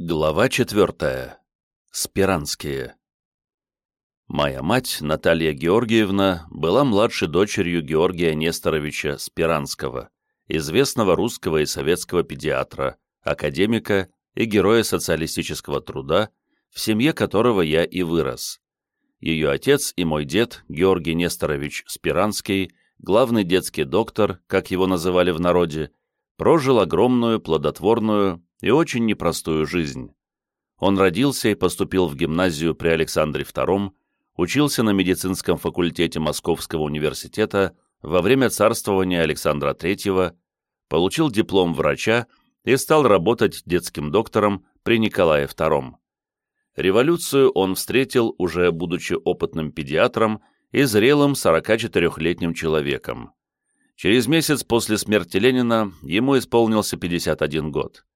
Глава четвертая. Спиранские. Моя мать, Наталья Георгиевна, была младшей дочерью Георгия Несторовича Спиранского, известного русского и советского педиатра, академика и героя социалистического труда, в семье которого я и вырос. Ее отец и мой дед, Георгий Несторович Спиранский, главный детский доктор, как его называли в народе, прожил огромную, плодотворную, и очень непростую жизнь. Он родился и поступил в гимназию при Александре II, учился на медицинском факультете Московского университета во время царствования Александра III, получил диплом врача и стал работать детским доктором при Николае II. Революцию он встретил, уже будучи опытным педиатром и зрелым 44-летним человеком. Через месяц после смерти Ленина ему исполнился 51 год.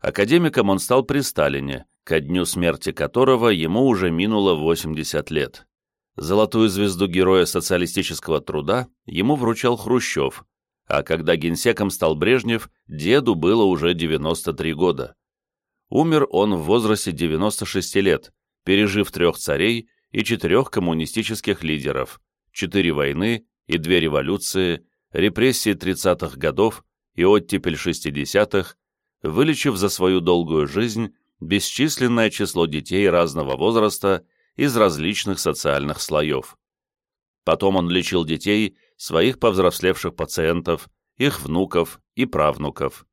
Академиком он стал при Сталине, ко дню смерти которого ему уже минуло 80 лет. Золотую звезду Героя социалистического труда ему вручал Хрущев, а когда генсеком стал Брежнев, деду было уже 93 года. Умер он в возрасте 96 лет, пережив трех царей и четырех коммунистических лидеров, четыре войны и две революции, репрессии 30-х годов и оттепель 60-х, вылечив за свою долгую жизнь бесчисленное число детей разного возраста из различных социальных слоев. Потом он лечил детей, своих повзрослевших пациентов, их внуков и правнуков.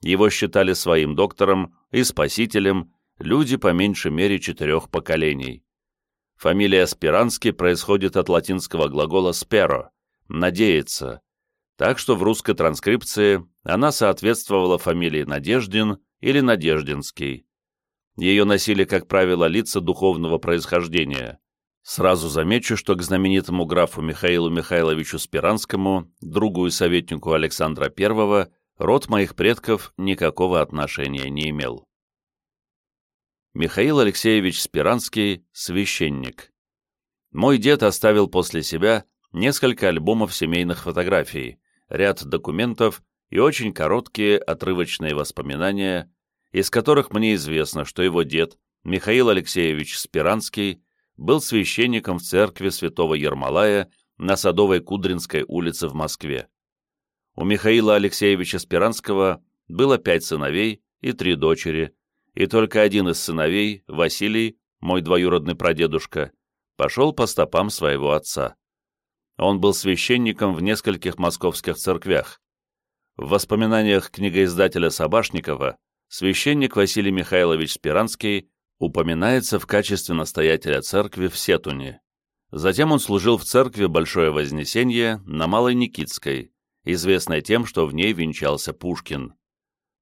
Его считали своим доктором и спасителем люди по меньшей мере четырех поколений. Фамилия Спиранский происходит от латинского глагола «spero» — «надеяться», так что в русской транскрипции она соответствовала фамилии Надеждин или Надеждинский. Ее носили, как правило, лица духовного происхождения. Сразу замечу, что к знаменитому графу Михаилу Михайловичу Спиранскому, другу и советнику Александра I, род моих предков никакого отношения не имел. Михаил Алексеевич Спиранский – священник. Мой дед оставил после себя несколько альбомов семейных фотографий, ряд документов и очень короткие отрывочные воспоминания, из которых мне известно, что его дед, Михаил Алексеевич Спиранский, был священником в церкви святого Ермолая на Садовой Кудринской улице в Москве. У Михаила Алексеевича Спиранского было пять сыновей и три дочери, и только один из сыновей, Василий, мой двоюродный прадедушка, пошел по стопам своего отца. Он был священником в нескольких московских церквях. В воспоминаниях книгоиздателя Собашникова священник Василий Михайлович Спиранский упоминается в качестве настоятеля церкви в Сетуне. Затем он служил в церкви Большое Вознесенье на Малой Никитской, известной тем, что в ней венчался Пушкин.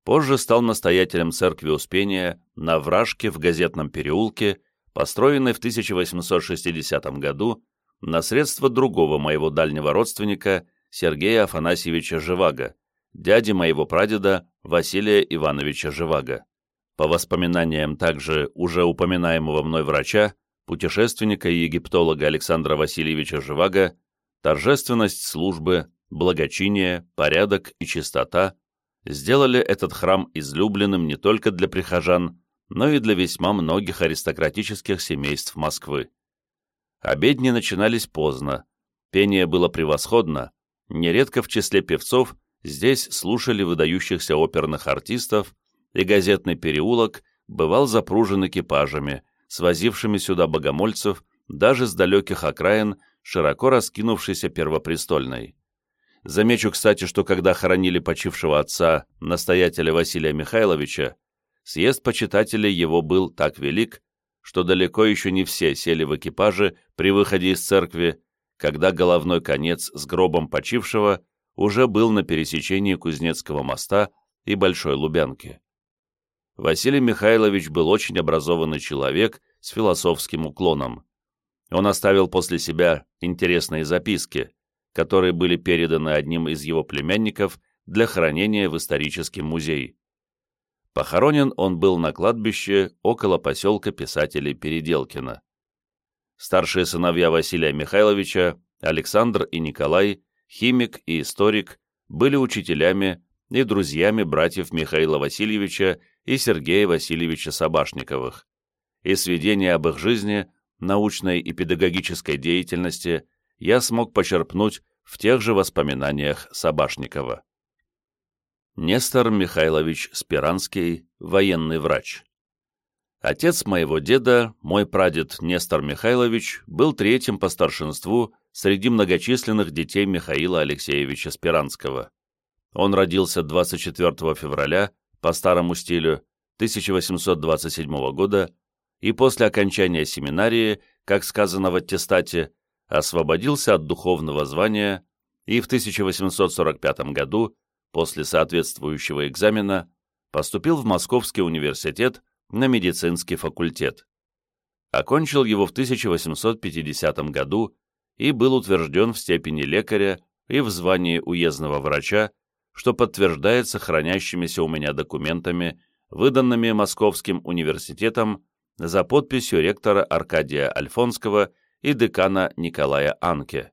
Позже стал настоятелем церкви Успения на Вражке в Газетном переулке, построенной в 1860 году на средства другого моего дальнего родственника Сергея Афанасьевича Живаго, дяди моего прадеда Василия Ивановича Живаго. По воспоминаниям также уже упоминаемого мной врача, путешественника и египтолога Александра Васильевича Живаго, торжественность службы, благочиние, порядок и чистота сделали этот храм излюбленным не только для прихожан, но и для весьма многих аристократических семейств Москвы. Обедни начинались поздно, пение было превосходно, нередко в числе певцов здесь слушали выдающихся оперных артистов, и газетный переулок бывал запружен экипажами, свозившими сюда богомольцев даже с далеких окраин широко раскинувшейся Первопрестольной. Замечу, кстати, что когда хоронили почившего отца, настоятеля Василия Михайловича, съезд почитателей его был так велик, что далеко еще не все сели в экипаже при выходе из церкви, когда головной конец с гробом почившего уже был на пересечении Кузнецкого моста и Большой Лубянки. Василий Михайлович был очень образованный человек с философским уклоном. Он оставил после себя интересные записки, которые были переданы одним из его племянников для хранения в исторический музей. Похоронен он был на кладбище около поселка писателей Переделкино. Старшие сыновья Василия Михайловича, Александр и Николай, химик и историк, были учителями и друзьями братьев Михаила Васильевича и Сергея Васильевича Собашниковых, и сведения об их жизни, научной и педагогической деятельности я смог почерпнуть в тех же воспоминаниях Собашникова. Нестор Михайлович Спиранский, военный врач. Отец моего деда, мой прадед Нестор Михайлович, был третьим по старшинству среди многочисленных детей Михаила Алексеевича Спиранского. Он родился 24 февраля по старому стилю 1827 года и после окончания семинарии, как сказано в аттестате, освободился от духовного звания и в 1845 году, после соответствующего экзамена, поступил в Московский университет на медицинский факультет. Окончил его в 1850 году и был утвержден в степени лекаря и в звании уездного врача, что подтверждается хранящимися у меня документами, выданными Московским университетом за подписью ректора Аркадия Альфонского и декана Николая Анке.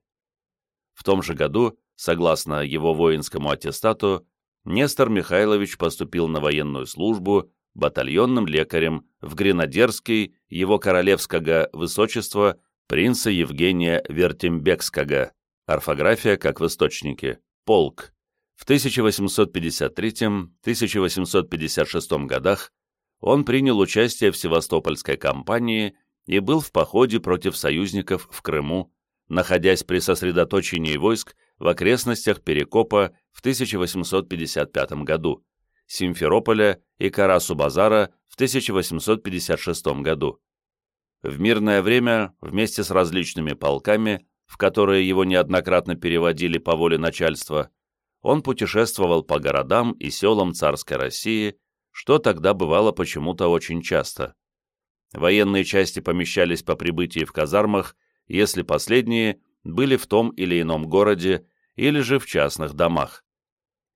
В том же году, согласно его воинскому аттестату, Нестор Михайлович поступил на военную службу батальонным лекарем в Гренадерский его королевского высочества принца Евгения Вертембекского, орфография как в источнике, полк. В 1853-1856 годах он принял участие в Севастопольской кампании и был в походе против союзников в Крыму, находясь при сосредоточении войск в окрестностях Перекопа в 1855 году, Симферополя и Карасу-Базара в 1856 году. В мирное время вместе с различными полками, в которые его неоднократно переводили по воле начальства, он путешествовал по городам и селам царской России, что тогда бывало почему-то очень часто. Военные части помещались по прибытии в казармах, если последние были в том или ином городе или же в частных домах.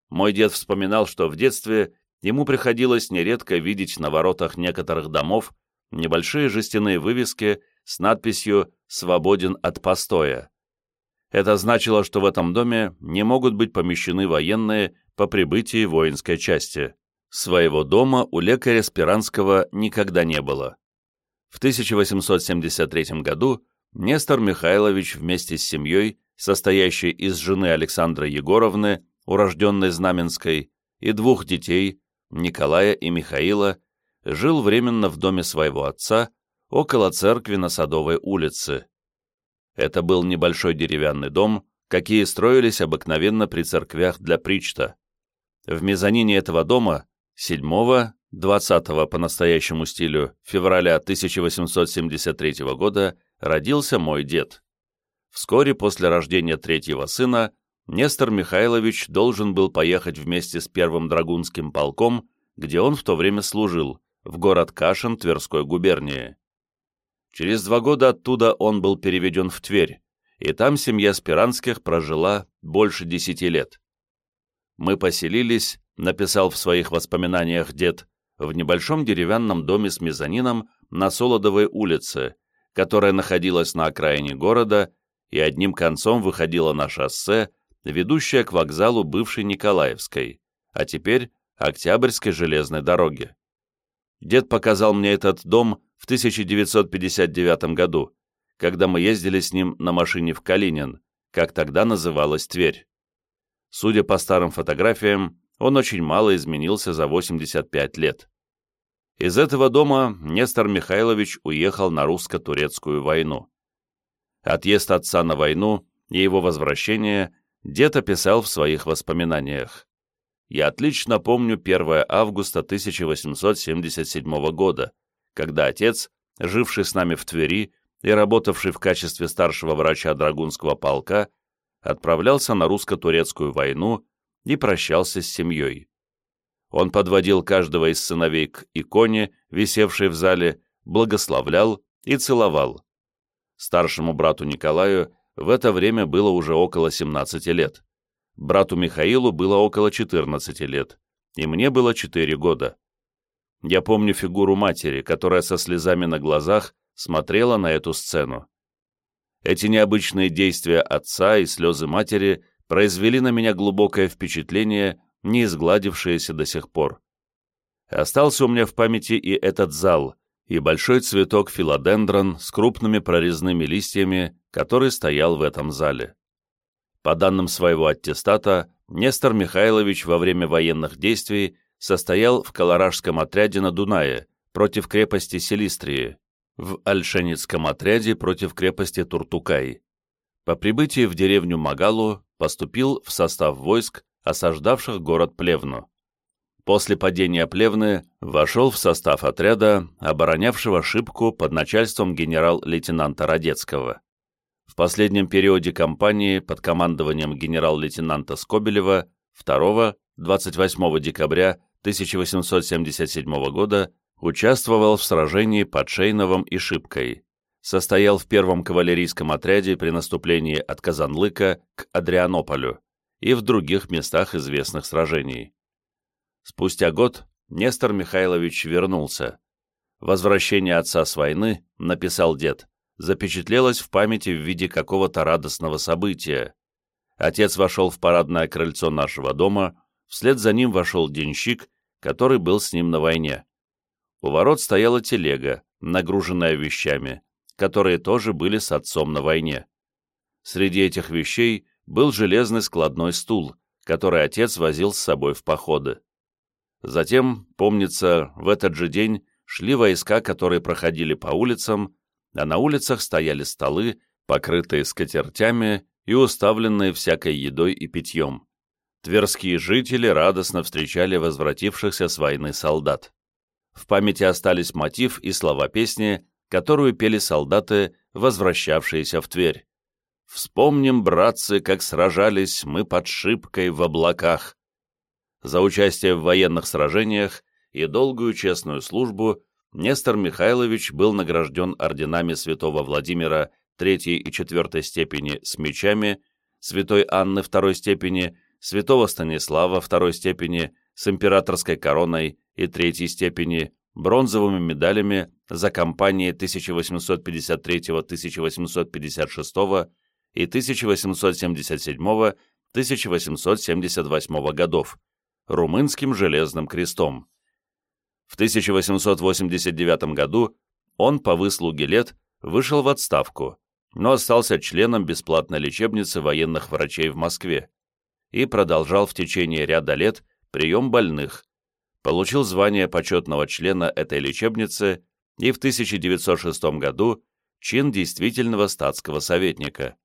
Мой дед вспоминал, что в детстве ему приходилось нередко видеть на воротах некоторых домов небольшие жестяные вывески с надписью «Свободен от постоя». Это значило, что в этом доме не могут быть помещены военные по прибытии воинской части. Своего дома у лекаря Спиранского никогда не было. В 1873 году Нестор Михайлович вместе с семьей, состоящей из жены Александры Егоровны, урожденной Знаменской, и двух детей, Николая и Михаила, жил временно в доме своего отца около церкви на Садовой улице. Это был небольшой деревянный дом, какие строились обыкновенно при церквях для причта. В мезонине этого дома 7-20 по настоящему стилю февраля 1873 года родился мой дед. Вскоре после рождения третьего сына Нестор Михайлович должен был поехать вместе с первым драгунским полком, где он в то время служил, в город Кашин Тверской губернии. Через два года оттуда он был переведен в Тверь, и там семья Спиранских прожила больше десяти лет. Мы поселились, написал в своих воспоминаниях дед, в небольшом деревянном доме с мезонином на Солодовой улице, которая находилась на окраине города и одним концом выходила на шоссе, ведущее к вокзалу бывшей Николаевской, а теперь Октябрьской железной дороги. Дед показал мне этот дом в 1959 году, когда мы ездили с ним на машине в Калинин, как тогда называлась Тверь. Судя по старым фотографиям, он очень мало изменился за 85 лет. Из этого дома Нестор Михайлович уехал на русско-турецкую войну. Отъезд отца на войну и его возвращение дед описал в своих воспоминаниях. Я отлично помню 1 августа 1877 года, когда отец, живший с нами в Твери и работавший в качестве старшего врача Драгунского полка, отправлялся на русско-турецкую войну и прощался с семьей. Он подводил каждого из сыновей к иконе, висевшей в зале, благословлял и целовал. Старшему брату Николаю в это время было уже около 17 лет. Брату Михаилу было около 14 лет, и мне было 4 года. Я помню фигуру матери, которая со слезами на глазах смотрела на эту сцену. Эти необычные действия отца и слезы матери произвели на меня глубокое впечатление, не изгладившееся до сих пор. Остался у меня в памяти и этот зал, и большой цветок филодендрон с крупными прорезными листьями, который стоял в этом зале. По данным своего аттестата, Нестор Михайлович во время военных действий состоял в Колоражском отряде на Дунае против крепости Селистрии, в Альшеницком отряде против крепости Туртукай. По прибытии в деревню Магалу поступил в состав войск, осаждавших город Плевну. После падения Плевны вошел в состав отряда, оборонявшего Шибку под начальством генерал-лейтенанта Радецкого. В последнем периоде кампании под командованием генерал-лейтенанта Скобелева 2-28 декабря 1877 года участвовал в сражении под Шейновом и Шибкой, состоял в первом кавалерийском отряде при наступлении от Казанлыка к Адрианополю и в других местах известных сражений. Спустя год Нестор Михайлович вернулся. Возвращение отца с войны, написал дед, запечатлелось в памяти в виде какого-то радостного события. Отец вошел в парадное крыльцо нашего дома, вслед за ним вошел денщик, который был с ним на войне. У ворот стояла телега, нагруженная вещами, которые тоже были с отцом на войне. Среди этих вещей был железный складной стул, который отец возил с собой в походы. Затем, помнится, в этот же день шли войска, которые проходили по улицам, а на улицах стояли столы, покрытые скатертями и уставленные всякой едой и питьем. Тверские жители радостно встречали возвратившихся с войны солдат. В памяти остались мотив и слова песни, которую пели солдаты, возвращавшиеся в Тверь. «Вспомним, братцы, как сражались мы под шибкой в облаках». За участие в военных сражениях и долгую честную службу Нестор Михайлович был награжден орденами святого Владимира третьей и четвертой степени с мечами, святой Анны второй степени, святого Станислава второй степени с императорской короной и третьей степени, бронзовыми медалями за кампании 1853-1856 и 1877-1878 годов, румынским железным крестом. В 1889 году он по выслуге лет вышел в отставку, но остался членом бесплатной лечебницы военных врачей в Москве и продолжал в течение ряда лет прием больных, получил звание почетного члена этой лечебницы и в 1906 году чин действительного статского советника.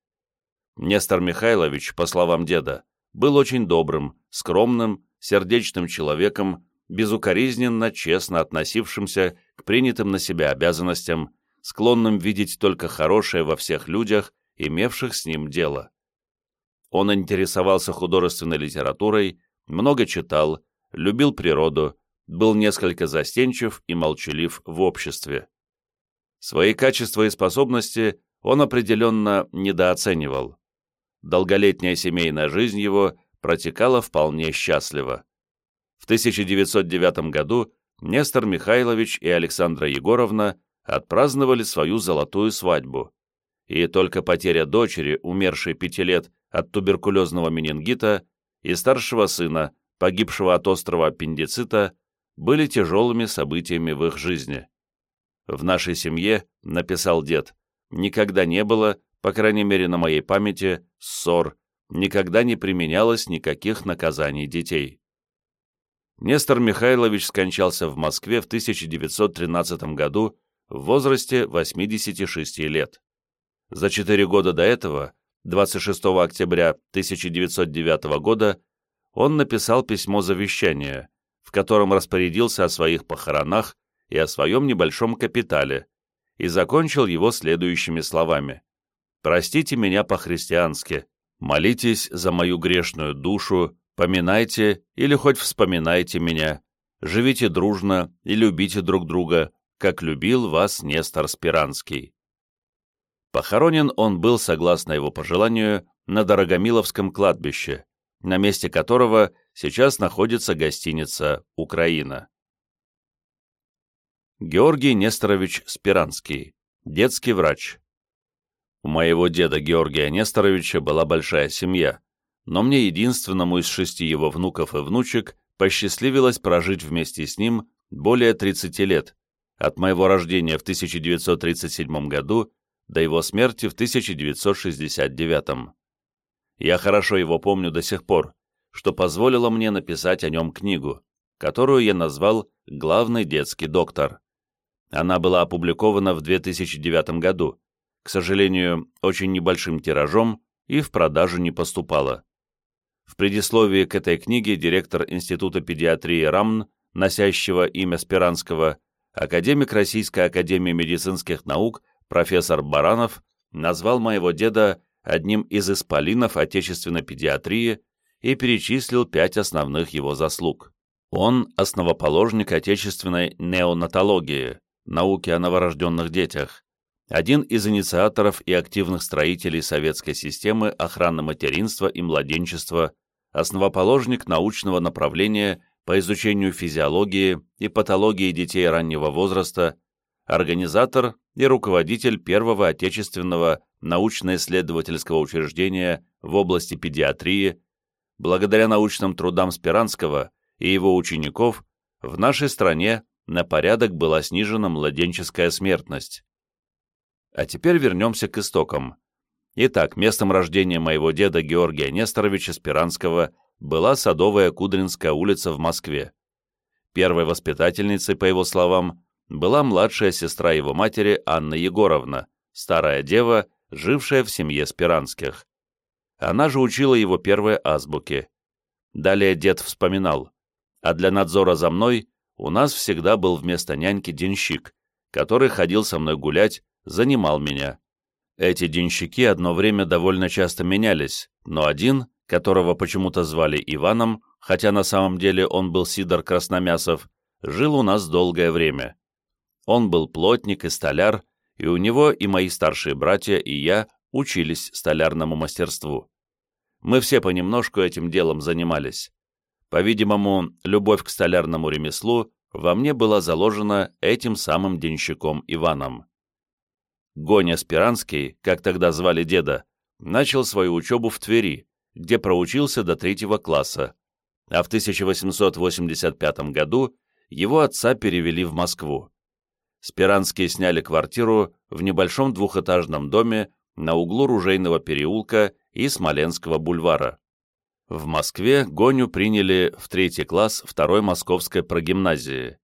Нестор Михайлович, по словам деда, был очень добрым, скромным, сердечным человеком, безукоризненно, честно относившимся к принятым на себя обязанностям, склонным видеть только хорошее во всех людях, имевших с ним дело. Он интересовался художественной литературой, много читал, любил природу, был несколько застенчив и молчалив в обществе. Свои качества и способности он определенно недооценивал. Долголетняя семейная жизнь его протекала вполне счастливо. В 1909 году Нестор Михайлович и Александра Егоровна отпраздновали свою золотую свадьбу, и только потеря дочери, умершей пяти лет от туберкулезного менингита, и старшего сына, погибшего от острого аппендицита, были тяжелыми событиями в их жизни. «В нашей семье, — написал дед, — никогда не было, по крайней мере на моей памяти, ссор, никогда не применялось никаких наказаний детей. Нестор Михайлович скончался в Москве в 1913 году в возрасте 86 лет. За четыре года до этого, 26 октября 1909 года, он написал письмо завещания, в котором распорядился о своих похоронах и о своем небольшом капитале, и закончил его следующими словами. «Простите меня по-христиански, молитесь за мою грешную душу, Поминайте или хоть вспоминайте меня, живите дружно и любите друг друга, как любил вас Нестор Спиранский. Похоронен он был, согласно его пожеланию, на Дорогомиловском кладбище, на месте которого сейчас находится гостиница «Украина». Георгий Несторович Спиранский, детский врач. У моего деда Георгия Несторовича была большая семья, но мне единственному из шести его внуков и внучек посчастливилось прожить вместе с ним более 30 лет, от моего рождения в 1937 году до его смерти в 1969. Я хорошо его помню до сих пор, что позволило мне написать о нем книгу, которую я назвал «Главный детский доктор». Она была опубликована в 2009 году, к сожалению, очень небольшим тиражом и в продажу не поступала. В предисловии к этой книге директор Института педиатрии РАМН, носящего имя Спиранского, академик Российской академии медицинских наук профессор Баранов назвал моего деда одним из исполинов отечественной педиатрии и перечислил пять основных его заслуг. Он – основоположник отечественной неонатологии, науки о новорожденных детях, один из инициаторов и активных строителей советской системы охраны материнства и младенчества, основоположник научного направления по изучению физиологии и патологии детей раннего возраста, организатор и руководитель первого отечественного научно-исследовательского учреждения в области педиатрии, благодаря научным трудам Спиранского и его учеников, в нашей стране на порядок была снижена младенческая смертность. А теперь вернемся к истокам. Итак, местом рождения моего деда Георгия Несторовича Спиранского была Садовая Кудринская улица в Москве. Первой воспитательницей, по его словам, была младшая сестра его матери Анна Егоровна, старая дева, жившая в семье Спиранских. Она же учила его первые азбуки. Далее дед вспоминал, а для надзора за мной у нас всегда был вместо няньки денщик, который ходил со мной гулять, занимал меня. Эти денщики одно время довольно часто менялись, но один, которого почему-то звали Иваном, хотя на самом деле он был Сидор Красномясов, жил у нас долгое время. Он был плотник и столяр, и у него и мои старшие братья, и я учились столярному мастерству. Мы все понемножку этим делом занимались. По-видимому, любовь к столярному ремеслу во мне была заложена этим самым денщиком Иваном. Гоня Спиранский, как тогда звали деда, начал свою учебу в Твери, где проучился до третьего класса, а в 1885 году его отца перевели в Москву. Спиранские сняли квартиру в небольшом двухэтажном доме на углу Ружейного переулка и Смоленского бульвара. В Москве Гоню приняли в третий класс второй московской прогимназии.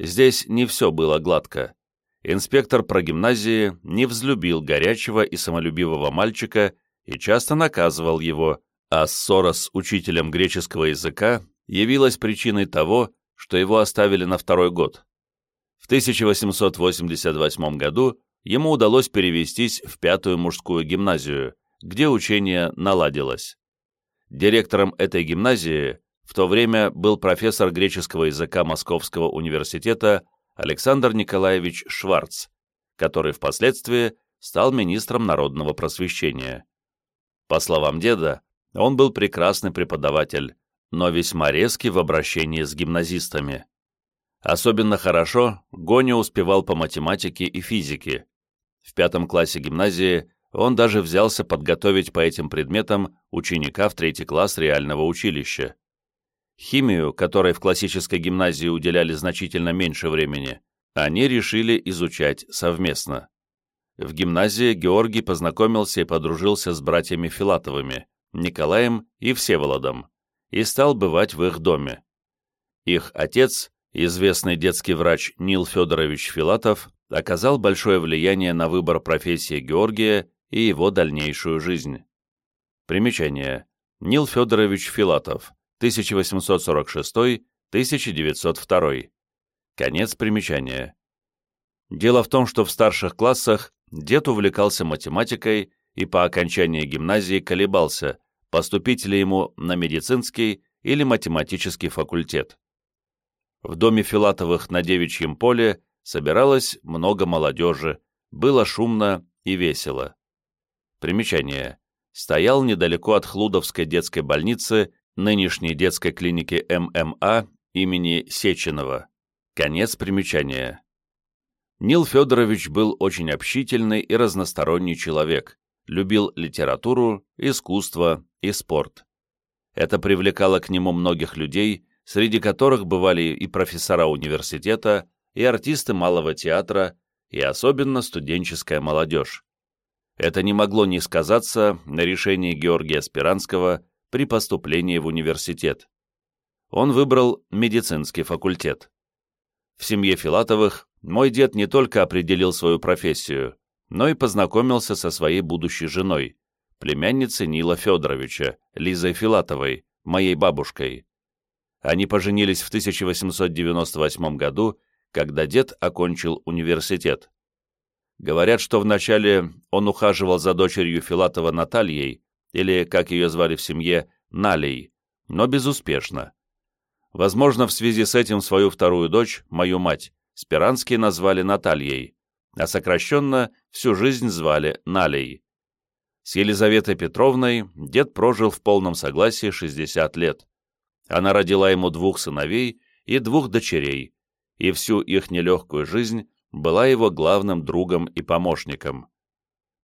Здесь не все было гладко. Инспектор прогимназии не взлюбил горячего и самолюбивого мальчика и часто наказывал его, а ссора с учителем греческого языка явилась причиной того, что его оставили на второй год. В 1888 году ему удалось перевестись в пятую мужскую гимназию, где учение наладилось. Директором этой гимназии в то время был профессор греческого языка Московского университета Александр Николаевич Шварц, который впоследствии стал министром народного просвещения. По словам деда, он был прекрасный преподаватель, но весьма резкий в обращении с гимназистами. Особенно хорошо Гоня успевал по математике и физике. В пятом классе гимназии он даже взялся подготовить по этим предметам ученика в третий класс реального училища. Химию, которой в классической гимназии уделяли значительно меньше времени, они решили изучать совместно. В гимназии Георгий познакомился и подружился с братьями Филатовыми, Николаем и Всеволодом, и стал бывать в их доме. Их отец, Известный детский врач Нил Федорович Филатов оказал большое влияние на выбор профессии Георгия и его дальнейшую жизнь. Примечание. Нил Федорович Филатов, 1846-1902. Конец примечания. Дело в том, что в старших классах дед увлекался математикой и по окончании гимназии колебался, поступить ли ему на медицинский или математический факультет. В доме Филатовых на Девичьем поле собиралось много молодежи, было шумно и весело. Примечание. Стоял недалеко от Хлудовской детской больницы, нынешней детской клиники ММА имени Сеченова. Конец примечания. Нил Федорович был очень общительный и разносторонний человек, любил литературу, искусство и спорт. Это привлекало к нему многих людей, среди которых бывали и профессора университета, и артисты малого театра, и особенно студенческая молодежь. Это не могло не сказаться на решении Георгия Спиранского при поступлении в университет. Он выбрал медицинский факультет. В семье Филатовых мой дед не только определил свою профессию, но и познакомился со своей будущей женой, племянницей Нила Федоровича, Лизой Филатовой, моей бабушкой. Они поженились в 1898 году, когда дед окончил университет. Говорят, что вначале он ухаживал за дочерью Филатова Натальей, или, как ее звали в семье, Налей, но безуспешно. Возможно, в связи с этим свою вторую дочь, мою мать, Спиранские назвали Натальей, а сокращенно всю жизнь звали Налей. С Елизаветой Петровной дед прожил в полном согласии 60 лет. Она родила ему двух сыновей и двух дочерей, и всю их нелегкую жизнь была его главным другом и помощником.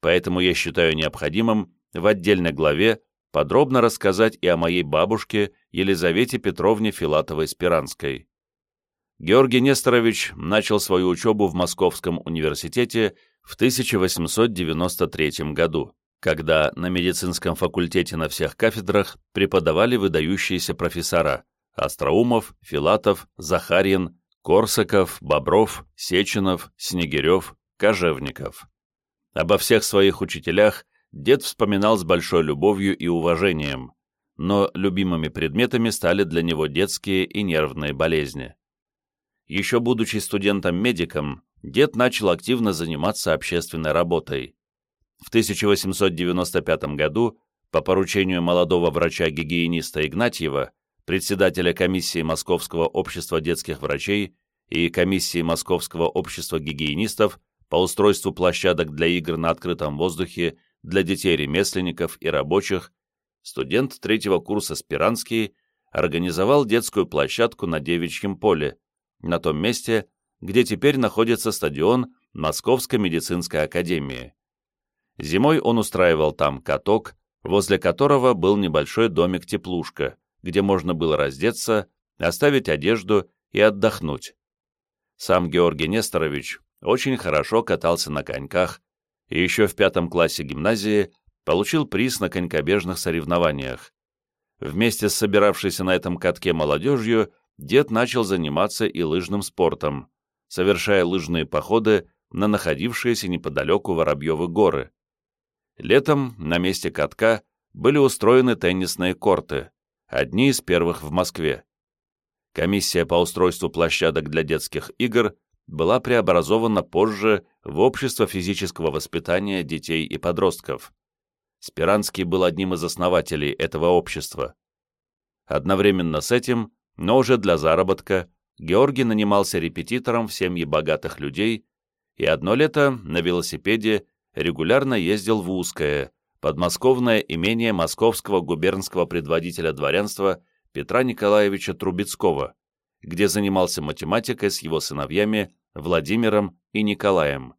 Поэтому я считаю необходимым в отдельной главе подробно рассказать и о моей бабушке Елизавете Петровне Филатовой-Спиранской. Георгий Несторович начал свою учебу в Московском университете в 1893 году, когда на медицинском факультете на всех кафедрах преподавали выдающиеся профессора Остроумов, Филатов, Захарьин, Корсаков, Бобров, Сеченов, Снегирев, Кожевников. Обо всех своих учителях дед вспоминал с большой любовью и уважением, но любимыми предметами стали для него детские и нервные болезни. Еще будучи студентом-медиком, дед начал активно заниматься общественной работой. В 1895 году по поручению молодого врача-гигиениста Игнатьева, председателя комиссии Московского общества детских врачей и комиссии Московского общества гигиенистов по устройству площадок для игр на открытом воздухе для детей-ремесленников и рабочих, студент третьего курса Спиранский организовал детскую площадку на Девичьем поле, на том месте, где теперь находится стадион Московской медицинской академии. Зимой он устраивал там каток, возле которого был небольшой домик-теплушка, где можно было раздеться, оставить одежду и отдохнуть. Сам Георгий Несторович очень хорошо катался на коньках и еще в пятом классе гимназии получил приз на конькобежных соревнованиях. Вместе с собиравшейся на этом катке молодежью дед начал заниматься и лыжным спортом, совершая лыжные походы на находившиеся неподалеку Воробьевы горы. Летом на месте катка были устроены теннисные корты, одни из первых в Москве. Комиссия по устройству площадок для детских игр была преобразована позже в Общество физического воспитания детей и подростков. Спиранский был одним из основателей этого общества. Одновременно с этим но уже для заработка Георгий нанимался репетитором в семьи богатых людей и одно лето на велосипеде регулярно ездил в Узкое, подмосковное имение московского губернского предводителя дворянства Петра Николаевича Трубецкого, где занимался математикой с его сыновьями Владимиром и Николаем.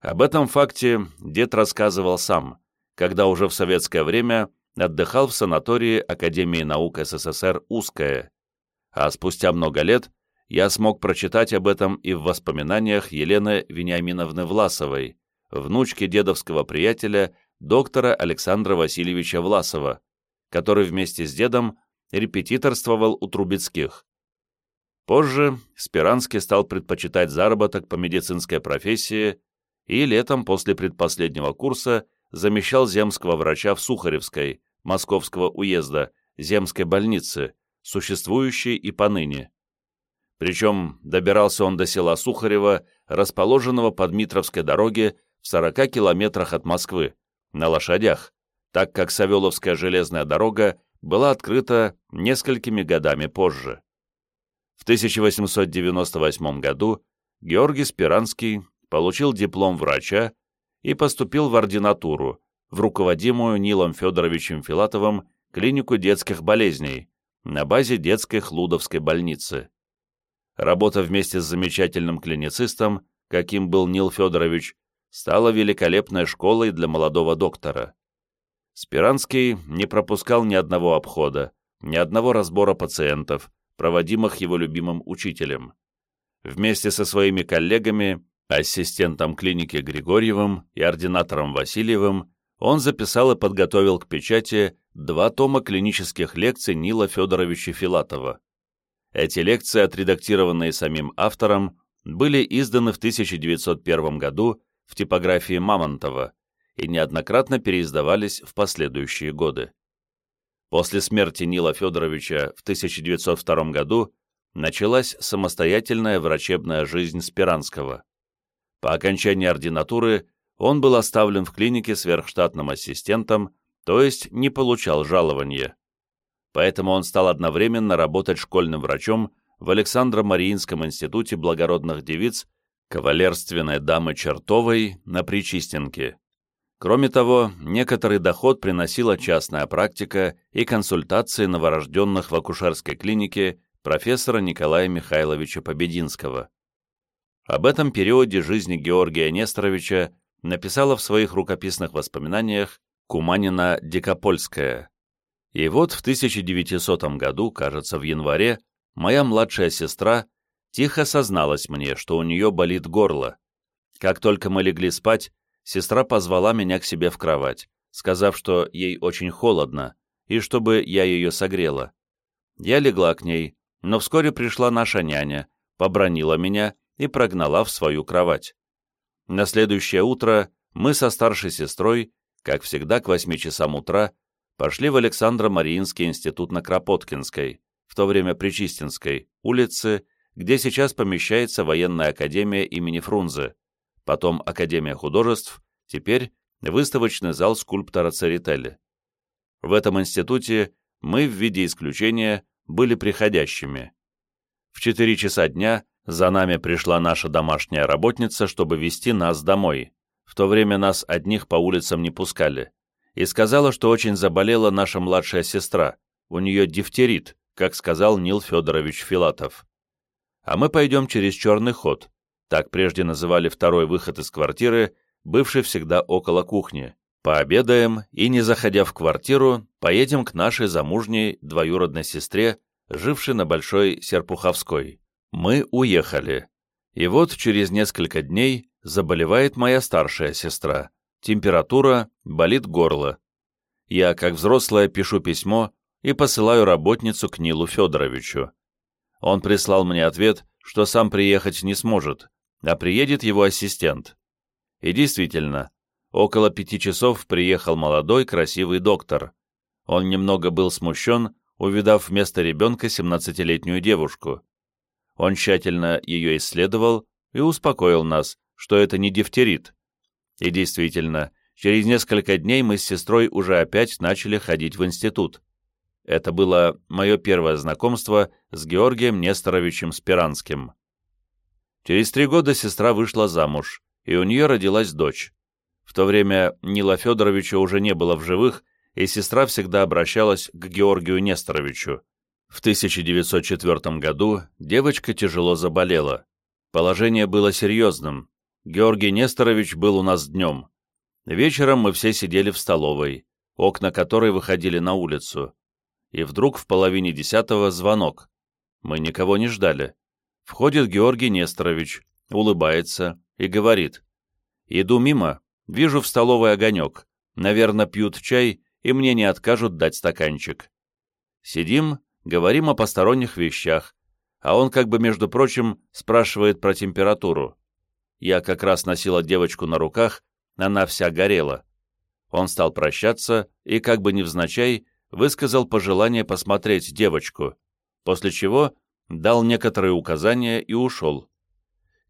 Об этом факте дед рассказывал сам, когда уже в советское время отдыхал в санатории Академии наук СССР «Узкое», а спустя много лет я смог прочитать об этом и в воспоминаниях Елены Вениаминовны Власовой, внучки дедовского приятеля доктора Александра Васильевича Власова, который вместе с дедом репетиторствовал у Трубецких. Позже Спиранский стал предпочитать заработок по медицинской профессии и летом после предпоследнего курса замещал земского врача в Сухаревской, Московского уезда, земской больнице, существующий и поныне. Причем добирался он до села Сухарева, расположенного по Дмитровской дороге в 40 километрах от Москвы, на лошадях, так как Савеловская железная дорога была открыта несколькими годами позже. В 1898 году Георгий Спиранский получил диплом врача и поступил в ординатуру, в руководимую Нилом Федоровичем Филатовым клинику детских болезней, на базе детской Хлудовской больницы. Работа вместе с замечательным клиницистом, каким был Нил Федорович, стала великолепной школой для молодого доктора. Спиранский не пропускал ни одного обхода, ни одного разбора пациентов, проводимых его любимым учителем. Вместе со своими коллегами, ассистентом клиники Григорьевым и ординатором Васильевым, он записал и подготовил к печати два тома клинических лекций Нила Федоровича Филатова. Эти лекции, отредактированные самим автором, были изданы в 1901 году в типографии Мамонтова и неоднократно переиздавались в последующие годы. После смерти Нила Федоровича в 1902 году началась самостоятельная врачебная жизнь Спиранского. По окончании ординатуры он был оставлен в клинике сверхштатным ассистентом, то есть не получал жалования. Поэтому он стал одновременно работать школьным врачом в Александро-Мариинском институте благородных девиц кавалерственной дамы Чертовой на Причистенке. Кроме того, некоторый доход приносила частная практика и консультации новорожденных в акушерской клинике профессора Николая Михайловича Побединского. Об этом периоде жизни Георгия Несторовича написала в своих рукописных воспоминаниях Куманина Дикопольская. И вот в 1900 году, кажется, в январе, моя младшая сестра тихо созналась мне, что у нее болит горло. Как только мы легли спать, сестра позвала меня к себе в кровать, сказав, что ей очень холодно, и чтобы я ее согрела. Я легла к ней, но вскоре пришла наша няня, побронила меня и прогнала в свою кровать. На следующее утро мы со старшей сестрой, как всегда к восьми часам утра, пошли в Александро-Мариинский институт на Кропоткинской, в то время Причистинской, улице, где сейчас помещается военная академия имени Фрунзе, потом Академия художеств, теперь выставочный зал скульптора Церетели. В этом институте мы в виде исключения были приходящими. В 4 часа дня за нами пришла наша домашняя работница, чтобы вести нас домой. В то время нас одних по улицам не пускали. И сказала, что очень заболела наша младшая сестра. У нее дифтерит, как сказал Нил Федорович Филатов. А мы пойдем через черный ход, так прежде называли второй выход из квартиры, бывший всегда около кухни. Пообедаем и, не заходя в квартиру, поедем к нашей замужней двоюродной сестре, жившей на Большой Серпуховской. Мы уехали. И вот через несколько дней заболевает моя старшая сестра. Температура, болит горло. Я, как взрослая, пишу письмо и посылаю работницу к Нилу Федоровичу. Он прислал мне ответ, что сам приехать не сможет, а приедет его ассистент. И действительно, около пяти часов приехал молодой красивый доктор. Он немного был смущен, увидав вместо ребенка 17-летнюю девушку. Он тщательно ее исследовал и успокоил нас, что это не дифтерит. И действительно, через несколько дней мы с сестрой уже опять начали ходить в институт. Это было мое первое знакомство с Георгием Несторовичем Спиранским. Через три года сестра вышла замуж, и у нее родилась дочь. В то время Нила Федоровича уже не было в живых, и сестра всегда обращалась к Георгию Несторовичу. В 1904 году девочка тяжело заболела. Положение было серьезным. Георгий Несторович был у нас днем. Вечером мы все сидели в столовой, окна которой выходили на улицу. И вдруг в половине десятого звонок. Мы никого не ждали. Входит Георгий Несторович, улыбается и говорит. «Иду мимо, вижу в столовой огонек. Наверное, пьют чай, и мне не откажут дать стаканчик». Сидим, говорим о посторонних вещах, а он как бы, между прочим, спрашивает про температуру. Я как раз носила девочку на руках, она вся горела. Он стал прощаться и, как бы невзначай, высказал пожелание посмотреть девочку, после чего дал некоторые указания и ушел.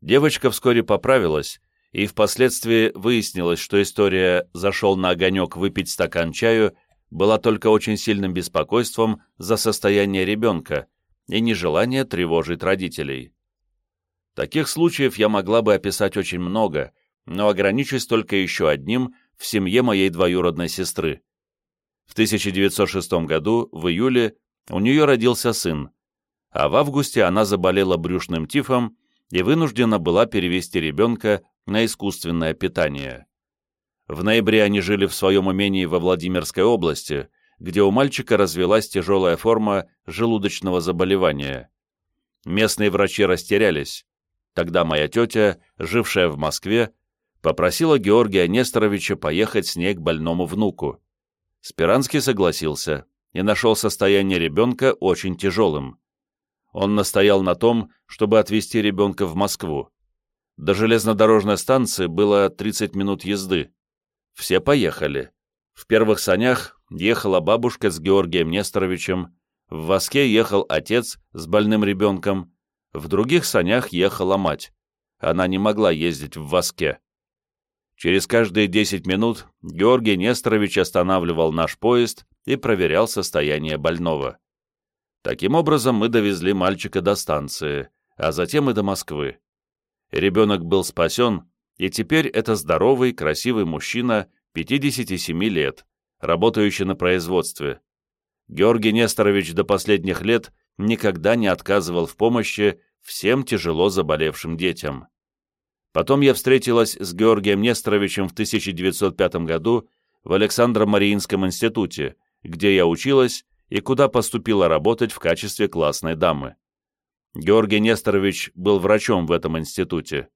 Девочка вскоре поправилась, и впоследствии выяснилось, что история «зашел на огонек выпить стакан чаю» была только очень сильным беспокойством за состояние ребенка и нежелание тревожить родителей. Таких случаев я могла бы описать очень много, но ограничусь только еще одним в семье моей двоюродной сестры. В 1906 году, в июле, у нее родился сын, а в августе она заболела брюшным тифом и вынуждена была перевести ребенка на искусственное питание. В ноябре они жили в своем имении во Владимирской области, где у мальчика развелась тяжелая форма желудочного заболевания. Местные врачи растерялись. Тогда моя тетя, жившая в Москве, попросила Георгия Несторовича поехать с ней к больному внуку. Спиранский согласился и нашел состояние ребенка очень тяжелым. Он настоял на том, чтобы отвезти ребенка в Москву. До железнодорожной станции было 30 минут езды. Все поехали. В первых санях ехала бабушка с Георгием Несторовичем, в воске ехал отец с больным ребенком, в других санях ехала мать. Она не могла ездить в воске. Через каждые 10 минут Георгий Несторович останавливал наш поезд и проверял состояние больного. Таким образом мы довезли мальчика до станции, а затем и до Москвы. Ребенок был спасен, и теперь это здоровый, красивый мужчина 57 лет, работающий на производстве. Георгий Несторович до последних лет никогда не отказывал в помощи всем тяжело заболевшим детям. Потом я встретилась с Георгием Несторовичем в 1905 году в Александро-Мариинском институте, где я училась и куда поступила работать в качестве классной дамы. Георгий Несторович был врачом в этом институте.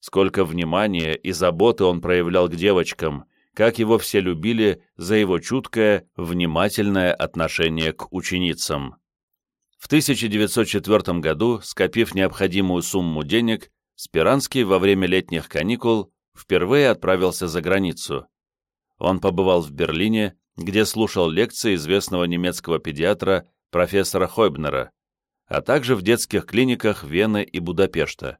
Сколько внимания и заботы он проявлял к девочкам, как его все любили за его чуткое, внимательное отношение к ученицам. В 1904 году, скопив необходимую сумму денег, Спиранский во время летних каникул впервые отправился за границу. Он побывал в Берлине, где слушал лекции известного немецкого педиатра профессора Хойбнера, а также в детских клиниках Вены и Будапешта.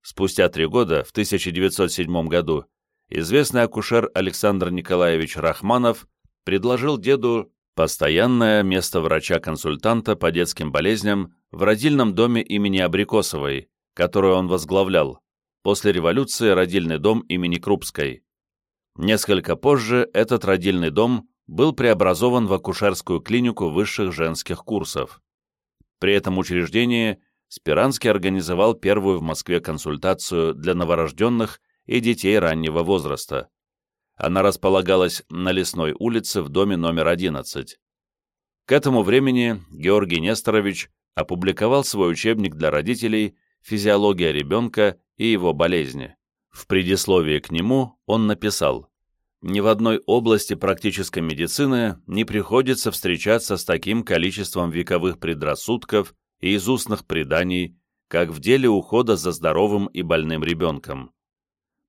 Спустя три года, в 1907 году, известный акушер Александр Николаевич Рахманов предложил деду постоянное место врача-консультанта по детским болезням в родильном доме имени Абрикосовой, которую он возглавлял, после революции родильный дом имени Крупской. Несколько позже этот родильный дом был преобразован в акушерскую клинику высших женских курсов. При этом учреждении Спиранский организовал первую в Москве консультацию для новорожденных и детей раннего возраста. Она располагалась на Лесной улице в доме номер 11. К этому времени Георгий Несторович опубликовал свой учебник для родителей «Физиология ребенка и его болезни». В предисловии к нему он написал ни в одной области практической медицины не приходится встречаться с таким количеством вековых предрассудков и из устных преданий, как в деле ухода за здоровым и больным ребенком.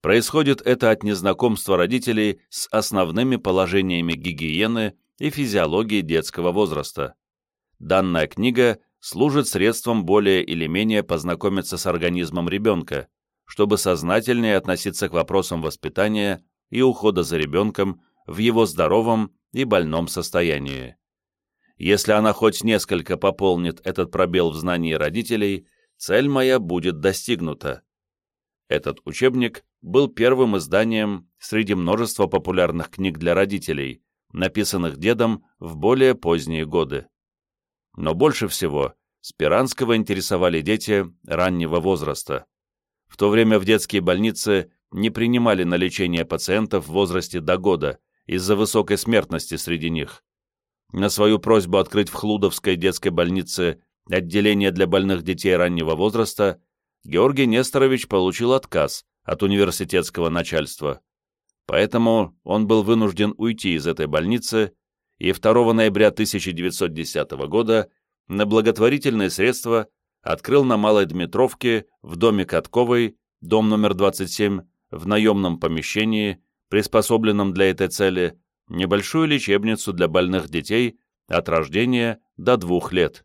Происходит это от незнакомства родителей с основными положениями гигиены и физиологии детского возраста. Данная книга служит средством более или менее познакомиться с организмом ребенка, чтобы сознательнее относиться к вопросам воспитания и ухода за ребенком в его здоровом и больном состоянии. Если она хоть несколько пополнит этот пробел в знании родителей, цель моя будет достигнута. Этот учебник был первым изданием среди множества популярных книг для родителей, написанных дедом в более поздние годы. Но больше всего Спиранского интересовали дети раннего возраста. В то время в детские больницы не принимали на лечение пациентов в возрасте до года из-за высокой смертности среди них. На свою просьбу открыть в Хлудовской детской больнице отделение для больных детей раннего возраста Георгий Несторович получил отказ от университетского начальства. Поэтому он был вынужден уйти из этой больницы и 2 ноября 1910 года на благотворительные средства открыл на Малой Дмитровке в доме Катковой, дом номер 27, в наемном помещении, приспособленном для этой цели, небольшую лечебницу для больных детей от рождения до двух лет.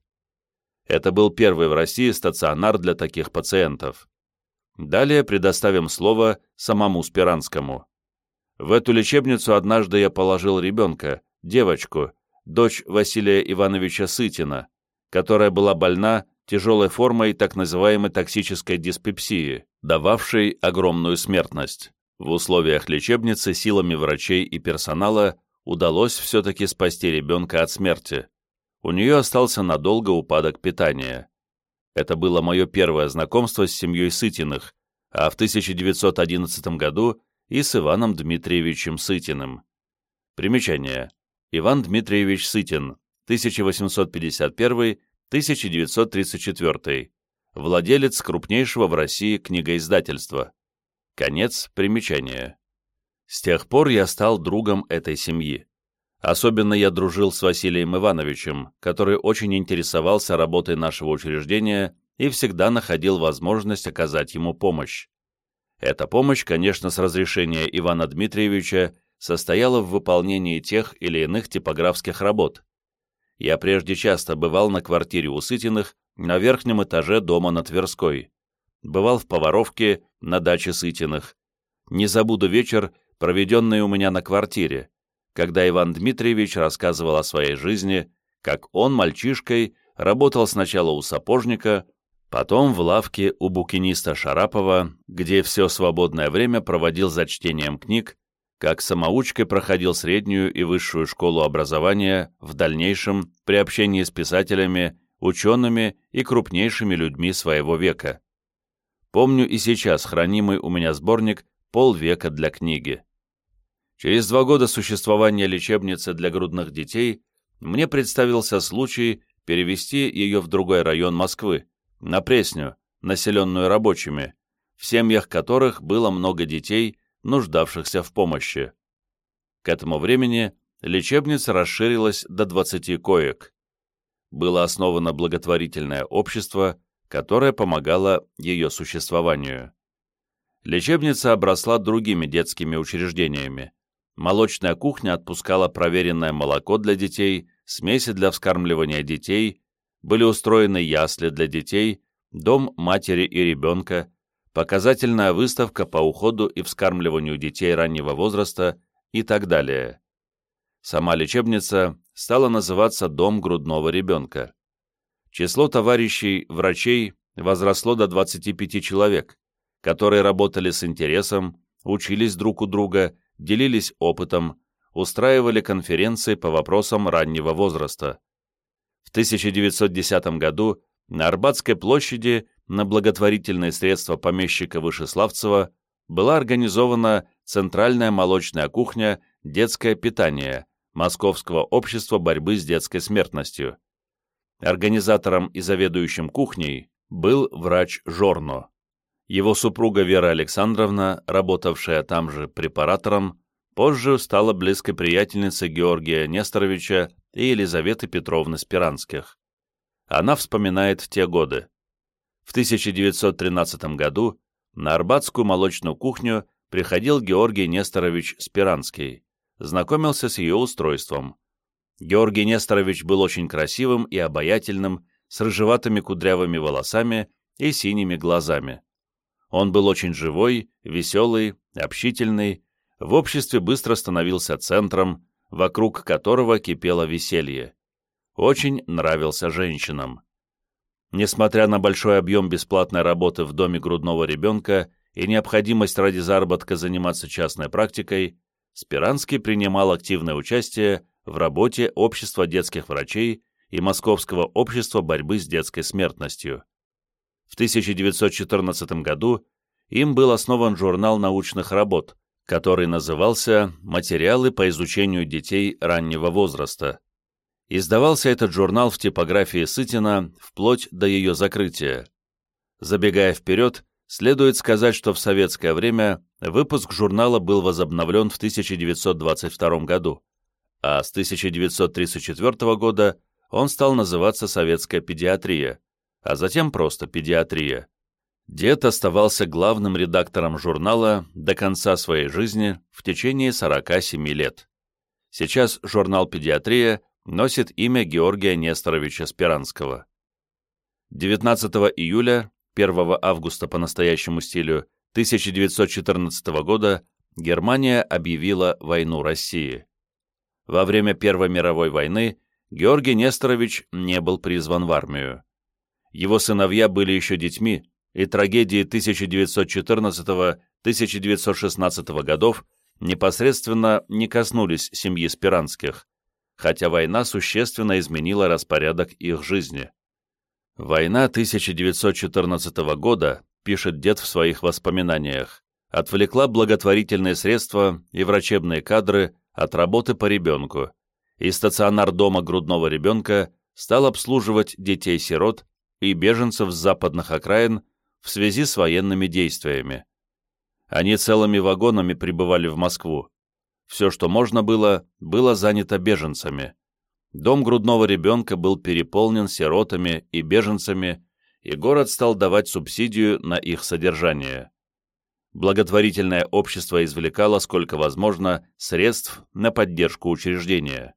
Это был первый в России стационар для таких пациентов. Далее предоставим слово самому Спиранскому. В эту лечебницу однажды я положил ребенка, девочку, дочь Василия Ивановича Сытина, которая была больна тяжелой формой так называемой токсической диспепсии, дававшей огромную смертность. В условиях лечебницы силами врачей и персонала удалось все-таки спасти ребенка от смерти. У нее остался надолго упадок питания. Это было мое первое знакомство с семьей Сытиных, а в 1911 году и с Иваном Дмитриевичем Сытиным. Примечание. Иван Дмитриевич Сытин, 1851-1934, владелец крупнейшего в России книгоиздательства. Конец примечания. С тех пор я стал другом этой семьи. Особенно я дружил с Василием Ивановичем, который очень интересовался работой нашего учреждения и всегда находил возможность оказать ему помощь. Эта помощь, конечно, с разрешения Ивана Дмитриевича, состояла в выполнении тех или иных типографских работ. Я прежде часто бывал на квартире у Сытиных на верхнем этаже дома на Тверской. Бывал в Поваровке на даче Сытиных. Не забуду вечер, проведенный у меня на квартире, когда Иван Дмитриевич рассказывал о своей жизни, как он, мальчишкой, работал сначала у сапожника, потом в лавке у букиниста Шарапова, где все свободное время проводил за чтением книг, как самоучкой проходил среднюю и высшую школу образования в дальнейшем при общении с писателями, учеными и крупнейшими людьми своего века. Помню и сейчас хранимый у меня сборник «Полвека для книги». Через два года существования лечебницы для грудных детей мне представился случай перевести ее в другой район Москвы, на Пресню, населенную рабочими, в семьях которых было много детей, нуждавшихся в помощи. К этому времени лечебница расширилась до 20 коек. Было основано благотворительное общество, которое помогало ее существованию. Лечебница обросла другими детскими учреждениями. Молочная кухня отпускала проверенное молоко для детей, смеси для вскармливания детей, были устроены ясли для детей, дом матери и ребенка, показательная выставка по уходу и вскармливанию детей раннего возраста и так далее. Сама лечебница стала называться «Дом грудного ребенка». Число товарищей, врачей возросло до 25 человек, которые работали с интересом, учились друг у друга делились опытом, устраивали конференции по вопросам раннего возраста. В 1910 году на Арбатской площади на благотворительные средства помещика Вышеславцева была организована Центральная молочная кухня «Детское питание» Московского общества борьбы с детской смертностью. Организатором и заведующим кухней был врач Жорно. Его супруга Вера Александровна, работавшая там же препаратором, позже стала близкой приятельницей Георгия Несторовича и Елизаветы Петровны Спиранских. Она вспоминает те годы. В 1913 году на Арбатскую молочную кухню приходил Георгий Несторович Спиранский, знакомился с ее устройством. Георгий Несторович был очень красивым и обаятельным, с рыжеватыми кудрявыми волосами и синими глазами. Он был очень живой, веселый, общительный, в обществе быстро становился центром, вокруг которого кипело веселье. Очень нравился женщинам. Несмотря на большой объем бесплатной работы в доме грудного ребенка и необходимость ради заработка заниматься частной практикой, Спиранский принимал активное участие в работе Общества детских врачей и Московского общества борьбы с детской смертностью. В 1914 году им был основан журнал научных работ, который назывался «Материалы по изучению детей раннего возраста». Издавался этот журнал в типографии Сытина вплоть до ее закрытия. Забегая вперед, следует сказать, что в советское время выпуск журнала был возобновлен в 1922 году, а с 1934 года он стал называться «Советская педиатрия», а затем просто «Педиатрия». Дед оставался главным редактором журнала до конца своей жизни в течение 47 лет. Сейчас журнал «Педиатрия» носит имя Георгия Несторовича Спиранского. 19 июля, 1 августа по настоящему стилю 1914 года Германия объявила войну России. Во время Первой мировой войны Георгий Несторович не был призван в армию. Его сыновья были еще детьми, и трагедии 1914-1916 годов непосредственно не коснулись семьи Спиранских, хотя война существенно изменила распорядок их жизни. Война 1914 года, пишет дед в своих воспоминаниях, отвлекла благотворительные средства и врачебные кадры от работы по ребенку, и стационар дома грудного ребенка стал обслуживать детей-сирот и беженцев с западных окраин в связи с военными действиями. Они целыми вагонами прибывали в Москву. Все, что можно было, было занято беженцами. Дом грудного ребенка был переполнен сиротами и беженцами, и город стал давать субсидию на их содержание. Благотворительное общество извлекало, сколько возможно, средств на поддержку учреждения.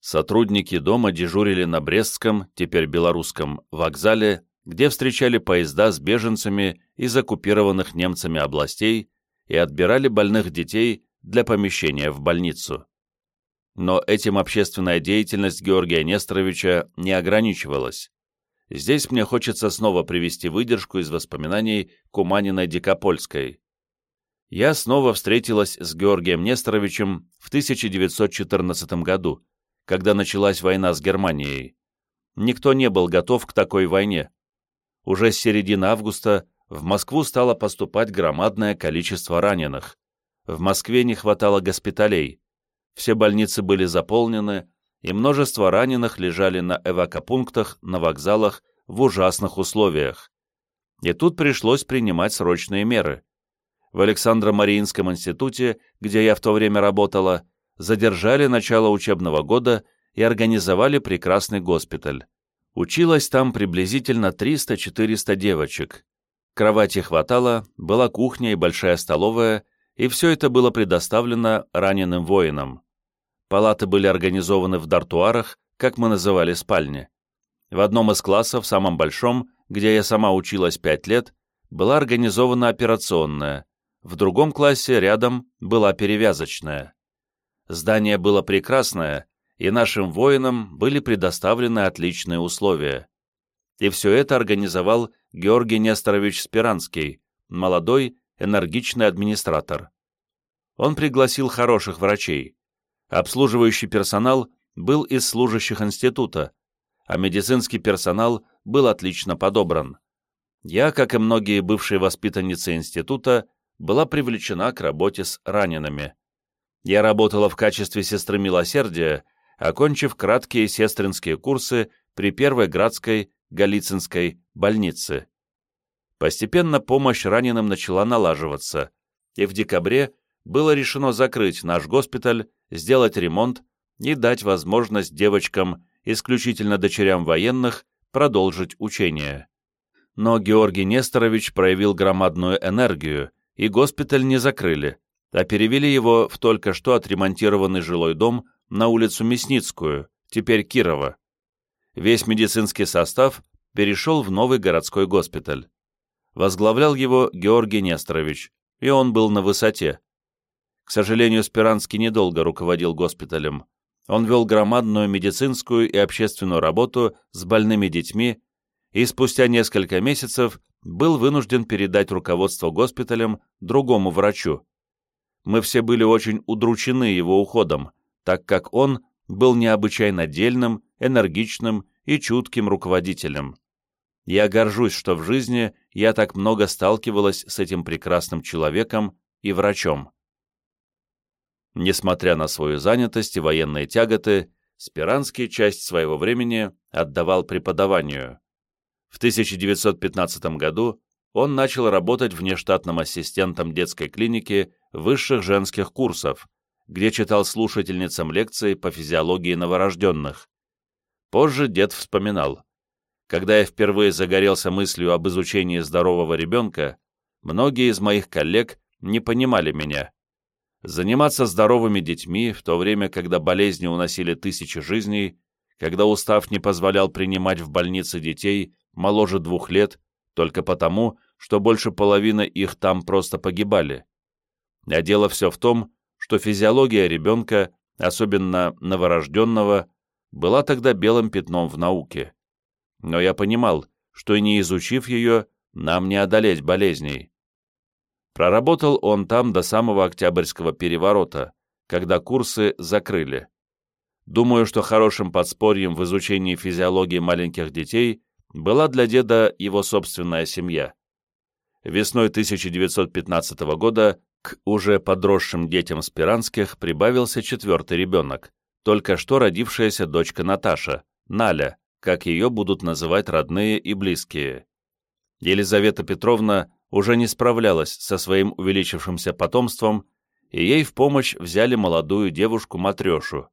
Сотрудники дома дежурили на Брестском, теперь белорусском, вокзале, где встречали поезда с беженцами из оккупированных немцами областей и отбирали больных детей для помещения в больницу. Но этим общественная деятельность Георгия Несторовича не ограничивалась. Здесь мне хочется снова привести выдержку из воспоминаний Куманиной Дикопольской. Я снова встретилась с Георгием Несторовичем в 1914 году, когда началась война с Германией. Никто не был готов к такой войне. Уже с середины августа в Москву стало поступать громадное количество раненых. В Москве не хватало госпиталей все больницы были заполнены, и множество раненых лежали на эвакопунктах, на вокзалах в ужасных условиях. И тут пришлось принимать срочные меры. В Александро-Мариинском институте, где я в то время работала, задержали начало учебного года и организовали прекрасный госпиталь. Училось там приблизительно 300-400 девочек. Кровати хватало, была кухня и большая столовая, и все это было предоставлено раненым воинам. Палаты были организованы в дартуарах, как мы называли спальни. В одном из классов, самом большом, где я сама училась пять лет, была организована операционная, в другом классе рядом была перевязочная. Здание было прекрасное, и нашим воинам были предоставлены отличные условия. И все это организовал Георгий Несторович Спиранский, молодой, энергичный администратор. Он пригласил хороших врачей, Обслуживающий персонал был из служащих института, а медицинский персонал был отлично подобран. Я, как и многие бывшие воспитанницы института, была привлечена к работе с ранеными. Я работала в качестве сестры милосердия, окончив краткие сестринские курсы при Первой Градской Голицынской больнице. Постепенно помощь раненым начала налаживаться, и в декабре было решено закрыть наш госпиталь сделать ремонт и дать возможность девочкам, исключительно дочерям военных, продолжить учение. Но Георгий Несторович проявил громадную энергию, и госпиталь не закрыли, а перевели его в только что отремонтированный жилой дом на улицу Мясницкую, теперь Кирова. Весь медицинский состав перешел в новый городской госпиталь. Возглавлял его Георгий Несторович, и он был на высоте. К сожалению, Спиранский недолго руководил госпиталем. Он вел громадную медицинскую и общественную работу с больными детьми и спустя несколько месяцев был вынужден передать руководство госпиталем другому врачу. Мы все были очень удручены его уходом, так как он был необычайно дельным, энергичным и чутким руководителем. Я горжусь, что в жизни я так много сталкивалась с этим прекрасным человеком и врачом. Несмотря на свою занятость и военные тяготы, Спиранский часть своего времени отдавал преподаванию. В 1915 году он начал работать внештатным ассистентом детской клиники высших женских курсов, где читал слушательницам лекции по физиологии новорожденных. Позже дед вспоминал. Когда я впервые загорелся мыслью об изучении здорового ребенка, многие из моих коллег не понимали меня заниматься здоровыми детьми, в то время, когда болезни уносили тысячи жизней, когда устав не позволял принимать в больнице детей моложе двух лет, только потому, что больше половины их там просто погибали. А дело все в том, что физиология ребенка, особенно новорожденного, была тогда белым пятном в науке. Но я понимал, что не изучив ее, нам не одолеть болезней. Проработал он там до самого Октябрьского переворота, когда курсы закрыли. Думаю, что хорошим подспорьем в изучении физиологии маленьких детей была для деда его собственная семья. Весной 1915 года к уже подросшим детям Спиранских прибавился четвертый ребенок, только что родившаяся дочка Наташа, Наля, как ее будут называть родные и близкие. Елизавета Петровна уже не справлялась со своим увеличившимся потомством, и ей в помощь взяли молодую девушку Матрешу.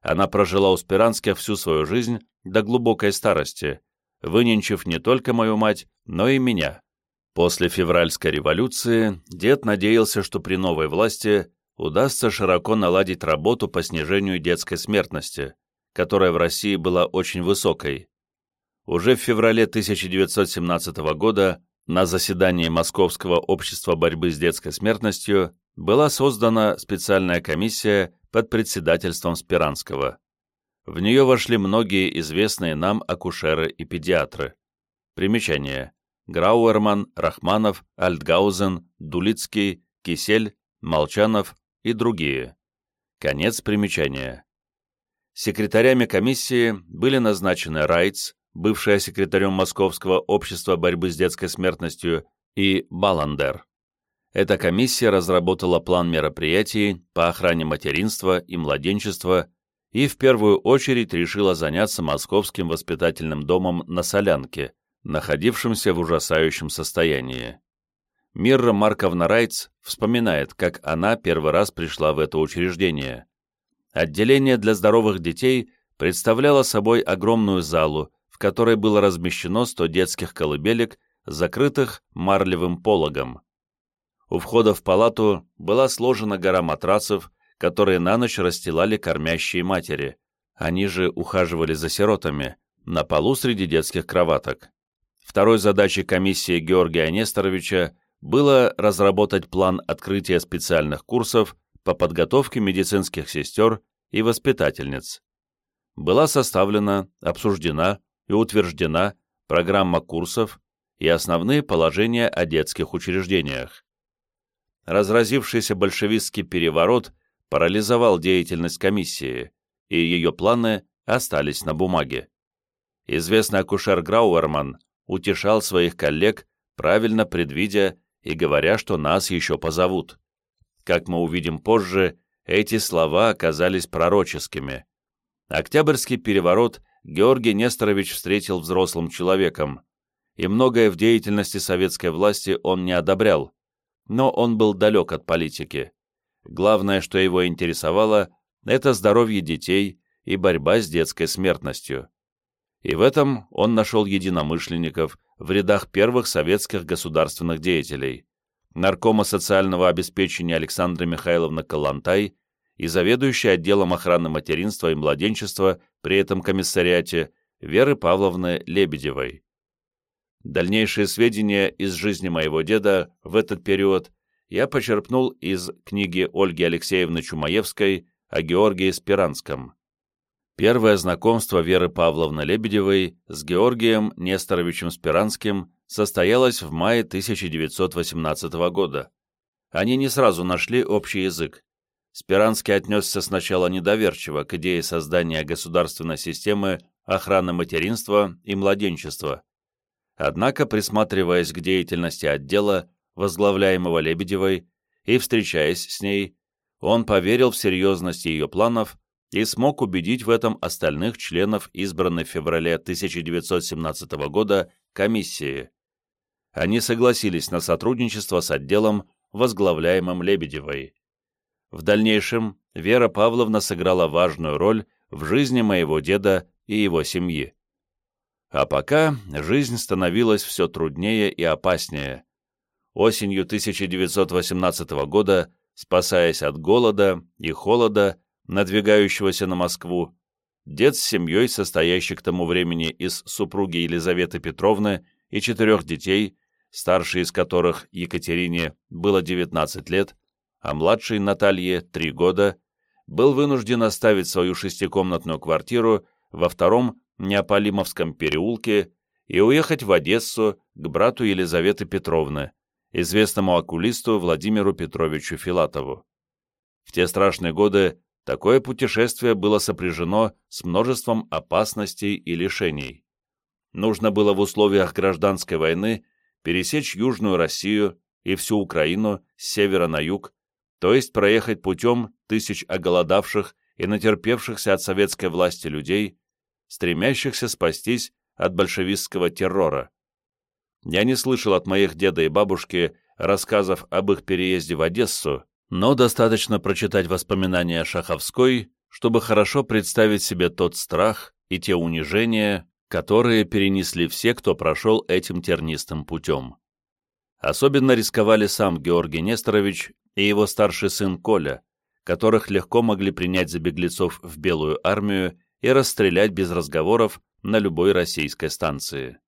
Она прожила у Спиранских всю свою жизнь до глубокой старости, выненчив не только мою мать, но и меня. После февральской революции дед надеялся, что при новой власти удастся широко наладить работу по снижению детской смертности, которая в России была очень высокой. Уже в феврале 1917 года на заседании Московского общества борьбы с детской смертностью была создана специальная комиссия под председательством Спиранского. В нее вошли многие известные нам акушеры и педиатры. Примечание. Грауэрман, Рахманов, Альтгаузен, Дулицкий, Кисель, Молчанов и другие. Конец примечания. Секретарями комиссии были назначены Райц, бывшая секретарем Московского общества борьбы с детской смертностью, и Баландер. Эта комиссия разработала план мероприятий по охране материнства и младенчества и в первую очередь решила заняться Московским воспитательным домом на Солянке, находившимся в ужасающем состоянии. Мирра Марковна Райц вспоминает, как она первый раз пришла в это учреждение. Отделение для здоровых детей представляло собой огромную залу, в которой было размещено 100 детских колыбелек, закрытых марлевым пологом. У входа в палату была сложена гора матрацев, которые на ночь расстилали кормящие матери. Они же ухаживали за сиротами, на полу среди детских кроваток. Второй задачей комиссии Георгия Несторовича было разработать план открытия специальных курсов по подготовке медицинских сестер и воспитательниц. Была составлена, обсуждена и утверждена программа курсов и основные положения о детских учреждениях. Разразившийся большевистский переворот парализовал деятельность комиссии, и ее планы остались на бумаге. Известный акушер Грауэрман утешал своих коллег, правильно предвидя и говоря, что нас еще позовут. Как мы увидим позже, эти слова оказались пророческими. Октябрьский переворот Георгий Несторович встретил взрослым человеком, и многое в деятельности советской власти он не одобрял, но он был далек от политики. Главное, что его интересовало, это здоровье детей и борьба с детской смертностью. И в этом он нашел единомышленников в рядах первых советских государственных деятелей, наркома социального обеспечения Александра Михайловна Калантай и заведующая отделом охраны материнства и младенчества при этом комиссариате Веры Павловны Лебедевой. Дальнейшие сведения из жизни моего деда в этот период я почерпнул из книги Ольги Алексеевны Чумаевской о Георгии Спиранском. Первое знакомство Веры Павловны Лебедевой с Георгием Несторовичем Спиранским состоялось в мае 1918 года. Они не сразу нашли общий язык. Спиранский отнесся сначала недоверчиво к идее создания государственной системы охраны материнства и младенчества. Однако, присматриваясь к деятельности отдела, возглавляемого Лебедевой, и встречаясь с ней, он поверил в серьезность ее планов и смог убедить в этом остальных членов избранной в феврале 1917 года комиссии. Они согласились на сотрудничество с отделом, возглавляемым Лебедевой. В дальнейшем Вера Павловна сыграла важную роль в жизни моего деда и его семьи. А пока жизнь становилась все труднее и опаснее. Осенью 1918 года, спасаясь от голода и холода, надвигающегося на Москву, дед с семьей, состоящий к тому времени из супруги Елизаветы Петровны и четырех детей, старшей из которых Екатерине было 19 лет, а младшей Наталье 3 года, был вынужден оставить свою шестикомнатную квартиру во втором Неаполимовском переулке и уехать в Одессу к брату Елизаветы Петровны, известному окулисту Владимиру Петровичу Филатову. В те страшные годы Такое путешествие было сопряжено с множеством опасностей и лишений. Нужно было в условиях гражданской войны пересечь Южную Россию и всю Украину с севера на юг, то есть проехать путем тысяч оголодавших и натерпевшихся от советской власти людей, стремящихся спастись от большевистского террора. Я не слышал от моих деда и бабушки рассказов об их переезде в Одессу, но достаточно прочитать воспоминания Шаховской, чтобы хорошо представить себе тот страх и те унижения, которые перенесли все, кто прошел этим тернистым путем. Особенно рисковали сам Георгий Несторович и его старший сын Коля, которых легко могли принять за беглецов в Белую армию и расстрелять без разговоров на любой российской станции.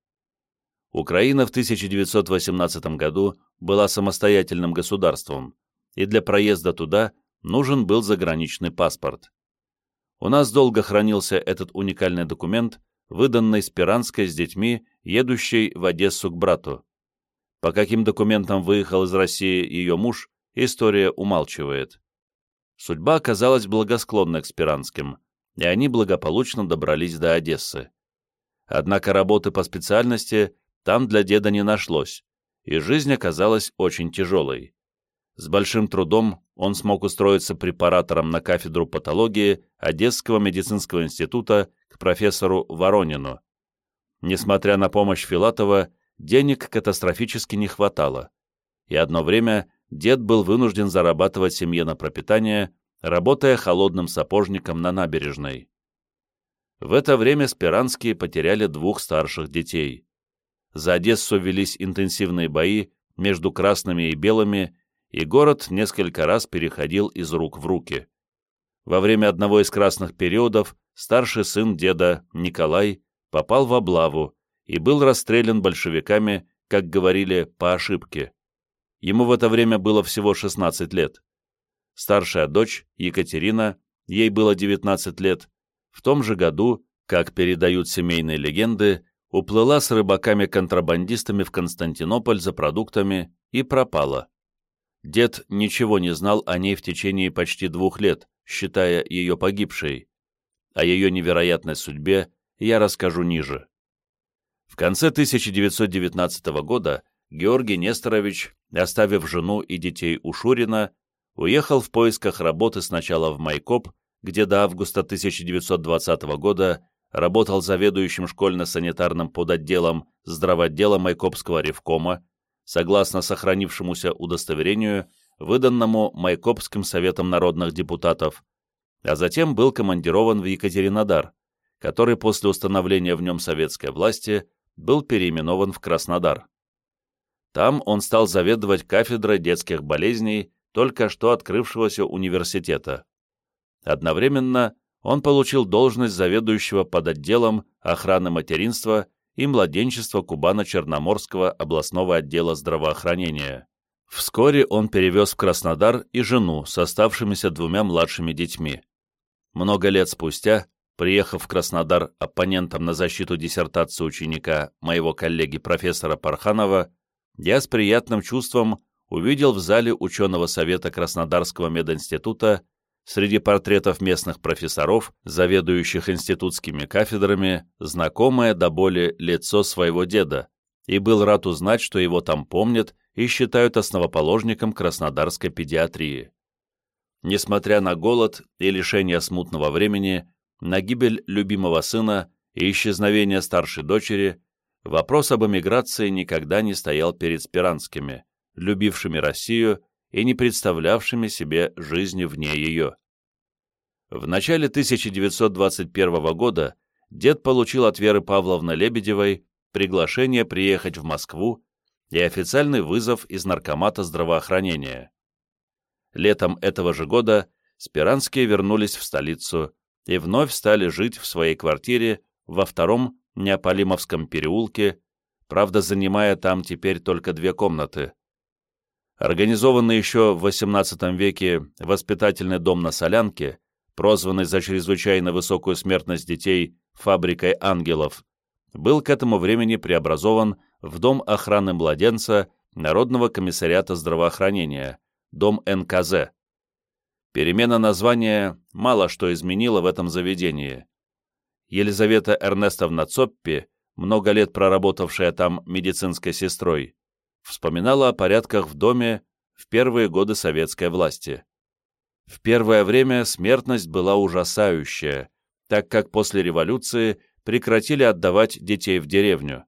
Украина в 1918 году была самостоятельным государством, и для проезда туда нужен был заграничный паспорт. У нас долго хранился этот уникальный документ, выданный Спиранской с детьми, едущей в Одессу к брату. По каким документам выехал из России ее муж, история умалчивает. Судьба оказалась благосклонной к Спиранским, и они благополучно добрались до Одессы. Однако работы по специальности там для деда не нашлось, и жизнь оказалась очень тяжелой. С большим трудом он смог устроиться препаратором на кафедру патологии Одесского медицинского института профессору Воронину. Несмотря на помощь Филатова, денег катастрофически не хватало, и одно время дед был вынужден зарабатывать семье на пропитание, работая холодным сапожником на набережной. В это время Спиранские потеряли двух старших детей. За Одессу велись интенсивные бои между красными и белыми и город несколько раз переходил из рук в руки. Во время одного из красных периодов старший сын деда, Николай, попал в облаву и был расстрелян большевиками, как говорили, по ошибке. Ему в это время было всего 16 лет. Старшая дочь, Екатерина, ей было 19 лет, в том же году, как передают семейные легенды, уплыла с рыбаками-контрабандистами в Константинополь за продуктами и пропала. Дед ничего не знал о ней в течение почти двух лет, считая ее погибшей. О ее невероятной судьбе я расскажу ниже. В конце 1919 года Георгий Несторович, оставив жену и детей у Шурина, уехал в поисках работы сначала в Майкоп, где до августа 1920 года работал заведующим школьно-санитарным подотделом здравоотдела Майкопского ревкома, согласно сохранившемуся удостоверению, выданному Майкопским советом народных депутатов, а затем был командирован в Екатеринодар, который после установления в нем советской власти был переименован в Краснодар. Там он стал заведовать кафедрой детских болезней только что открывшегося университета. Одновременно он получил должность заведующего под отделом охраны материнства и младенчества Кубано-Черноморского областного отдела здравоохранения. Вскоре он перевез в Краснодар и жену с оставшимися двумя младшими детьми. Много лет спустя, приехав в Краснодар оппонентом на защиту диссертации ученика моего коллеги профессора Парханова, я с приятным чувством увидел в зале ученого совета Краснодарского мединститута среди портретов местных профессоров, заведующих институтскими кафедрами, знакомое до боли лицо своего деда, и был рад узнать, что его там помнят и считают основоположником краснодарской педиатрии. Несмотря на голод и лишение смутного времени, на гибель любимого сына и исчезновение старшей дочери, вопрос об эмиграции никогда не стоял перед Спиранскими, любившими Россию и не представлявшими себе жизни вне ее. В начале 1921 года дед получил от Веры Павловны Лебедевой приглашение приехать в Москву и официальный вызов из Наркомата здравоохранения. Летом этого же года Спиранские вернулись в столицу и вновь стали жить в своей квартире во втором Неаполимовском переулке, правда, занимая там теперь только две комнаты. Организованный еще в XVIII веке воспитательный дом на Солянке, прозванный за чрезвычайно высокую смертность детей «фабрикой ангелов», был к этому времени преобразован в Дом охраны младенца Народного комиссариата здравоохранения, Дом НКЗ. Перемена названия мало что изменила в этом заведении. Елизавета Эрнестовна Цоппи, много лет проработавшая там медицинской сестрой, вспоминала о порядках в доме в первые годы советской власти. В первое время смертность была ужасающая, так как после революции прекратили отдавать детей в деревню.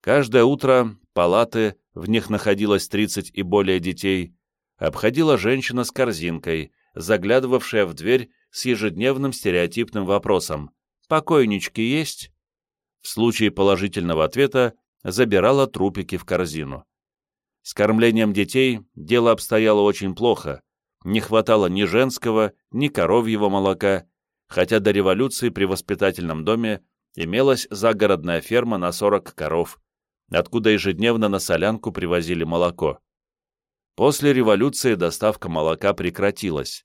Каждое утро палаты, в них находилось 30 и более детей, обходила женщина с корзинкой, заглядывавшая в дверь с ежедневным стереотипным вопросом «Покойнички есть?». В случае положительного ответа забирала трупики в корзину. С кормлением детей дело обстояло очень плохо, не хватало ни женского, ни коровьего молока, хотя до революции при воспитательном доме имелась загородная ферма на 40 коров, откуда ежедневно на солянку привозили молоко. После революции доставка молока прекратилась.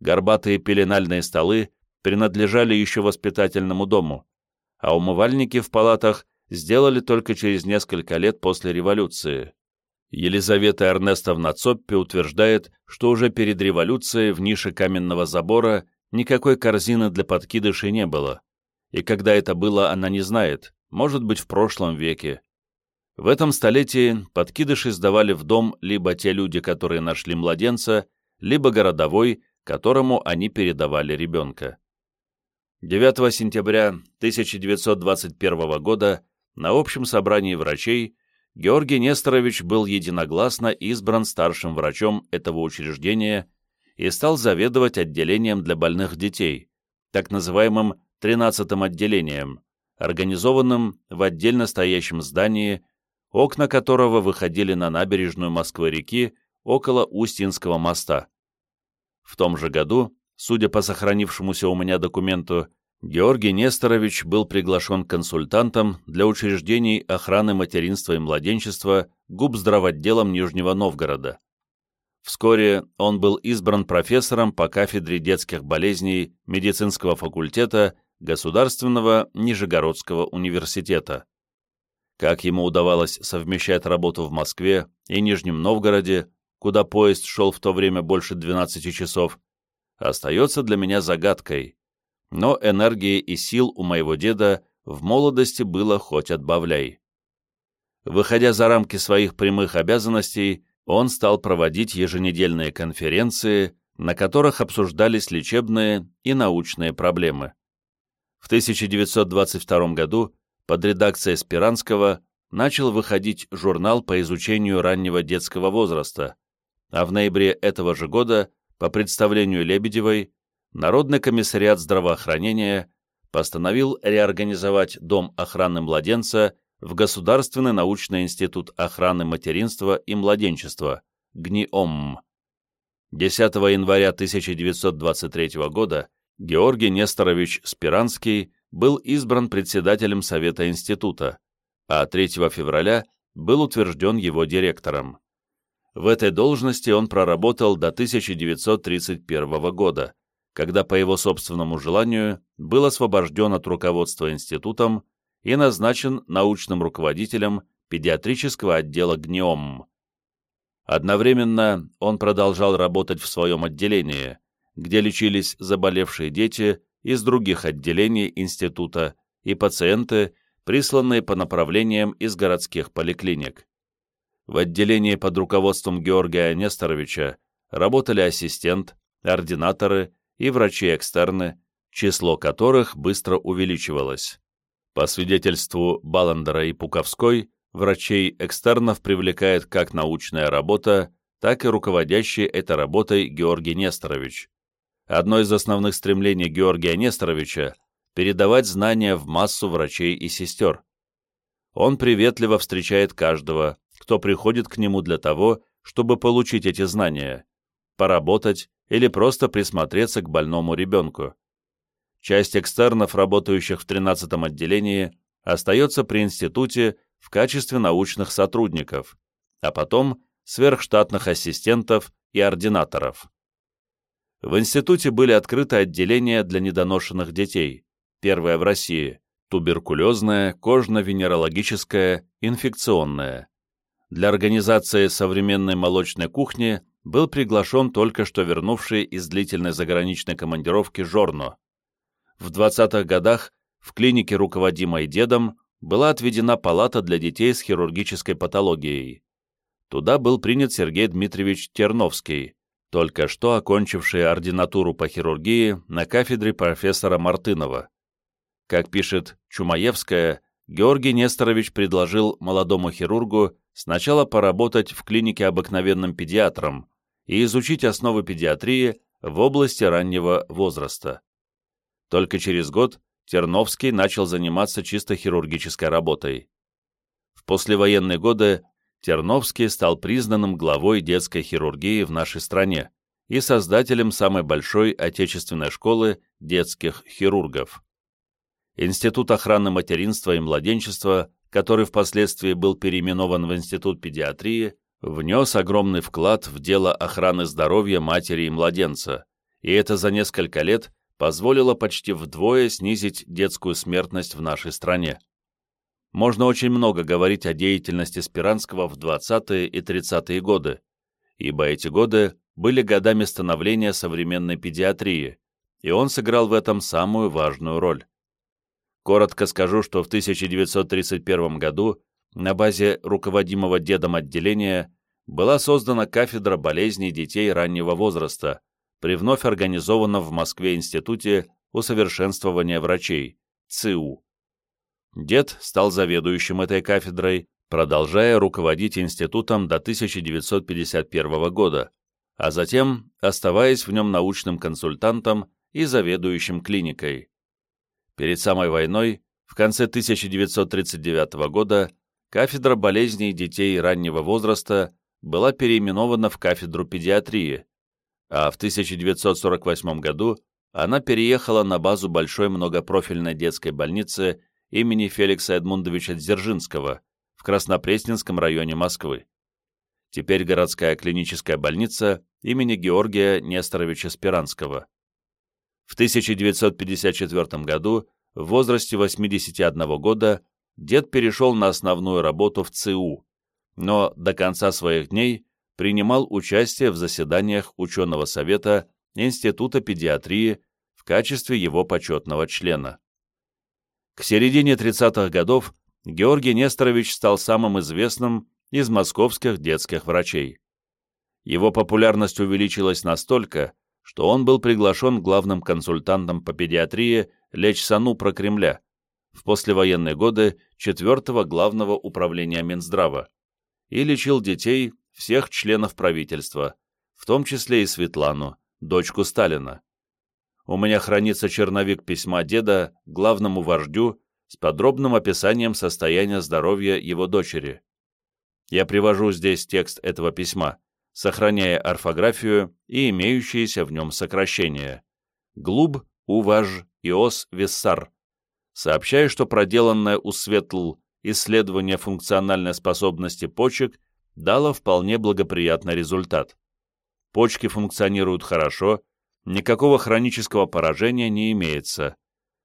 Горбатые пеленальные столы принадлежали еще воспитательному дому, а умывальники в палатах сделали только через несколько лет после революции. Елизавета Эрнестовна Цоппи утверждает, что уже перед революцией в нише каменного забора никакой корзины для подкидышей не было, и когда это было, она не знает, может быть, в прошлом веке. В этом столетии подкидыши сдавали в дом либо те люди, которые нашли младенца, либо городовой, которому они передавали ребенка. 9 сентября 1921 года на общем собрании врачей Георгий Несторович был единогласно избран старшим врачом этого учреждения и стал заведовать отделением для больных детей, так называемым 13-м отделением, организованным в отдельно стоящем здании окна которого выходили на набережную Москвы-реки около Устинского моста. В том же году, судя по сохранившемуся у меня документу, Георгий Несторович был приглашен консультантом для учреждений охраны материнства и младенчества губздравотделом Нижнего Новгорода. Вскоре он был избран профессором по кафедре детских болезней медицинского факультета Государственного Нижегородского университета. Как ему удавалось совмещать работу в Москве и Нижнем Новгороде, куда поезд шел в то время больше 12 часов, остается для меня загадкой. Но энергии и сил у моего деда в молодости было хоть отбавляй. Выходя за рамки своих прямых обязанностей, он стал проводить еженедельные конференции, на которых обсуждались лечебные и научные проблемы. В 1922 году под редакцией Спиранского начал выходить журнал по изучению раннего детского возраста, а в ноябре этого же года, по представлению Лебедевой, Народный комиссариат здравоохранения постановил реорганизовать Дом охраны младенца в Государственный научный институт охраны материнства и младенчества, ГНИОМ. 10 января 1923 года Георгий Несторович Спиранский был избран председателем Совета института, а 3 февраля был утвержден его директором. В этой должности он проработал до 1931 года, когда по его собственному желанию был освобожден от руководства институтом и назначен научным руководителем педиатрического отдела ГНИОМ. Одновременно он продолжал работать в своем отделении, где лечились заболевшие дети из других отделений института и пациенты, присланные по направлениям из городских поликлиник. В отделении под руководством Георгия Несторовича работали ассистент, ординаторы и врачи-экстерны, число которых быстро увеличивалось. По свидетельству Баландера и Пуковской, врачей-экстернов привлекает как научная работа, так и руководящий этой работой Георгий Несторович. Одно из основных стремлений Георгия Несторовича – передавать знания в массу врачей и сестер. Он приветливо встречает каждого, кто приходит к нему для того, чтобы получить эти знания, поработать или просто присмотреться к больному ребенку. Часть экстернов, работающих в 13-м отделении, остается при институте в качестве научных сотрудников, а потом сверхштатных ассистентов и ординаторов. В институте были открыты отделения для недоношенных детей, первое в России, туберкулезное, кожно-венерологическое, инфекционное. Для организации современной молочной кухни был приглашен только что вернувший из длительной заграничной командировки Жорно. В 20-х годах в клинике, руководимой дедом, была отведена палата для детей с хирургической патологией. Туда был принят Сергей Дмитриевич Терновский, только что окончивший ординатуру по хирургии на кафедре профессора Мартынова. Как пишет Чумаевская, Георгий Несторович предложил молодому хирургу сначала поработать в клинике обыкновенным педиатром и изучить основы педиатрии в области раннего возраста. Только через год Терновский начал заниматься чисто хирургической работой. В послевоенные годы Терновский стал признанным главой детской хирургии в нашей стране и создателем самой большой отечественной школы детских хирургов. Институт охраны материнства и младенчества, который впоследствии был переименован в Институт педиатрии, внес огромный вклад в дело охраны здоровья матери и младенца, и это за несколько лет позволило почти вдвое снизить детскую смертность в нашей стране. Можно очень много говорить о деятельности Спиранского в 20-е и 30-е годы, ибо эти годы были годами становления современной педиатрии, и он сыграл в этом самую важную роль. Коротко скажу, что в 1931 году на базе руководимого дедом отделения была создана кафедра болезней детей раннего возраста при вновь организованном в Москве Институте усовершенствования врачей, ЦИУ. Дед стал заведующим этой кафедрой, продолжая руководить институтом до 1951 года, а затем оставаясь в нем научным консультантом и заведующим клиникой. Перед самой войной, в конце 1939 года, кафедра болезней детей раннего возраста была переименована в кафедру педиатрии, а в 1948 году она переехала на базу большой многопрофильной детской больницы имени Феликса Эдмундовича Дзержинского в Краснопресненском районе Москвы. Теперь городская клиническая больница имени Георгия Несторовича Спиранского. В 1954 году, в возрасте 81 года, дед перешел на основную работу в ЦУ, но до конца своих дней принимал участие в заседаниях ученого совета Института педиатрии в качестве его почетного члена. К середине 30-х годов Георгий Несторович стал самым известным из московских детских врачей. Его популярность увеличилась настолько, что он был приглашен главным консультантом по педиатрии Лечсану про Кремля в послевоенные годы 4-го главного управления Минздрава и лечил детей всех членов правительства, в том числе и Светлану, дочку Сталина. У меня хранится черновик письма деда главному вождю с подробным описанием состояния здоровья его дочери. Я привожу здесь текст этого письма, сохраняя орфографию и имеющиеся в нем сокращения. Глуб, Уваж, Иос, Виссар. Сообщаю, что проделанное у Светл исследование функциональной способности почек дало вполне благоприятный результат. Почки функционируют хорошо, никакого хронического поражения не имеется.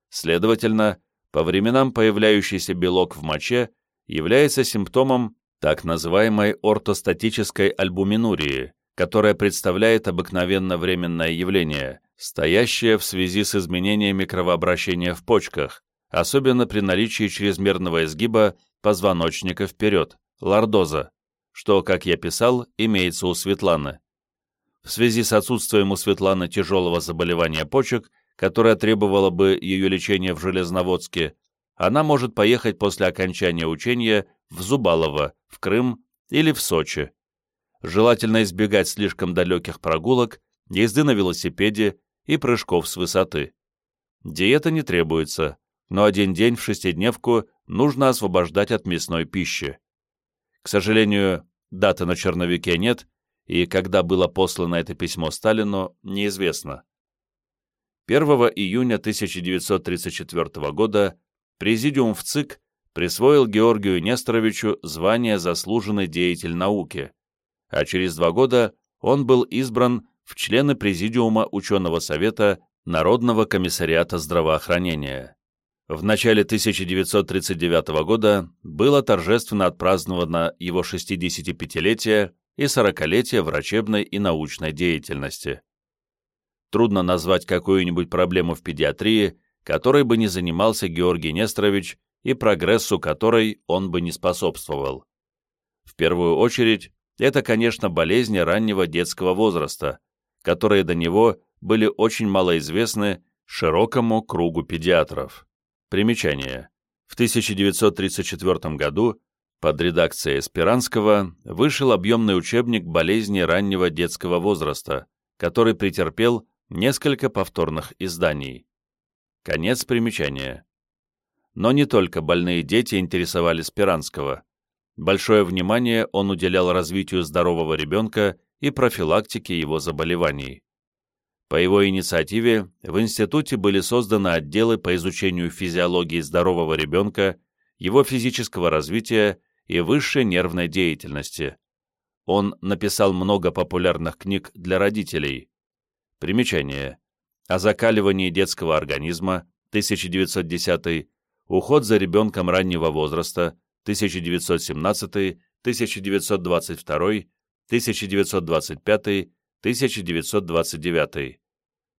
Следовательно, по временам появляющийся белок в моче является симптомом так называемой ортостатической альбуминурии, которая представляет обыкновенно временное явление, стоящее в связи с изменениями кровообращения в почках, особенно при наличии чрезмерного изгиба позвоночника вперед, лордоза, что, как я писал, имеется у Светланы. В связи с отсутствием у Светланы тяжелого заболевания почек, которое требовало бы ее лечения в Железноводске, она может поехать после окончания учения в Зубалово, в Крым или в Сочи. Желательно избегать слишком далеких прогулок, езды на велосипеде и прыжков с высоты. Диета не требуется, но один день в шестидневку нужно освобождать от мясной пищи. К сожалению, даты на черновике нет, и когда было послано это письмо Сталину, неизвестно. 1 июня 1934 года Президиум в ЦИК присвоил Георгию Несторовичу звание «Заслуженный деятель науки», а через два года он был избран в члены Президиума ученого совета Народного комиссариата здравоохранения. В начале 1939 года было торжественно отпраздновано его 65-летие и 40-летие врачебной и научной деятельности. Трудно назвать какую-нибудь проблему в педиатрии, которой бы не занимался Георгий Несторович и прогрессу которой он бы не способствовал. В первую очередь, это, конечно, болезни раннего детского возраста, которые до него были очень малоизвестны широкому кругу педиатров. Примечание. В 1934 году под редакцией Спиранского вышел объемный учебник болезни раннего детского возраста, который претерпел несколько повторных изданий. Конец примечания. Но не только больные дети интересовали Спиранского. Большое внимание он уделял развитию здорового ребенка и профилактике его заболеваний. По его инициативе в институте были созданы отделы по изучению физиологии здорового ребенка, его физического развития и высшей нервной деятельности. Он написал много популярных книг для родителей. Примечание. О закаливании детского организма, 1910 Уход за ребенком раннего возраста, 1917 1922 1925 1929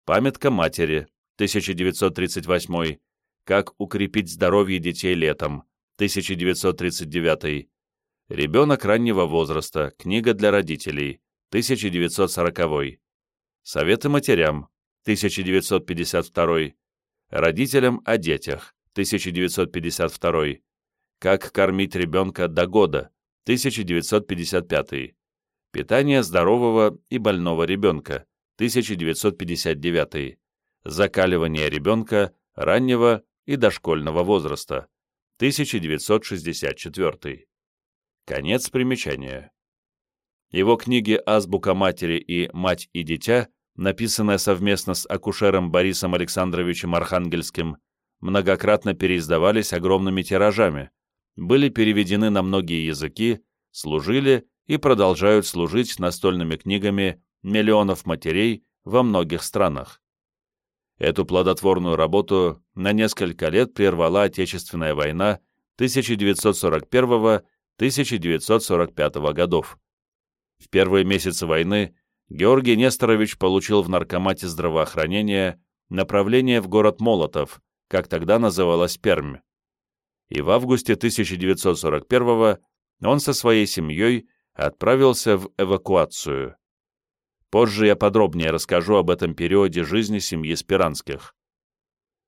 Памятка матери, 1938 Как укрепить здоровье детей летом, 1939. Ребенок раннего возраста. Книга для родителей. 1940. Советы матерям. 1952. Родителям о детях. 1952. Как кормить ребенка до года. 1955. Питание здорового и больного ребенка. 1959. Закаливание ребенка раннего и дошкольного возраста. 1964. Конец примечания. Его книги «Азбука матери» и «Мать и дитя», написанная совместно с акушером Борисом Александровичем Архангельским, многократно переиздавались огромными тиражами, были переведены на многие языки, служили и продолжают служить настольными книгами миллионов матерей во многих странах. Эту плодотворную работу на несколько лет прервала Отечественная война 1941-1945 годов. В первые месяцы войны Георгий Несторович получил в Наркомате здравоохранения направление в город Молотов, как тогда называлась Пермь. И в августе 1941 он со своей семьей отправился в эвакуацию. Позже я подробнее расскажу об этом периоде жизни семьи Спиранских.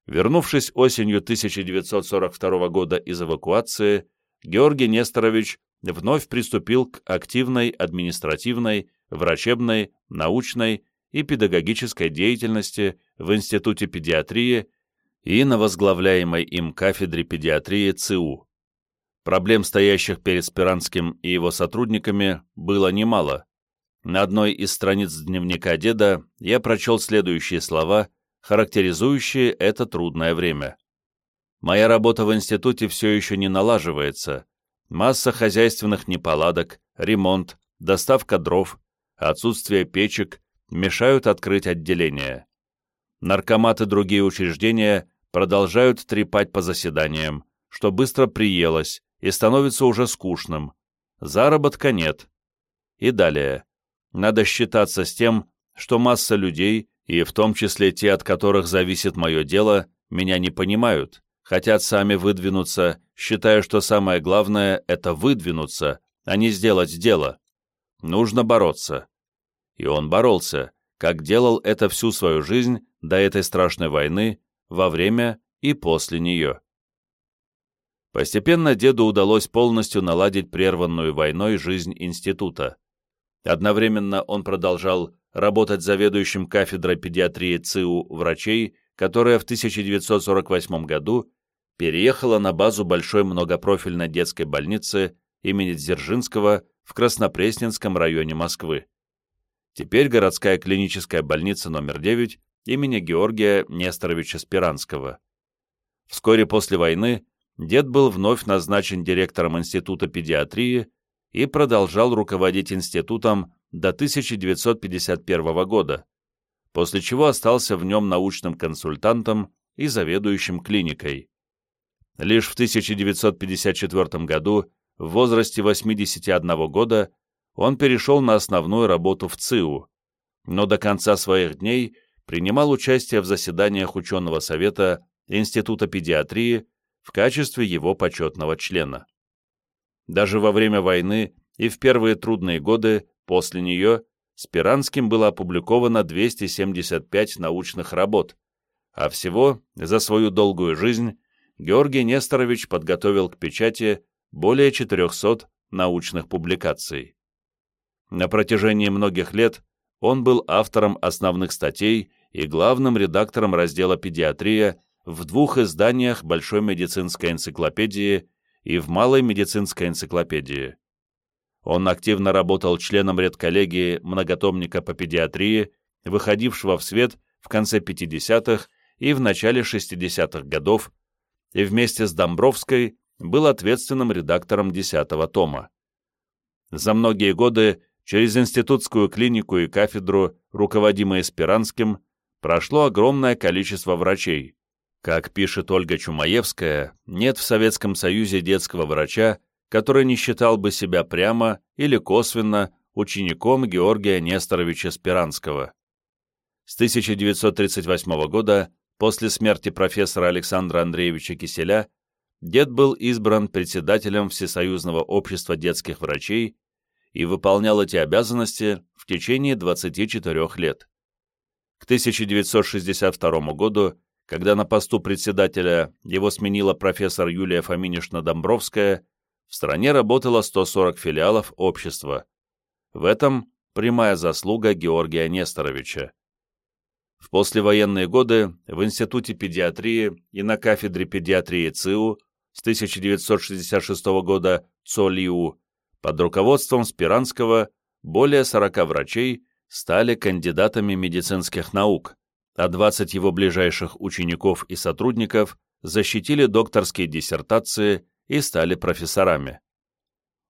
Вернувшись осенью 1942 года из эвакуации, Георгий Несторович вновь приступил к активной административной, врачебной, научной и педагогической деятельности в Институте педиатрии и на возглавляемой им кафедре педиатрии ЦУ. Проблем, стоящих перед Спиранским и его сотрудниками, было немало, на одной из страниц дневника деда я прочел следующие слова, характеризующие это трудное время. «Моя работа в институте все еще не налаживается. Масса хозяйственных неполадок, ремонт, доставка дров, отсутствие печек мешают открыть отделение. Наркоматы и другие учреждения продолжают трепать по заседаниям, что быстро приелось и становится уже скучным. Заработка нет. И далее. Надо считаться с тем, что масса людей, и в том числе те, от которых зависит мое дело, меня не понимают, хотят сами выдвинуться, считая, что самое главное — это выдвинуться, а не сделать дело. Нужно бороться. И он боролся, как делал это всю свою жизнь до этой страшной войны, во время и после нее. Постепенно деду удалось полностью наладить прерванную войной жизнь института. Одновременно он продолжал работать заведующим кафедрой педиатрии ЦИУ врачей, которая в 1948 году переехала на базу большой многопрофильной детской больницы имени Дзержинского в Краснопресненском районе Москвы. Теперь городская клиническая больница номер 9 имени Георгия Несторовича Спиранского. Вскоре после войны дед был вновь назначен директором Института педиатрии и продолжал руководить институтом до 1951 года, после чего остался в нем научным консультантом и заведующим клиникой. Лишь в 1954 году, в возрасте 81 года, он перешел на основную работу в ЦИУ, но до конца своих дней принимал участие в заседаниях ученого совета Института педиатрии в качестве его почетного члена. Даже во время войны и в первые трудные годы после нее Спиранским было опубликовано 275 научных работ, а всего за свою долгую жизнь Георгий Несторович подготовил к печати более 400 научных публикаций. На протяжении многих лет он был автором основных статей и главным редактором раздела «Педиатрия» в двух изданиях Большой медицинской энциклопедии и в Малой медицинской энциклопедии. Он активно работал членом редколлегии многотомника по педиатрии, выходившего в свет в конце 50-х и в начале 60-х годов, и вместе с Домбровской был ответственным редактором 10-го тома. За многие годы через институтскую клинику и кафедру, руководимые Спиранским, прошло огромное количество врачей. Как пишет Ольга Чумаевская, нет в Советском Союзе детского врача, который не считал бы себя прямо или косвенно учеником Георгия Несторовича Спиранского. С 1938 года, после смерти профессора Александра Андреевича Киселя, дед был избран председателем Всесоюзного общества детских врачей и выполнял эти обязанности в течение 24 лет. К 1962 году, когда на посту председателя его сменила профессор Юлия Фоминишна Домбровская, в стране работало 140 филиалов общества. В этом прямая заслуга Георгия Несторовича. В послевоенные годы в Институте педиатрии и на кафедре педиатрии ЦИУ с 1966 года ЦОЛИУ под руководством Спиранского более 40 врачей стали кандидатами медицинских наук, а 20 его ближайших учеников и сотрудников защитили докторские диссертации и стали профессорами.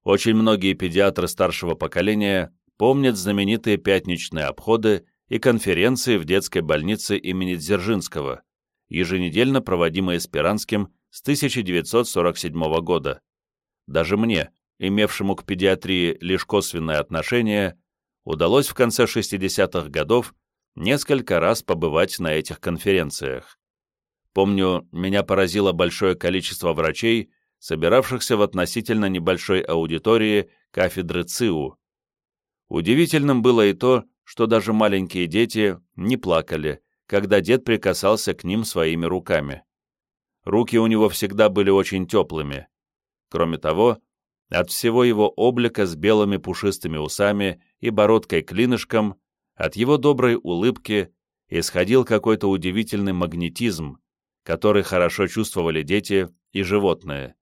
Очень многие педиатры старшего поколения помнят знаменитые пятничные обходы и конференции в детской больнице имени Дзержинского, еженедельно проводимые Спиранским с 1947 года. Даже мне, имевшему к педиатрии лишь косвенное отношение, удалось в конце 60-х годов несколько раз побывать на этих конференциях. Помню, меня поразило большое количество врачей, собиравшихся в относительно небольшой аудитории кафедры ЦИУ. Удивительным было и то, что даже маленькие дети не плакали, когда дед прикасался к ним своими руками. Руки у него всегда были очень теплыми. Кроме того, от всего его облика с белыми пушистыми усами и бородкой-клинышком, от его доброй улыбки исходил какой-то удивительный магнетизм, который хорошо чувствовали дети и животные.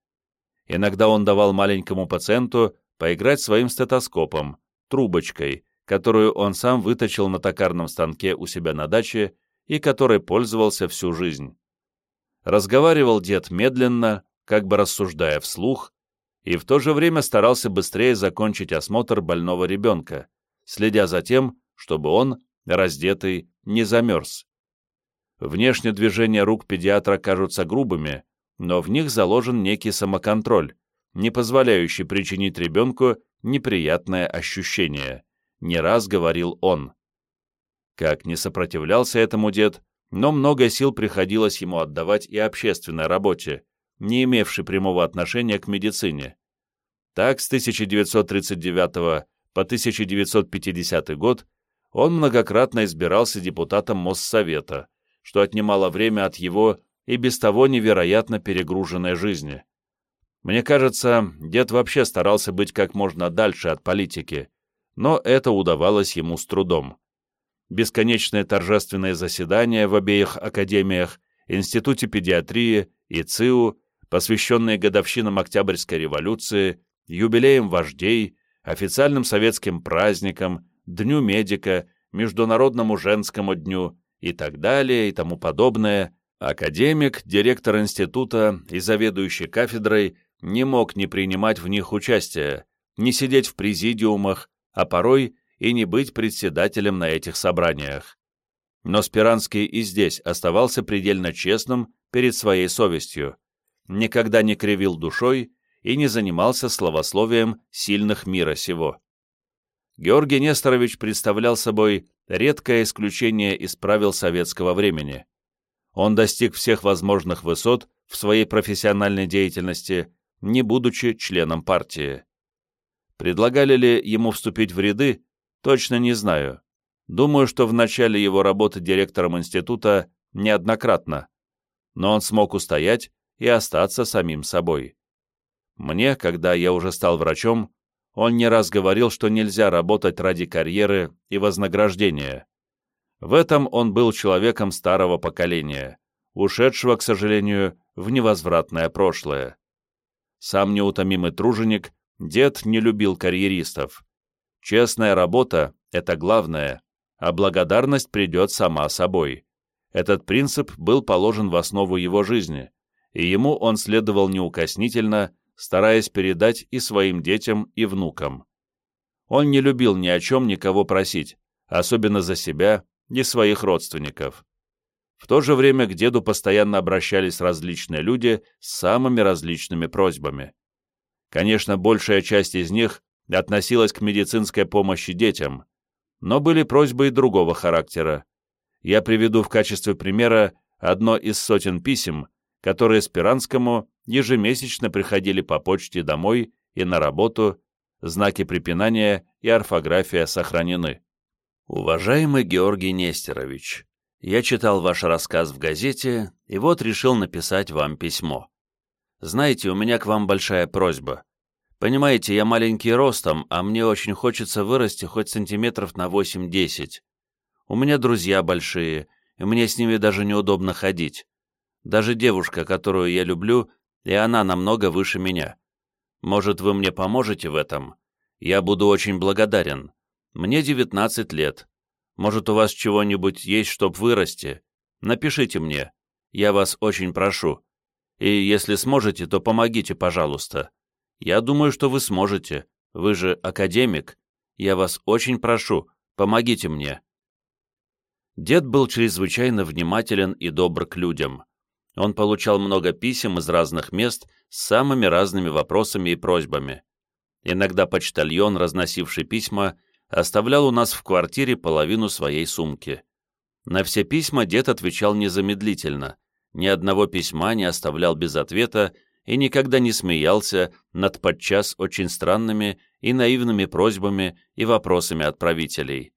Иногда он давал маленькому пациенту поиграть своим стетоскопом, трубочкой, которую он сам выточил на токарном станке у себя на даче и которой пользовался всю жизнь. Разговаривал дед медленно, как бы рассуждая вслух, и в то же время старался быстрее закончить осмотр больного ребенка, следя за тем, чтобы он, раздетый, не замерз. Внешне движения рук педиатра кажутся грубыми, но в них заложен некий самоконтроль, не позволяющий причинить ребенку неприятное ощущение, не раз говорил он. Как не сопротивлялся этому дед, но много сил приходилось ему отдавать и общественной работе, не имевшей прямого отношения к медицине. Так, с 1939 по 1950 год он многократно избирался депутатом Моссовета, что отнимало время от его и без того невероятно перегруженной жизни. Мне кажется, дед вообще старался быть как можно дальше от политики, но это удавалось ему с трудом. Бесконечные торжественные заседания в обеих академиях, Институте педиатрии и ЦИУ посвященные годовщинам Октябрьской революции, юбилеям вождей, официальным советским праздникам, Дню медика, Международному женскому дню и так далее и тому подобное, академик, директор института и заведующий кафедрой не мог не принимать в них участие, не сидеть в президиумах, а порой и не быть председателем на этих собраниях. Но Спиранский и здесь оставался предельно честным перед своей совестью никогда не кривил душой и не занимался словословием сильных мира сего. Георгий Несторович представлял собой редкое исключение из правил советского времени. Он достиг всех возможных высот в своей профессиональной деятельности, не будучи членом партии. Предлагали ли ему вступить в ряды, Точно не знаю. Думаю, что в начале его работы директором института неоднократно. Но он смог устоять и остаться самим собой. Мне, когда я уже стал врачом, он не раз говорил, что нельзя работать ради карьеры и вознаграждения. В этом он был человеком старого поколения, ушедшего, к сожалению, в невозвратное прошлое. Сам неутомимый труженик, дед не любил карьеристов. Честная работа — это главное, а благодарность придет сама собой. Этот принцип был положен в основу его жизни, и ему он следовал неукоснительно, стараясь передать и своим детям, и внукам. Он не любил ни о чем никого просить, особенно за себя и своих родственников. В то же время к деду постоянно обращались различные люди с самыми различными просьбами. Конечно, большая часть из них относилась к медицинской помощи детям, но были просьбы и другого характера. Я приведу в качестве примера одно из сотен писем, которые Спиранскому ежемесячно приходили по почте домой и на работу, знаки препинания и орфография сохранены. Уважаемый Георгий Нестерович, я читал ваш рассказ в газете, и вот решил написать вам письмо. Знаете, у меня к вам большая просьба. Понимаете, я маленький ростом, а мне очень хочется вырасти хоть сантиметров на 8-10. У меня друзья большие, и мне с ними даже неудобно ходить. Даже девушка, которую я люблю, и она намного выше меня. Может, вы мне поможете в этом? Я буду очень благодарен. Мне 19 лет. Может, у вас чего-нибудь есть, чтоб вырасти? Напишите мне. Я вас очень прошу. И если сможете, то помогите, пожалуйста. Я думаю, что вы сможете. Вы же академик. Я вас очень прошу, помогите мне». Дед был чрезвычайно внимателен и добр к людям. Он получал много писем из разных мест с самыми разными вопросами и просьбами. Иногда почтальон, разносивший письма, оставлял у нас в квартире половину своей сумки. На все письма дед отвечал незамедлительно, ни одного письма не оставлял без ответа и никогда не смеялся над подчас очень странными и наивными просьбами и вопросами отправителей.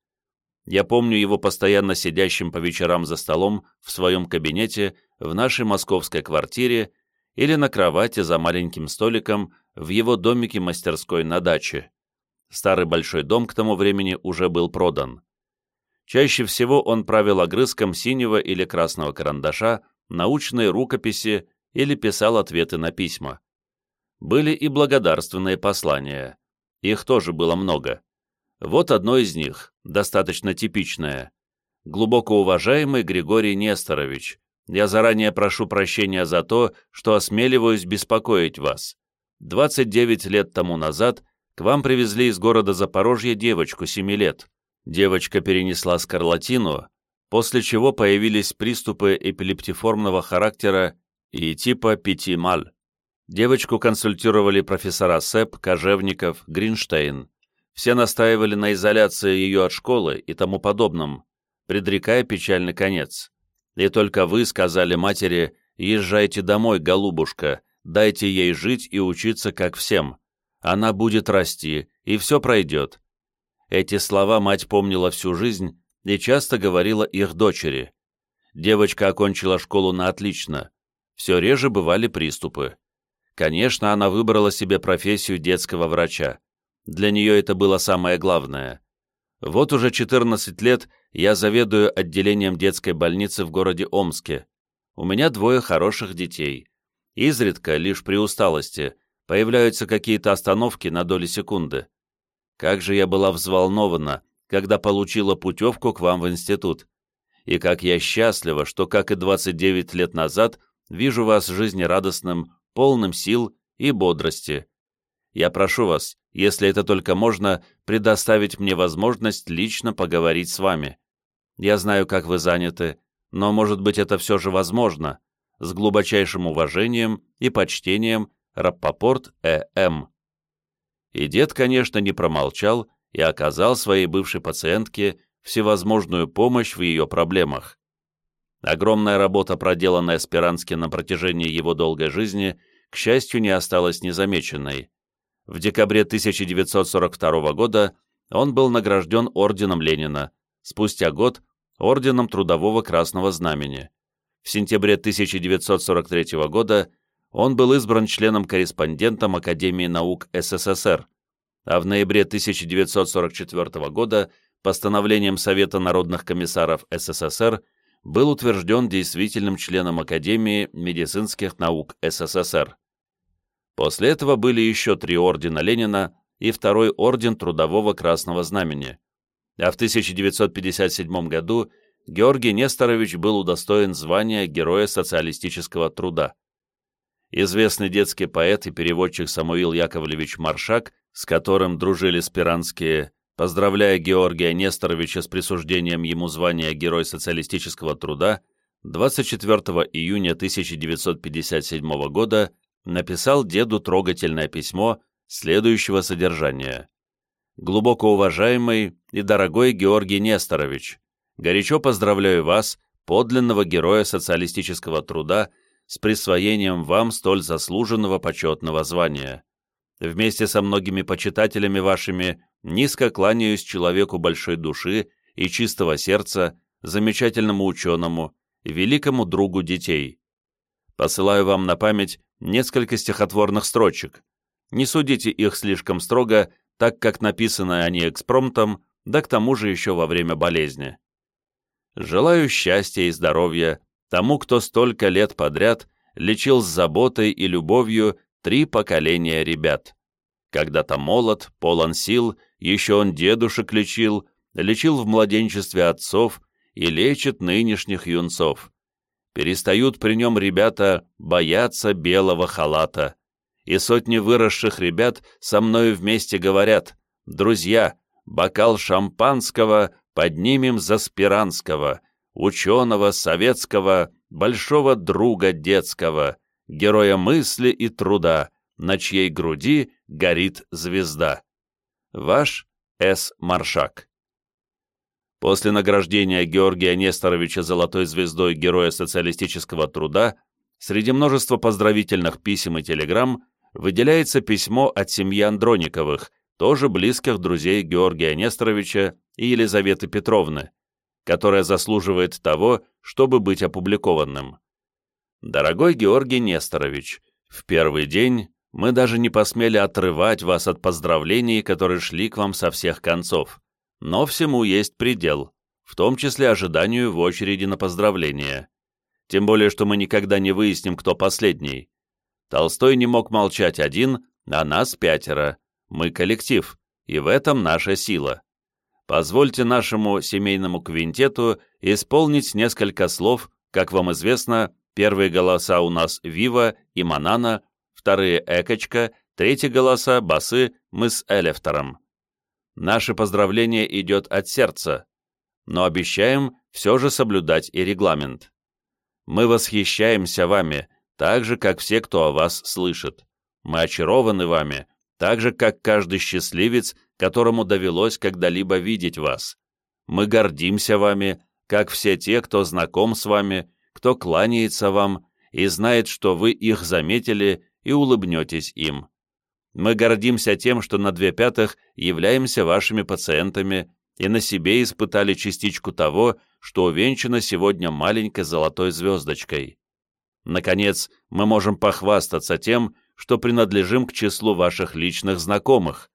Я помню его постоянно сидящим по вечерам за столом в своем кабинете в нашей московской квартире или на кровати за маленьким столиком в его домике-мастерской на даче. Старый большой дом к тому времени уже был продан. Чаще всего он правил огрызком синего или красного карандаша, научные рукописи или писал ответы на письма. Были и благодарственные послания. Их тоже было много. Вот одно из них, достаточно типичное. «Глубоко уважаемый Григорий Несторович, я заранее прошу прощения за то, что осмеливаюсь беспокоить вас. 29 лет тому назад к вам привезли из города Запорожье девочку 7 лет. Девочка перенесла скарлатину, после чего появились приступы эпилептиформного характера и типа Пяти-Маль. Девочку консультировали профессора Сеп, Кожевников, Гринштейн. Все настаивали на изоляции ее от школы и тому подобном, предрекая печальный конец. И только вы сказали матери «Езжайте домой, голубушка, дайте ей жить и учиться как всем». Она будет расти, и все пройдет. Эти слова мать помнила всю жизнь и часто говорила их дочери. Девочка окончила школу на отлично. Все реже бывали приступы. Конечно, она выбрала себе профессию детского врача. Для нее это было самое главное. Вот уже 14 лет я заведую отделением детской больницы в городе Омске. У меня двое хороших детей. Изредка, лишь при усталости, появляются какие-то остановки на доли секунды. Как же я была взволнована, когда получила путевку к вам в институт. И как я счастлива, что, как и 29 лет назад, вижу вас жизнерадостным, полным сил и бодрости. Я прошу вас, если это только можно, предоставить мне возможность лично поговорить с вами. Я знаю, как вы заняты, но, может быть, это все же возможно, с глубочайшим уважением и почтением Раппопорт Э.М. И дед, конечно, не промолчал и оказал своей бывшей пациентке всевозможную помощь в ее проблемах. Огромная работа, проделанная Спирански на протяжении его долгой жизни, к счастью, не осталась незамеченной. В декабре 1942 года он был награжден Орденом Ленина, спустя год – Орденом Трудового Красного Знамени. В сентябре 1943 года он был избран членом-корреспондентом Академии наук СССР, а в ноябре 1944 года постановлением Совета народных комиссаров СССР был утвержден действительным членом Академии медицинских наук СССР. После этого были еще три ордена Ленина и второй орден Трудового Красного Знамени. А в 1957 году Георгий Несторович был удостоен звания Героя социалистического труда. Известный детский поэт и переводчик Самуил Яковлевич Маршак, с которым дружили спиранские, поздравляя Георгия Несторовича с присуждением ему звания Герой социалистического труда, 24 июня 1957 года написал деду трогательное письмо следующего содержания. «Глубоко уважаемый и дорогой Георгий Несторович, горячо поздравляю вас, подлинного героя социалистического труда, с присвоением вам столь заслуженного почетного звания. Вместе со многими почитателями вашими низко кланяюсь человеку большой души и чистого сердца, замечательному ученому, великому другу детей. Посылаю вам на память несколько стихотворных строчек. Не судите их слишком строго, так как написаны они экспромтом, да к тому же еще во время болезни. Желаю счастья и здоровья тому, кто столько лет подряд лечил с заботой и любовью три поколения ребят. Когда-то молод, полон сил, еще он дедушек лечил, лечил в младенчестве отцов и лечит нынешних юнцов. Перестают при нем ребята бояться белого халата. И сотни выросших ребят со мною вместе говорят, «Друзья, бокал шампанского поднимем за Спиранского, ученого, советского, большого друга детского, героя мысли и труда, на чьей груди горит звезда. Ваш С. Маршак. После награждения Георгия Несторовича золотой звездой Героя социалистического труда среди множества поздравительных писем и телеграмм выделяется письмо от семьи Андрониковых, тоже близких друзей Георгия Несторовича и Елизаветы Петровны, которое заслуживает того, чтобы быть опубликованным. Дорогой Георгий Несторович, в первый день мы даже не посмели отрывать вас от поздравлений, которые шли к вам со всех концов. Но всему есть предел, в том числе ожиданию в очереди на поздравления. Тем более, что мы никогда не выясним, кто последний. Толстой не мог молчать один, а нас пятеро. Мы коллектив, и в этом наша сила. Позвольте нашему семейному квинтету исполнить несколько слов, как вам известно, первые голоса у нас Вива и Манана, вторые Экочка, третьи голоса, басы, мы с Элефтором. Наше поздравление идет от сердца, но обещаем все же соблюдать и регламент. Мы восхищаемся вами, так же, как все, кто о вас слышит. Мы очарованы вами, так же, как каждый счастливец, которому довелось когда-либо видеть вас. Мы гордимся вами, как все те, кто знаком с вами, кто кланяется вам и знает, что вы их заметили и улыбнетесь им. Мы гордимся тем, что на две пятых являемся вашими пациентами и на себе испытали частичку того, что увенчано сегодня маленькой золотой звездочкой. Наконец, мы можем похвастаться тем, что принадлежим к числу ваших личных знакомых.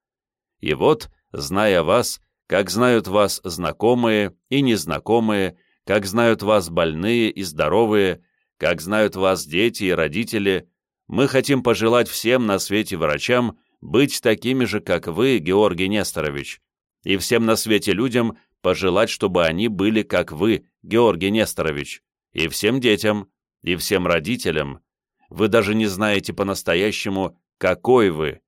И вот, зная вас, как знают вас знакомые и незнакомые, как знают вас больные и здоровые, как знают вас дети и родители, мы хотим пожелать всем на свете врачам быть такими же, как вы, Георгий Несторович, и всем на свете людям пожелать, чтобы они были, как вы, Георгий Несторович, и всем детям, и всем родителям. Вы даже не знаете по-настоящему, какой вы.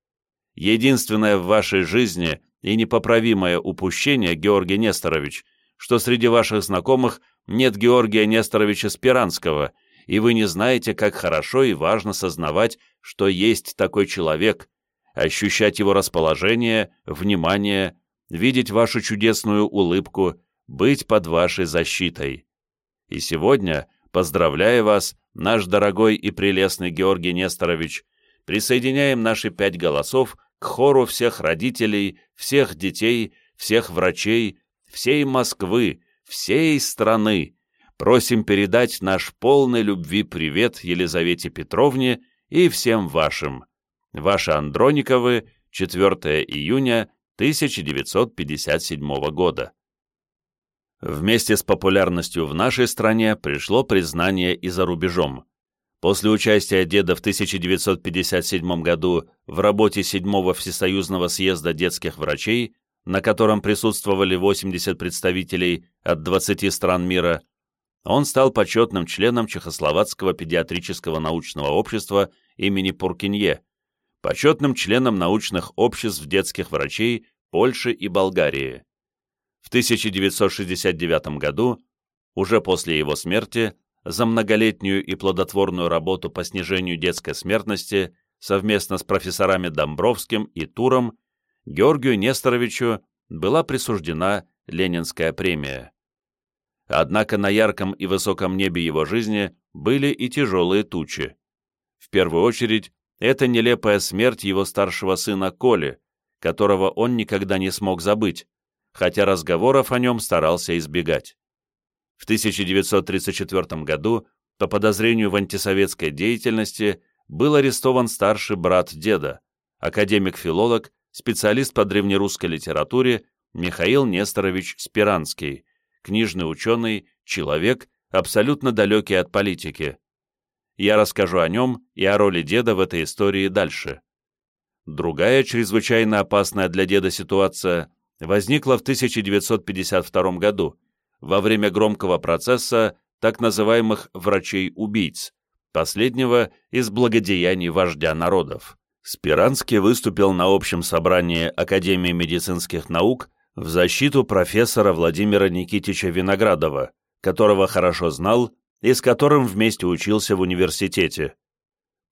Единственное в вашей жизни и непоправимое упущение, Георгий Несторович, что среди ваших знакомых нет Георгия Несторовича Спиранского – и вы не знаете, как хорошо и важно сознавать, что есть такой человек, ощущать его расположение, внимание, видеть вашу чудесную улыбку, быть под вашей защитой. И сегодня, поздравляя вас, наш дорогой и прелестный Георгий Несторович, присоединяем наши пять голосов к хору всех родителей, всех детей, всех врачей, всей Москвы, всей страны просим передать наш полный любви привет Елизавете Петровне и всем вашим. Ваши Андрониковы, 4 июня 1957 года. Вместе с популярностью в нашей стране пришло признание и за рубежом. После участия деда в 1957 году в работе 7-го Всесоюзного съезда детских врачей, на котором присутствовали 80 представителей от 20 стран мира, он стал почетным членом Чехословацкого педиатрического научного общества имени Пуркинье, почетным членом научных обществ детских врачей Польши и Болгарии. В 1969 году, уже после его смерти, за многолетнюю и плодотворную работу по снижению детской смертности совместно с профессорами Домбровским и Туром Георгию Несторовичу была присуждена Ленинская премия. Однако на ярком и высоком небе его жизни были и тяжелые тучи. В первую очередь, это нелепая смерть его старшего сына Коли, которого он никогда не смог забыть, хотя разговоров о нем старался избегать. В 1934 году по подозрению в антисоветской деятельности был арестован старший брат деда, академик-филолог, специалист по древнерусской литературе Михаил Несторович Спиранский, книжный ученый, человек, абсолютно далекий от политики. Я расскажу о нем и о роли деда в этой истории дальше. Другая чрезвычайно опасная для деда ситуация возникла в 1952 году, во время громкого процесса так называемых «врачей-убийц», последнего из благодеяний вождя народов. Спиранский выступил на общем собрании Академии медицинских наук в защиту профессора Владимира Никитича Виноградова, которого хорошо знал и с которым вместе учился в университете.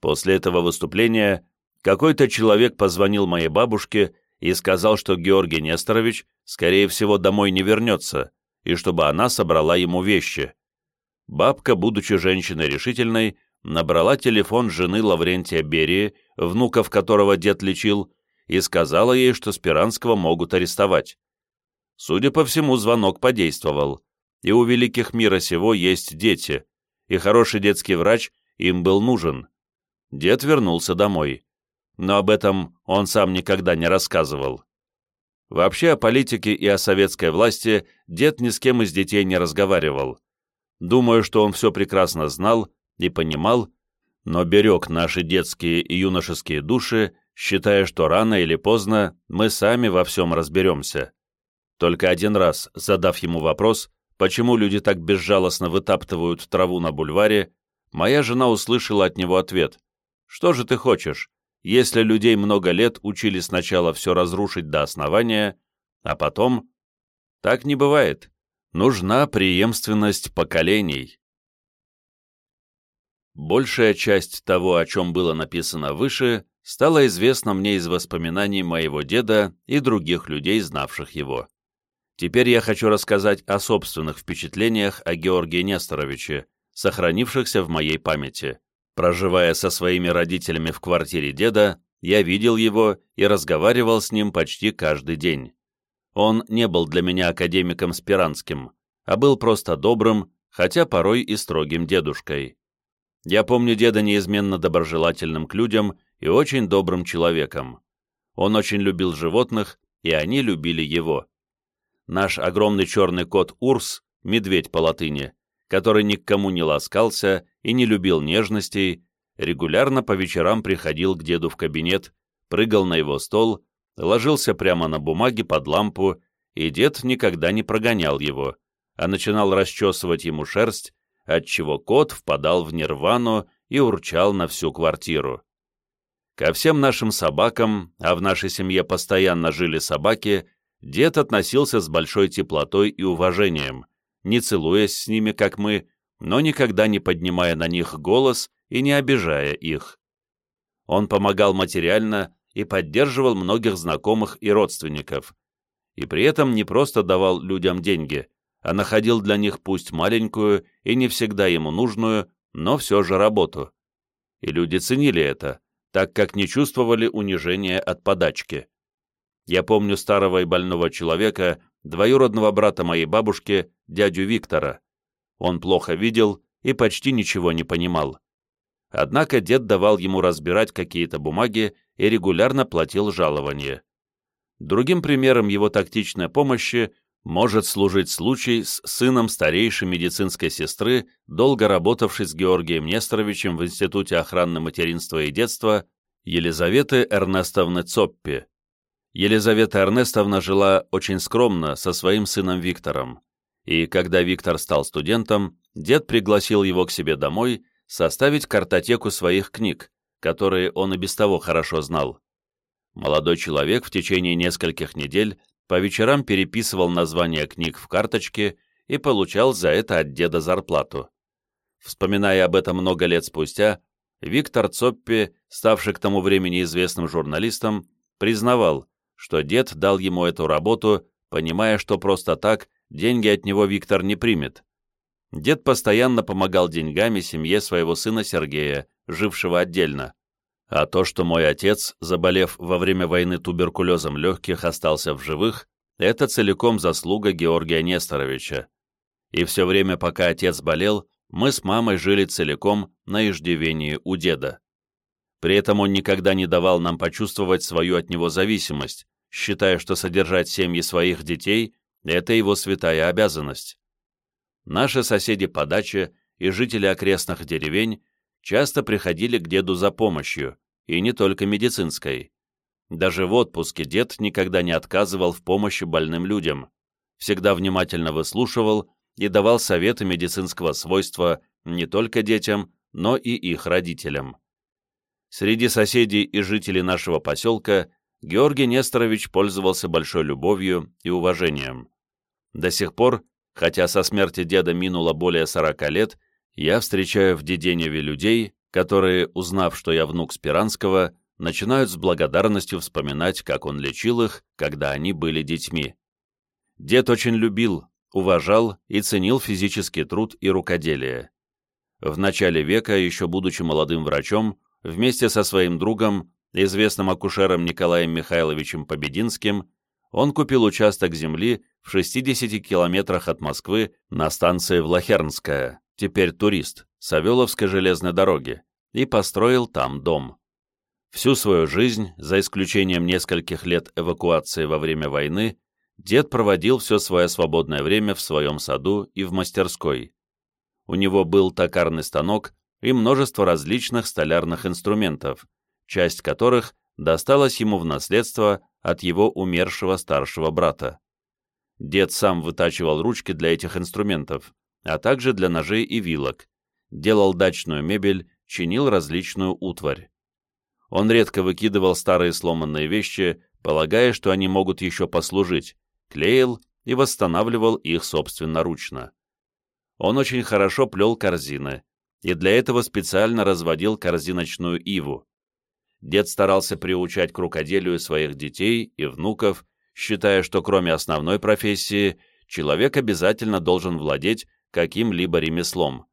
После этого выступления какой-то человек позвонил моей бабушке и сказал, что Георгий Несторович, скорее всего, домой не вернется, и чтобы она собрала ему вещи. Бабка, будучи женщиной решительной, набрала телефон жены Лаврентия Берии, внуков которого дед лечил, и сказала ей, что Спиранского могут арестовать. Судя по всему, звонок подействовал, и у великих мира сего есть дети, и хороший детский врач им был нужен. Дед вернулся домой, но об этом он сам никогда не рассказывал. Вообще о политике и о советской власти дед ни с кем из детей не разговаривал. Думаю, что он все прекрасно знал и понимал, но берег наши детские и юношеские души, считая, что рано или поздно мы сами во всем разберемся. Только один раз, задав ему вопрос, почему люди так безжалостно вытаптывают траву на бульваре, моя жена услышала от него ответ. «Что же ты хочешь, если людей много лет учили сначала все разрушить до основания, а потом...» Так не бывает. Нужна преемственность поколений. Большая часть того, о чем было написано выше, стала известна мне из воспоминаний моего деда и других людей, знавших его. Теперь я хочу рассказать о собственных впечатлениях о Георгии Несторовиче, сохранившихся в моей памяти. Проживая со своими родителями в квартире деда, я видел его и разговаривал с ним почти каждый день. Он не был для меня академиком Спиранским, а был просто добрым, хотя порой и строгим дедушкой. Я помню деда неизменно доброжелательным к людям и очень добрым человеком. Он очень любил животных, и они любили его наш огромный черный кот Урс, медведь по латыни, который ни к кому не ласкался и не любил нежностей, регулярно по вечерам приходил к деду в кабинет, прыгал на его стол, ложился прямо на бумаге под лампу, и дед никогда не прогонял его, а начинал расчесывать ему шерсть, отчего кот впадал в нирвану и урчал на всю квартиру. Ко всем нашим собакам, а в нашей семье постоянно жили собаки, дед относился с большой теплотой и уважением, не целуясь с ними, как мы, но никогда не поднимая на них голос и не обижая их. Он помогал материально и поддерживал многих знакомых и родственников, и при этом не просто давал людям деньги, а находил для них пусть маленькую и не всегда ему нужную, но все же работу. И люди ценили это, так как не чувствовали унижения от подачки. Я помню старого и больного человека, двоюродного брата моей бабушки, дядю Виктора. Он плохо видел и почти ничего не понимал. Однако дед давал ему разбирать какие-то бумаги и регулярно платил жалование. Другим примером его тактичной помощи может служить случай с сыном старейшей медицинской сестры, долго работавшей с Георгием Несторовичем в Институте охраны материнства и детства, Елизаветы Эрнестовны Цоппи. Елизавета Эрнестовна жила очень скромно со своим сыном Виктором, и когда Виктор стал студентом, дед пригласил его к себе домой составить картотеку своих книг, которые он и без того хорошо знал. Молодой человек в течение нескольких недель по вечерам переписывал названия книг в карточке и получал за это от деда зарплату. Вспоминая об этом много лет спустя, Виктор Цоппи, ставший к тому времени известным журналистом, признавал, что дед дал ему эту работу, понимая, что просто так деньги от него Виктор не примет. Дед постоянно помогал деньгами семье своего сына Сергея, жившего отдельно. А то, что мой отец, заболев во время войны туберкулезом легких, остался в живых, это целиком заслуга Георгия Несторовича. И все время, пока отец болел, мы с мамой жили целиком на иждивении у деда. При этом он никогда не давал нам почувствовать свою от него зависимость, считая, что содержать семьи своих детей – это его святая обязанность. Наши соседи по даче и жители окрестных деревень часто приходили к деду за помощью, и не только медицинской. Даже в отпуске дед никогда не отказывал в помощи больным людям, всегда внимательно выслушивал и давал советы медицинского свойства не только детям, но и их родителям. Среди соседей и жителей нашего поселка Георгий Несторович пользовался большой любовью и уважением. До сих пор, хотя со смерти деда минуло более 40 лет, я встречаю в Деденеве людей, которые, узнав, что я внук Спиранского, начинают с благодарностью вспоминать, как он лечил их, когда они были детьми. Дед очень любил, уважал и ценил физический труд и рукоделие. В начале века, еще будучи молодым врачом, вместе со своим другом, известным акушером Николаем Михайловичем Побединским, он купил участок земли в 60 километрах от Москвы на станции Влахернская, теперь турист, Савеловской железной дороги, и построил там дом. Всю свою жизнь, за исключением нескольких лет эвакуации во время войны, дед проводил все свое свободное время в своем саду и в мастерской. У него был токарный станок и множество различных столярных инструментов, часть которых досталась ему в наследство от его умершего старшего брата. Дед сам вытачивал ручки для этих инструментов, а также для ножей и вилок, делал дачную мебель, чинил различную утварь. Он редко выкидывал старые сломанные вещи, полагая, что они могут еще послужить, клеил и восстанавливал их собственноручно. Он очень хорошо плел корзины, и для этого специально разводил корзиночную иву. Дед старался приучать к рукоделию своих детей и внуков, считая, что кроме основной профессии, человек обязательно должен владеть каким-либо ремеслом.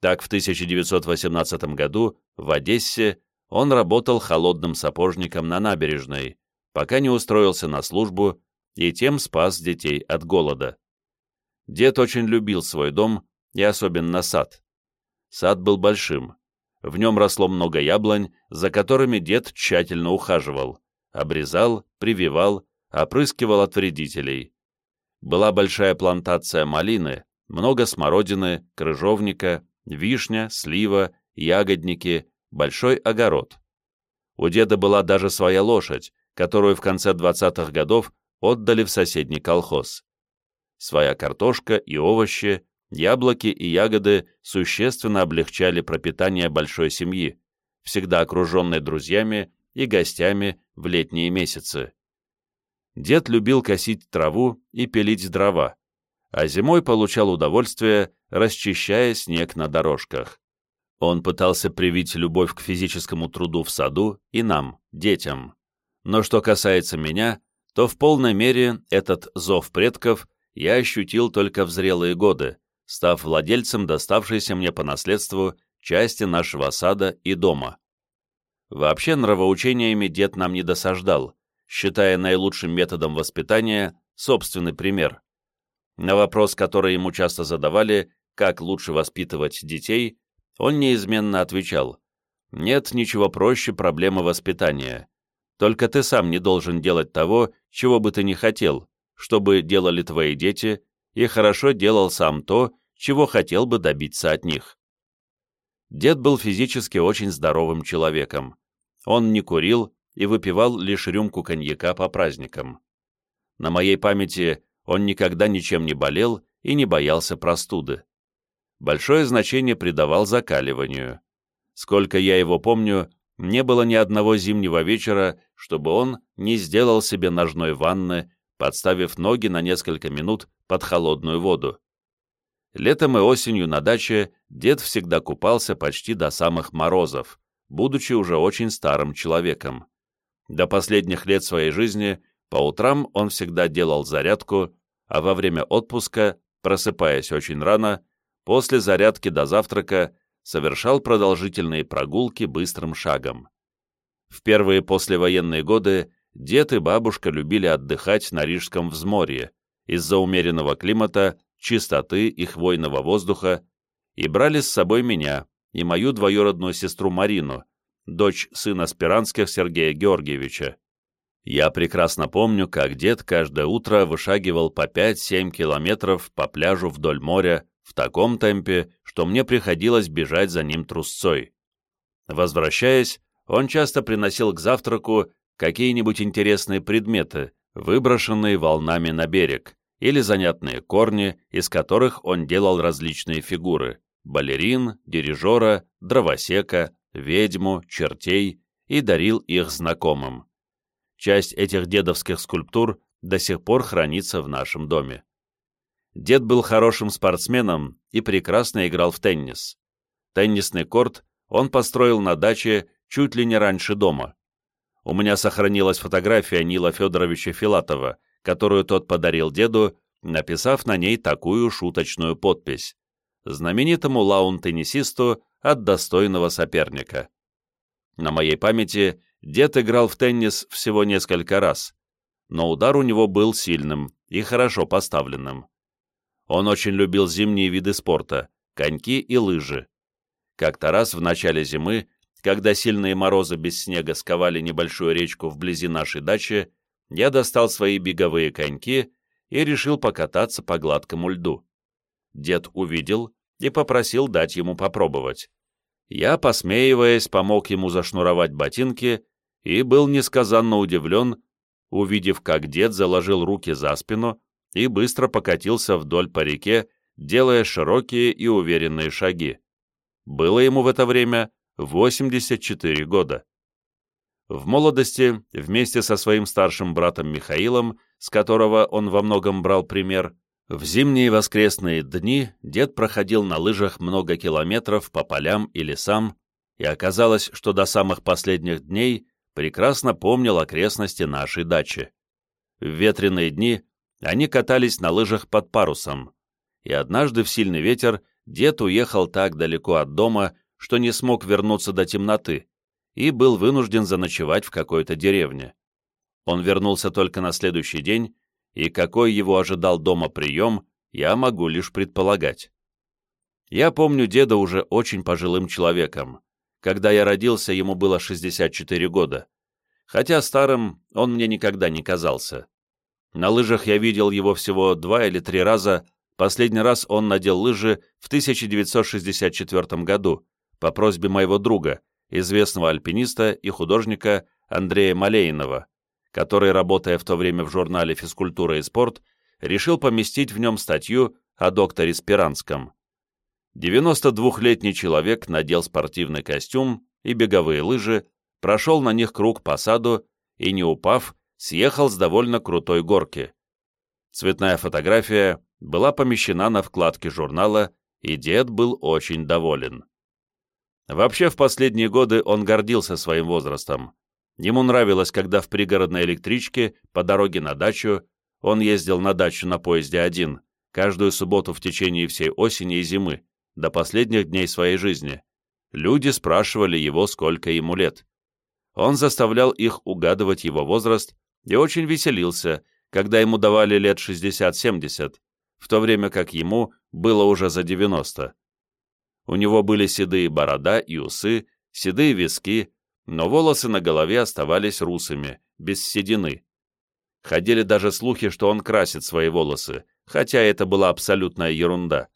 Так, в 1918 году в Одессе он работал холодным сапожником на набережной, пока не устроился на службу и тем спас детей от голода. Дед очень любил свой дом и особенно сад. Сад был большим. В нем росло много яблонь, за которыми дед тщательно ухаживал, обрезал, прививал, опрыскивал от вредителей. Была большая плантация малины, много смородины, крыжовника, вишня, слива, ягодники, большой огород. У деда была даже своя лошадь, которую в конце 20-х годов отдали в соседний колхоз. Своя картошка и овощи, яблоки и ягоды существенно облегчали пропитание большой семьи, всегда окруженной друзьями и гостями в летние месяцы. Дед любил косить траву и пилить дрова, а зимой получал удовольствие, расчищая снег на дорожках. Он пытался привить любовь к физическому труду в саду и нам, детям. Но что касается меня, то в полной мере этот зов предков я ощутил только в зрелые годы, став владельцем доставшейся мне по наследству части нашего сада и дома. Вообще нравоучениями дед нам не досаждал, считая наилучшим методом воспитания собственный пример. На вопрос, который ему часто задавали, как лучше воспитывать детей, он неизменно отвечал, «Нет ничего проще проблемы воспитания. Только ты сам не должен делать того, чего бы ты не хотел, чтобы делали твои дети, и хорошо делал сам то, чего хотел бы добиться от них». Дед был физически очень здоровым человеком. Он не курил и выпивал лишь рюмку коньяка по праздникам. На моей памяти он никогда ничем не болел и не боялся простуды. Большое значение придавал закаливанию. Сколько я его помню, не было ни одного зимнего вечера, чтобы он не сделал себе ножной ванны, подставив ноги на несколько минут под холодную воду. Летом и осенью на даче дед всегда купался почти до самых морозов, будучи уже очень старым человеком. До последних лет своей жизни по утрам он всегда делал зарядку, а во время отпуска, просыпаясь очень рано, после зарядки до завтрака совершал продолжительные прогулки быстрым шагом. В первые послевоенные годы дед и бабушка любили отдыхать на Рижском взморье из-за умеренного климата, чистоты и хвойного воздуха и брали с собой меня и мою двоюродную сестру Марину, дочь сына Спиранских Сергея Георгиевича. Я прекрасно помню, как дед каждое утро вышагивал по 5-7 километров по пляжу вдоль моря в таком темпе, что мне приходилось бежать за ним трусцой. Возвращаясь, он часто приносил к завтраку какие-нибудь интересные предметы, выброшенные волнами на берег, или занятные корни, из которых он делал различные фигуры – балерин, дирижера, дровосека, ведьму, чертей и дарил их знакомым. Часть этих дедовских скульптур до сих пор хранится в нашем доме. Дед был хорошим спортсменом и прекрасно играл в теннис. Теннисный корт он построил на даче чуть ли не раньше дома. У меня сохранилась фотография Нила Федоровича Филатова, которую тот подарил деду, написав на ней такую шуточную подпись «Знаменитому лаун-теннисисту от достойного соперника». На моей памяти Дед играл в теннис всего несколько раз, но удар у него был сильным и хорошо поставленным. Он очень любил зимние виды спорта, коньки и лыжи. Как-то раз в начале зимы, когда сильные морозы без снега сковали небольшую речку вблизи нашей дачи, я достал свои беговые коньки и решил покататься по гладкому льду. Дед увидел и попросил дать ему попробовать. Я, посмеиваясь, помог ему зашнуровать ботинки и был несказанно удивлен, увидев, как дед заложил руки за спину и быстро покатился вдоль по реке, делая широкие и уверенные шаги. Было ему в это время 84 года. В молодости, вместе со своим старшим братом Михаилом, с которого он во многом брал пример, в зимние воскресные дни дед проходил на лыжах много километров по полям и лесам, и оказалось, что до самых последних дней прекрасно помнил окрестности нашей дачи. В ветреные дни они катались на лыжах под парусом, и однажды в сильный ветер дед уехал так далеко от дома, что не смог вернуться до темноты, и был вынужден заночевать в какой-то деревне. Он вернулся только на следующий день, и какой его ожидал дома прием, я могу лишь предполагать. Я помню деда уже очень пожилым человеком, когда я родился, ему было 64 года. Хотя старым он мне никогда не казался. На лыжах я видел его всего два или три раза, последний раз он надел лыжи в 1964 году по просьбе моего друга, известного альпиниста и художника Андрея Малейнова, который, работая в то время в журнале «Физкультура и спорт», решил поместить в нем статью о докторе Спиранском. 92-летний человек надел спортивный костюм и беговые лыжи, прошел на них круг по саду и, не упав, съехал с довольно крутой горки. Цветная фотография была помещена на вкладке журнала, и дед был очень доволен. Вообще, в последние годы он гордился своим возрастом. Ему нравилось, когда в пригородной электричке по дороге на дачу он ездил на дачу на поезде один, каждую субботу в течение всей осени и зимы, до последних дней своей жизни. Люди спрашивали его, сколько ему лет. Он заставлял их угадывать его возраст и очень веселился, когда ему давали лет 60-70, в то время как ему было уже за 90. У него были седые борода и усы, седые виски, но волосы на голове оставались русыми, без седины. Ходили даже слухи, что он красит свои волосы, хотя это была абсолютная ерунда.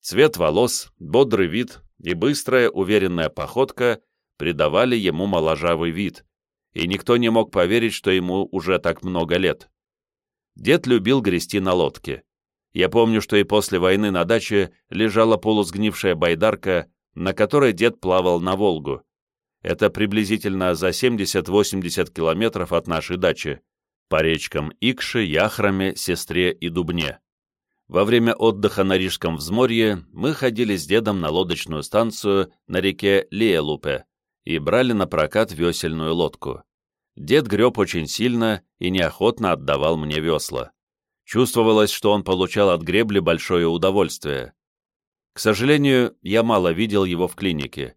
Цвет волос, бодрый вид и быстрая, уверенная походка придавали ему моложавый вид, и никто не мог поверить, что ему уже так много лет. Дед любил грести на лодке. Я помню, что и после войны на даче лежала полусгнившая байдарка, на которой дед плавал на Волгу. Это приблизительно за 70-80 километров от нашей дачи, по речкам Икше, Яхраме, Сестре и Дубне. Во время отдыха на Рижском взморье мы ходили с дедом на лодочную станцию на реке Лиелупе и брали на прокат весельную лодку. Дед греб очень сильно и неохотно отдавал мне весла. Чувствовалось, что он получал от гребли большое удовольствие. К сожалению, я мало видел его в клинике.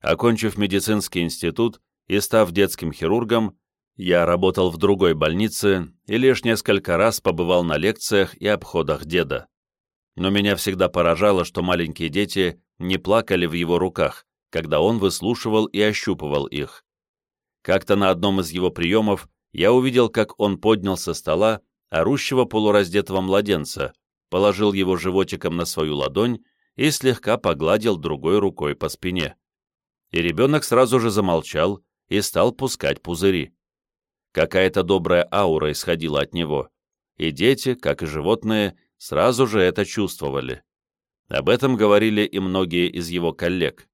Окончив медицинский институт и став детским хирургом, я работал в другой больнице и лишь несколько раз побывал на лекциях и обходах деда. Но меня всегда поражало, что маленькие дети не плакали в его руках, когда он выслушивал и ощупывал их. Как-то на одном из его приемов я увидел, как он поднял со стола орущего полураздетого младенца, положил его животиком на свою ладонь и слегка погладил другой рукой по спине. И ребенок сразу же замолчал и стал пускать пузыри. Какая-то добрая аура исходила от него, и дети, как и животные, сразу же это чувствовали. Об этом говорили и многие из его коллег.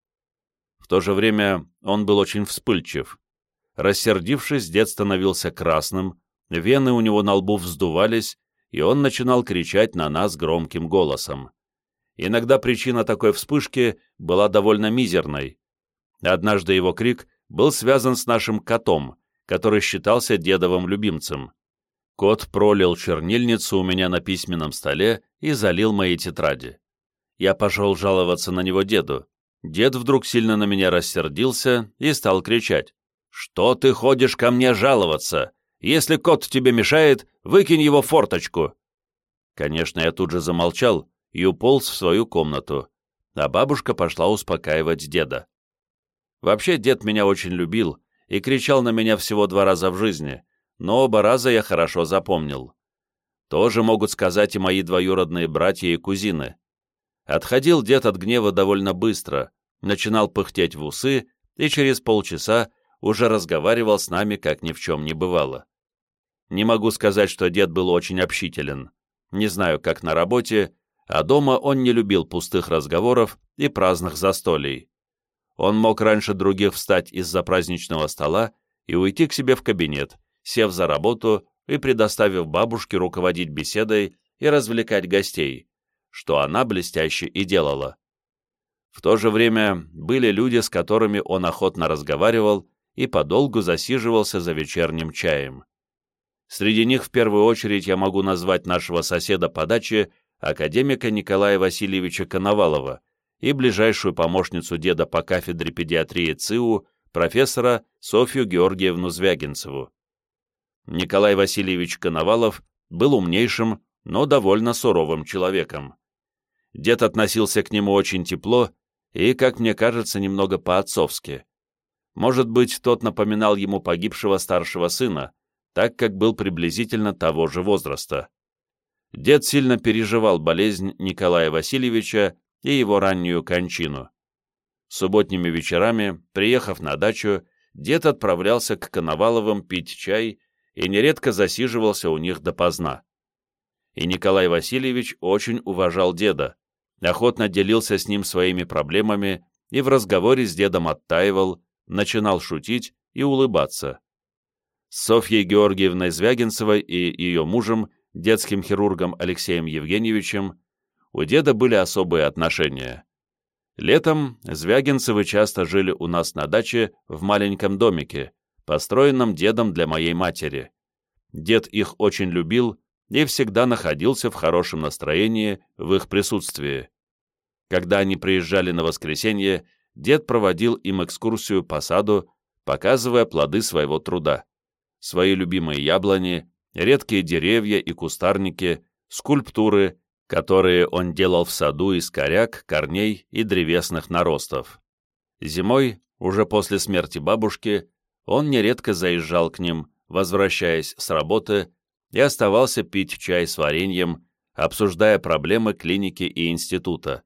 В то же время он был очень вспыльчив. Рассердившись, дед становился красным, вены у него на лбу вздувались, и он начинал кричать на нас громким голосом. Иногда причина такой вспышки была довольно мизерной. Однажды его крик был связан с нашим котом, который считался дедовым любимцем. Кот пролил чернильницу у меня на письменном столе и залил мои тетради. Я пошел жаловаться на него деду. Дед вдруг сильно на меня рассердился и стал кричать. «Что ты ходишь ко мне жаловаться? Если кот тебе мешает, выкинь его в форточку!» Конечно, я тут же замолчал и уполз в свою комнату, а бабушка пошла успокаивать деда. Вообще, дед меня очень любил и кричал на меня всего два раза в жизни, но оба раза я хорошо запомнил. Тоже могут сказать и мои двоюродные братья и кузины. Отходил дед от гнева довольно быстро, начинал пыхтеть в усы и через полчаса уже разговаривал с нами, как ни в чем не бывало. Не могу сказать, что дед был очень общителен. Не знаю, как на работе, а дома он не любил пустых разговоров и праздных застолий. Он мог раньше других встать из-за праздничного стола и уйти к себе в кабинет, сев за работу и предоставив бабушке руководить беседой и развлекать гостей, что она блестяще и делала. В то же время были люди, с которыми он охотно разговаривал и подолгу засиживался за вечерним чаем. Среди них в первую очередь я могу назвать нашего соседа по даче, академика Николая Васильевича Коновалова, и ближайшую помощницу деда по кафедре педиатрии ЦИУ, профессора Софью Георгиевну Звягинцеву. Николай Васильевич Коновалов был умнейшим, но довольно суровым человеком. Дед относился к нему очень тепло и, как мне кажется, немного по-отцовски. Может быть, тот напоминал ему погибшего старшего сына, так как был приблизительно того же возраста. Дед сильно переживал болезнь Николая Васильевича и его раннюю кончину. Субботними вечерами, приехав на дачу, дед отправлялся к Коноваловым пить чай и нередко засиживался у них допоздна. И Николай Васильевич очень уважал деда, охотно делился с ним своими проблемами и в разговоре с дедом оттаивал, начинал шутить и улыбаться. С Софьей Георгиевной Звягинцевой и ее мужем, детским хирургом Алексеем Евгеньевичем, у деда были особые отношения. Летом Звягинцевы часто жили у нас на даче в маленьком домике, построенном дедом для моей матери. Дед их очень любил и всегда находился в хорошем настроении в их присутствии. Когда они приезжали на воскресенье, дед проводил им экскурсию по саду, показывая плоды своего труда. Свои любимые яблони, редкие деревья и кустарники, скульптуры, которые он делал в саду из коряк, корней и древесных наростов. Зимой, уже после смерти бабушки, он нередко заезжал к ним, возвращаясь с работы, и оставался пить чай с вареньем, обсуждая проблемы клиники и института.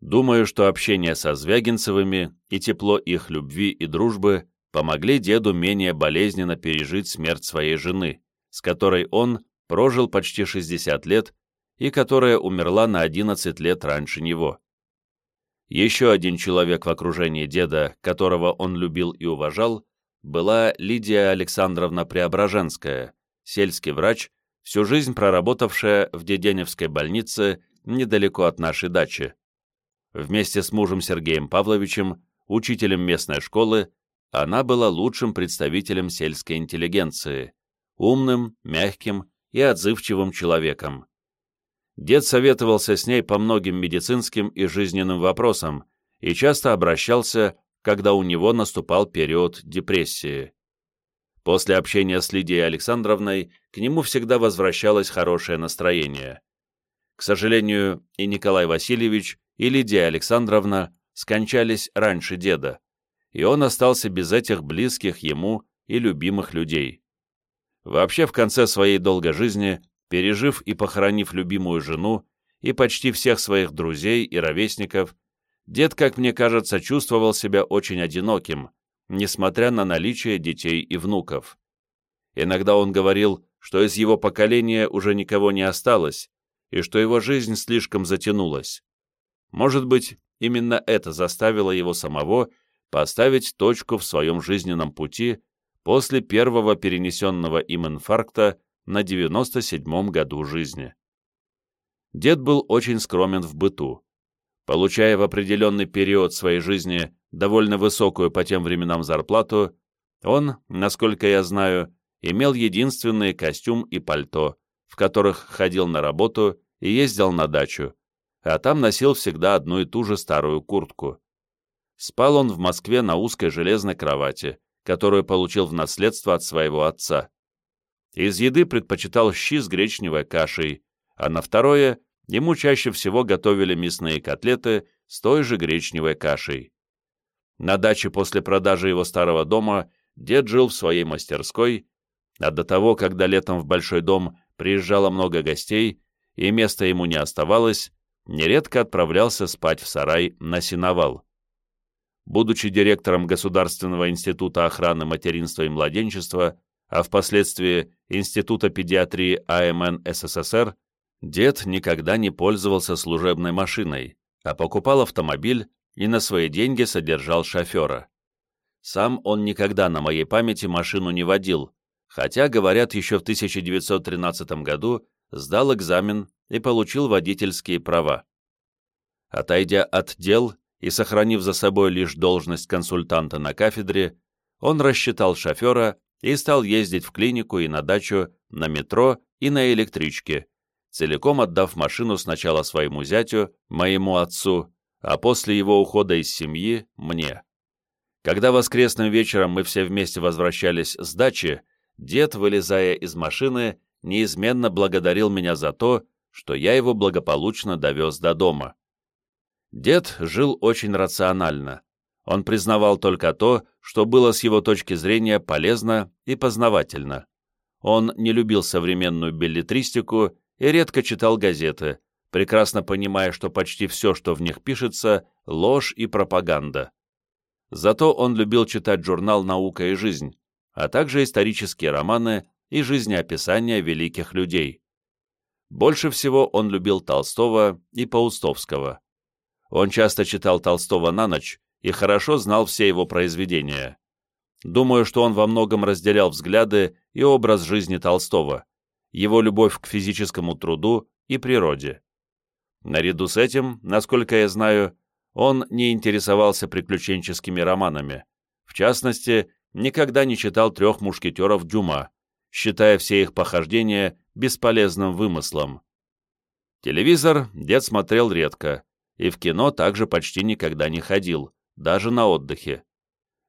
Думаю, что общение со Звягинцевыми и тепло их любви и дружбы помогли деду менее болезненно пережить смерть своей жены, с которой он прожил почти 60 лет и которая умерла на 11 лет раньше него. Еще один человек в окружении деда, которого он любил и уважал, была Лидия Александровна Преображенская, сельский врач, всю жизнь проработавшая в Деденевской больнице недалеко от нашей дачи. Вместе с мужем Сергеем Павловичем, учителем местной школы, она была лучшим представителем сельской интеллигенции, умным, мягким и отзывчивым человеком. Дед советовался с ней по многим медицинским и жизненным вопросам и часто обращался, когда у него наступал период депрессии. После общения с Лидией Александровной к нему всегда возвращалось хорошее настроение. К сожалению, и Николай Васильевич, и Лидия Александровна скончались раньше деда, и он остался без этих близких ему и любимых людей. Вообще, в конце своей долгой жизни, пережив и похоронив любимую жену и почти всех своих друзей и ровесников, дед, как мне кажется, чувствовал себя очень одиноким, несмотря на наличие детей и внуков. Иногда он говорил, что из его поколения уже никого не осталось, и что его жизнь слишком затянулась. Может быть, именно это заставило его самого поставить точку в своем жизненном пути после первого перенесенного им инфаркта на 97-м году жизни. Дед был очень скромен в быту. Получая в определенный период своей жизни довольно высокую по тем временам зарплату, он, насколько я знаю, имел единственный костюм и пальто, в которых ходил на работу и ездил на дачу, а там носил всегда одну и ту же старую куртку. Спал он в Москве на узкой железной кровати, которую получил в наследство от своего отца. Из еды предпочитал щи с гречневой кашей, а на второе ему чаще всего готовили мясные котлеты с той же гречневой кашей. На даче после продажи его старого дома дед жил в своей мастерской, а до того, когда летом в большой дом приезжало много гостей, и места ему не оставалось, нередко отправлялся спать в сарай на сеновал. Будучи директором Государственного института охраны материнства и младенчества, а впоследствии Института педиатрии АМН СССР, дед никогда не пользовался служебной машиной, а покупал автомобиль и на свои деньги содержал шофера. Сам он никогда на моей памяти машину не водил, хотя, говорят, еще в 1913 году сдал экзамен и получил водительские права. Отойдя от дел и сохранив за собой лишь должность консультанта на кафедре, он рассчитал шофера и стал ездить в клинику и на дачу на метро и на электричке, целиком отдав машину сначала своему зятю, моему отцу, а после его ухода из семьи – мне. Когда воскресным вечером мы все вместе возвращались с дачи, дед, вылезая из машины, неизменно благодарил меня за то, что я его благополучно довез до дома. Дед жил очень рационально. Он признавал только то, что было с его точки зрения полезно и познавательно. Он не любил современную билетристику и редко читал газеты, прекрасно понимая, что почти все, что в них пишется, ложь и пропаганда. Зато он любил читать журнал «Наука и жизнь», а также исторические романы и жизнеописания великих людей. Больше всего он любил Толстого и Паустовского. Он часто читал Толстого на ночь и хорошо знал все его произведения. Думаю, что он во многом разделял взгляды и образ жизни Толстого, его любовь к физическому труду и природе. Наряду с этим, насколько я знаю, он не интересовался приключенческими романами. В частности, никогда не читал «Трех мушкетеров Дюма», считая все их похождения бесполезным вымыслом. Телевизор дед смотрел редко, и в кино также почти никогда не ходил, даже на отдыхе.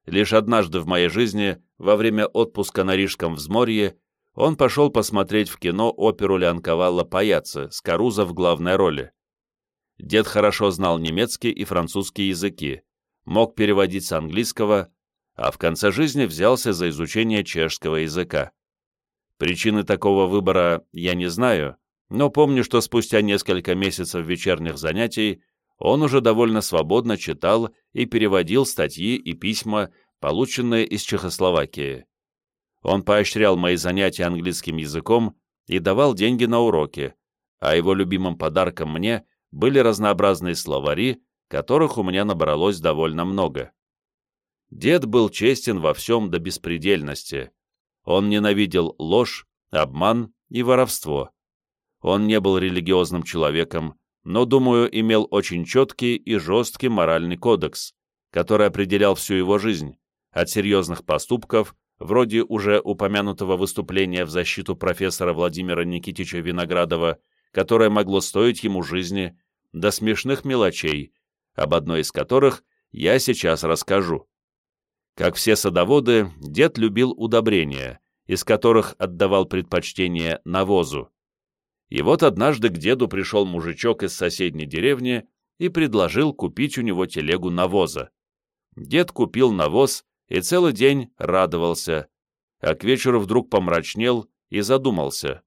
Лишь однажды в моей жизни во время отпуска на Рижском взморье, он пошел посмотреть в кино оперу Леонковалла «Паяцы» с Карузо в главной роли. Дед хорошо знал немецкий и французский языки, мог переводить с английского, а в конце жизни взялся за изучение чешского языка. Причины такого выбора я не знаю, но помню, что спустя несколько месяцев вечерних занятий он уже довольно свободно читал и переводил статьи и письма, полученные из Чехословакии. Он поощрял мои занятия английским языком и давал деньги на уроки, а его любимым подарком мне были разнообразные словари, которых у меня набралось довольно много. Дед был честен во всем до беспредельности. Он ненавидел ложь, обман и воровство. Он не был религиозным человеком, но, думаю, имел очень четкий и жесткий моральный кодекс, который определял всю его жизнь, от серьезных поступков, вроде уже упомянутого выступления в защиту профессора Владимира Никитича Виноградова, которое могло стоить ему жизни, до смешных мелочей, об одной из которых я сейчас расскажу. Как все садоводы, дед любил удобрения, из которых отдавал предпочтение навозу. И вот однажды к деду пришел мужичок из соседней деревни и предложил купить у него телегу навоза. Дед купил навоз и целый день радовался, а к вечеру вдруг помрачнел и задумался.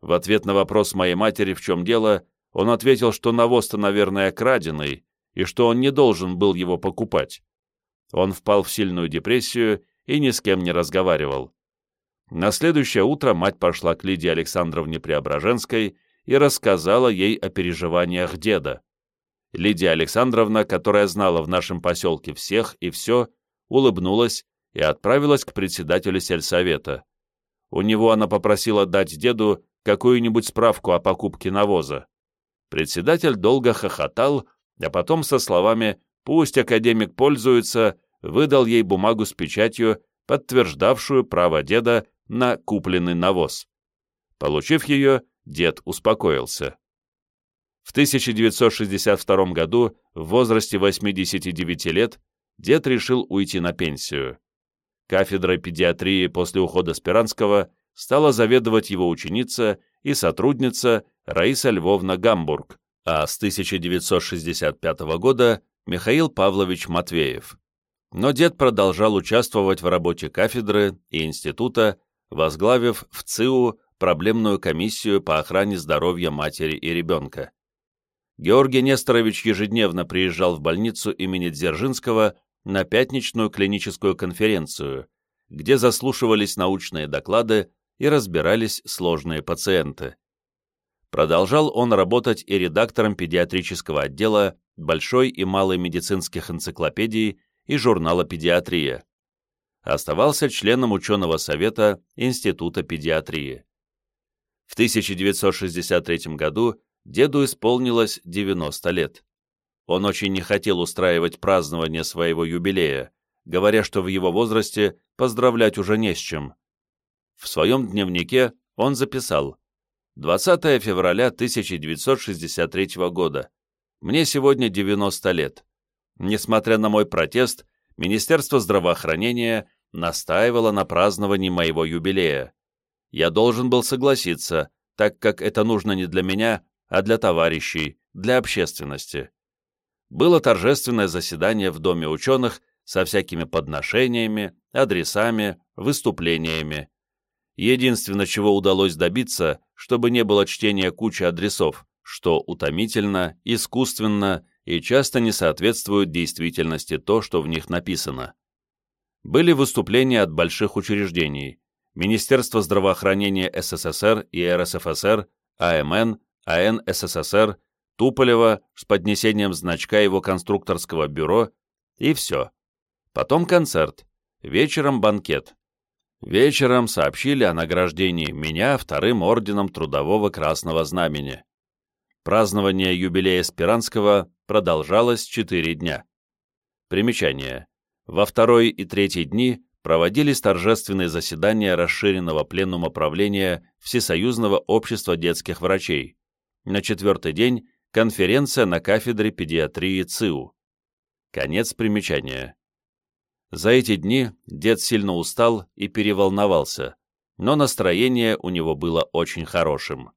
В ответ на вопрос моей матери, в чем дело, он ответил, что навоз-то, наверное, краденый, и что он не должен был его покупать. Он впал в сильную депрессию и ни с кем не разговаривал. На следующее утро мать пошла к Лидии Александровне Преображенской и рассказала ей о переживаниях деда. Лидия Александровна, которая знала в нашем поселке всех и все, улыбнулась и отправилась к председателю сельсовета. У него она попросила дать деду какую-нибудь справку о покупке навоза. Председатель долго хохотал, а потом со словами «пусть академик пользуется» выдал ей бумагу с печатью, подтверждавшую право деда на купленный навоз. Получив ее, дед успокоился. В 1962 году, в возрасте 89 лет, дед решил уйти на пенсию. Кафедрой педиатрии после ухода Спиранского стала заведовать его ученица и сотрудница Раиса Львовна Гамбург, а с 1965 года Михаил Павлович Матвеев. Но дед продолжал участвовать в работе кафедры и института, возглавив в ЦИУ проблемную комиссию по охране здоровья матери и ребенка. Георгий Несторович ежедневно приезжал в больницу имени Дзержинского на пятничную клиническую конференцию, где заслушивались научные доклады и разбирались сложные пациенты. Продолжал он работать и редактором педиатрического отдела Большой и Малой медицинских энциклопедий и журнала «Педиатрия». Оставался членом ученого совета Института педиатрии. В 1963 году деду исполнилось 90 лет. Он очень не хотел устраивать празднование своего юбилея, говоря, что в его возрасте поздравлять уже не с чем. В своем дневнике он записал 20 февраля 1963 года. Мне сегодня 90 лет. Несмотря на мой протест, Министерство здравоохранения настаивало на праздновании моего юбилея. Я должен был согласиться, так как это нужно не для меня, а для товарищей, для общественности. Было торжественное заседание в Доме ученых со всякими подношениями, адресами, выступлениями. Единственное, чего удалось добиться, чтобы не было чтения кучи адресов, что утомительно, искусственно и часто не соответствует действительности то, что в них написано. Были выступления от больших учреждений, Министерства здравоохранения СССР и РСФСР, АМН, АН СССР, Туполева с поднесением значка его конструкторского бюро, и все. Потом концерт, вечером банкет. Вечером сообщили о награждении меня вторым орденом Трудового Красного Знамени. Празднование юбилея Спиранского продолжалось четыре дня. Примечание. Во второй и третий дни проводились торжественные заседания расширенного пленума правления Всесоюзного общества детских врачей. На четвертый день конференция на кафедре педиатрии ЦИУ. Конец примечания. За эти дни дед сильно устал и переволновался, но настроение у него было очень хорошим.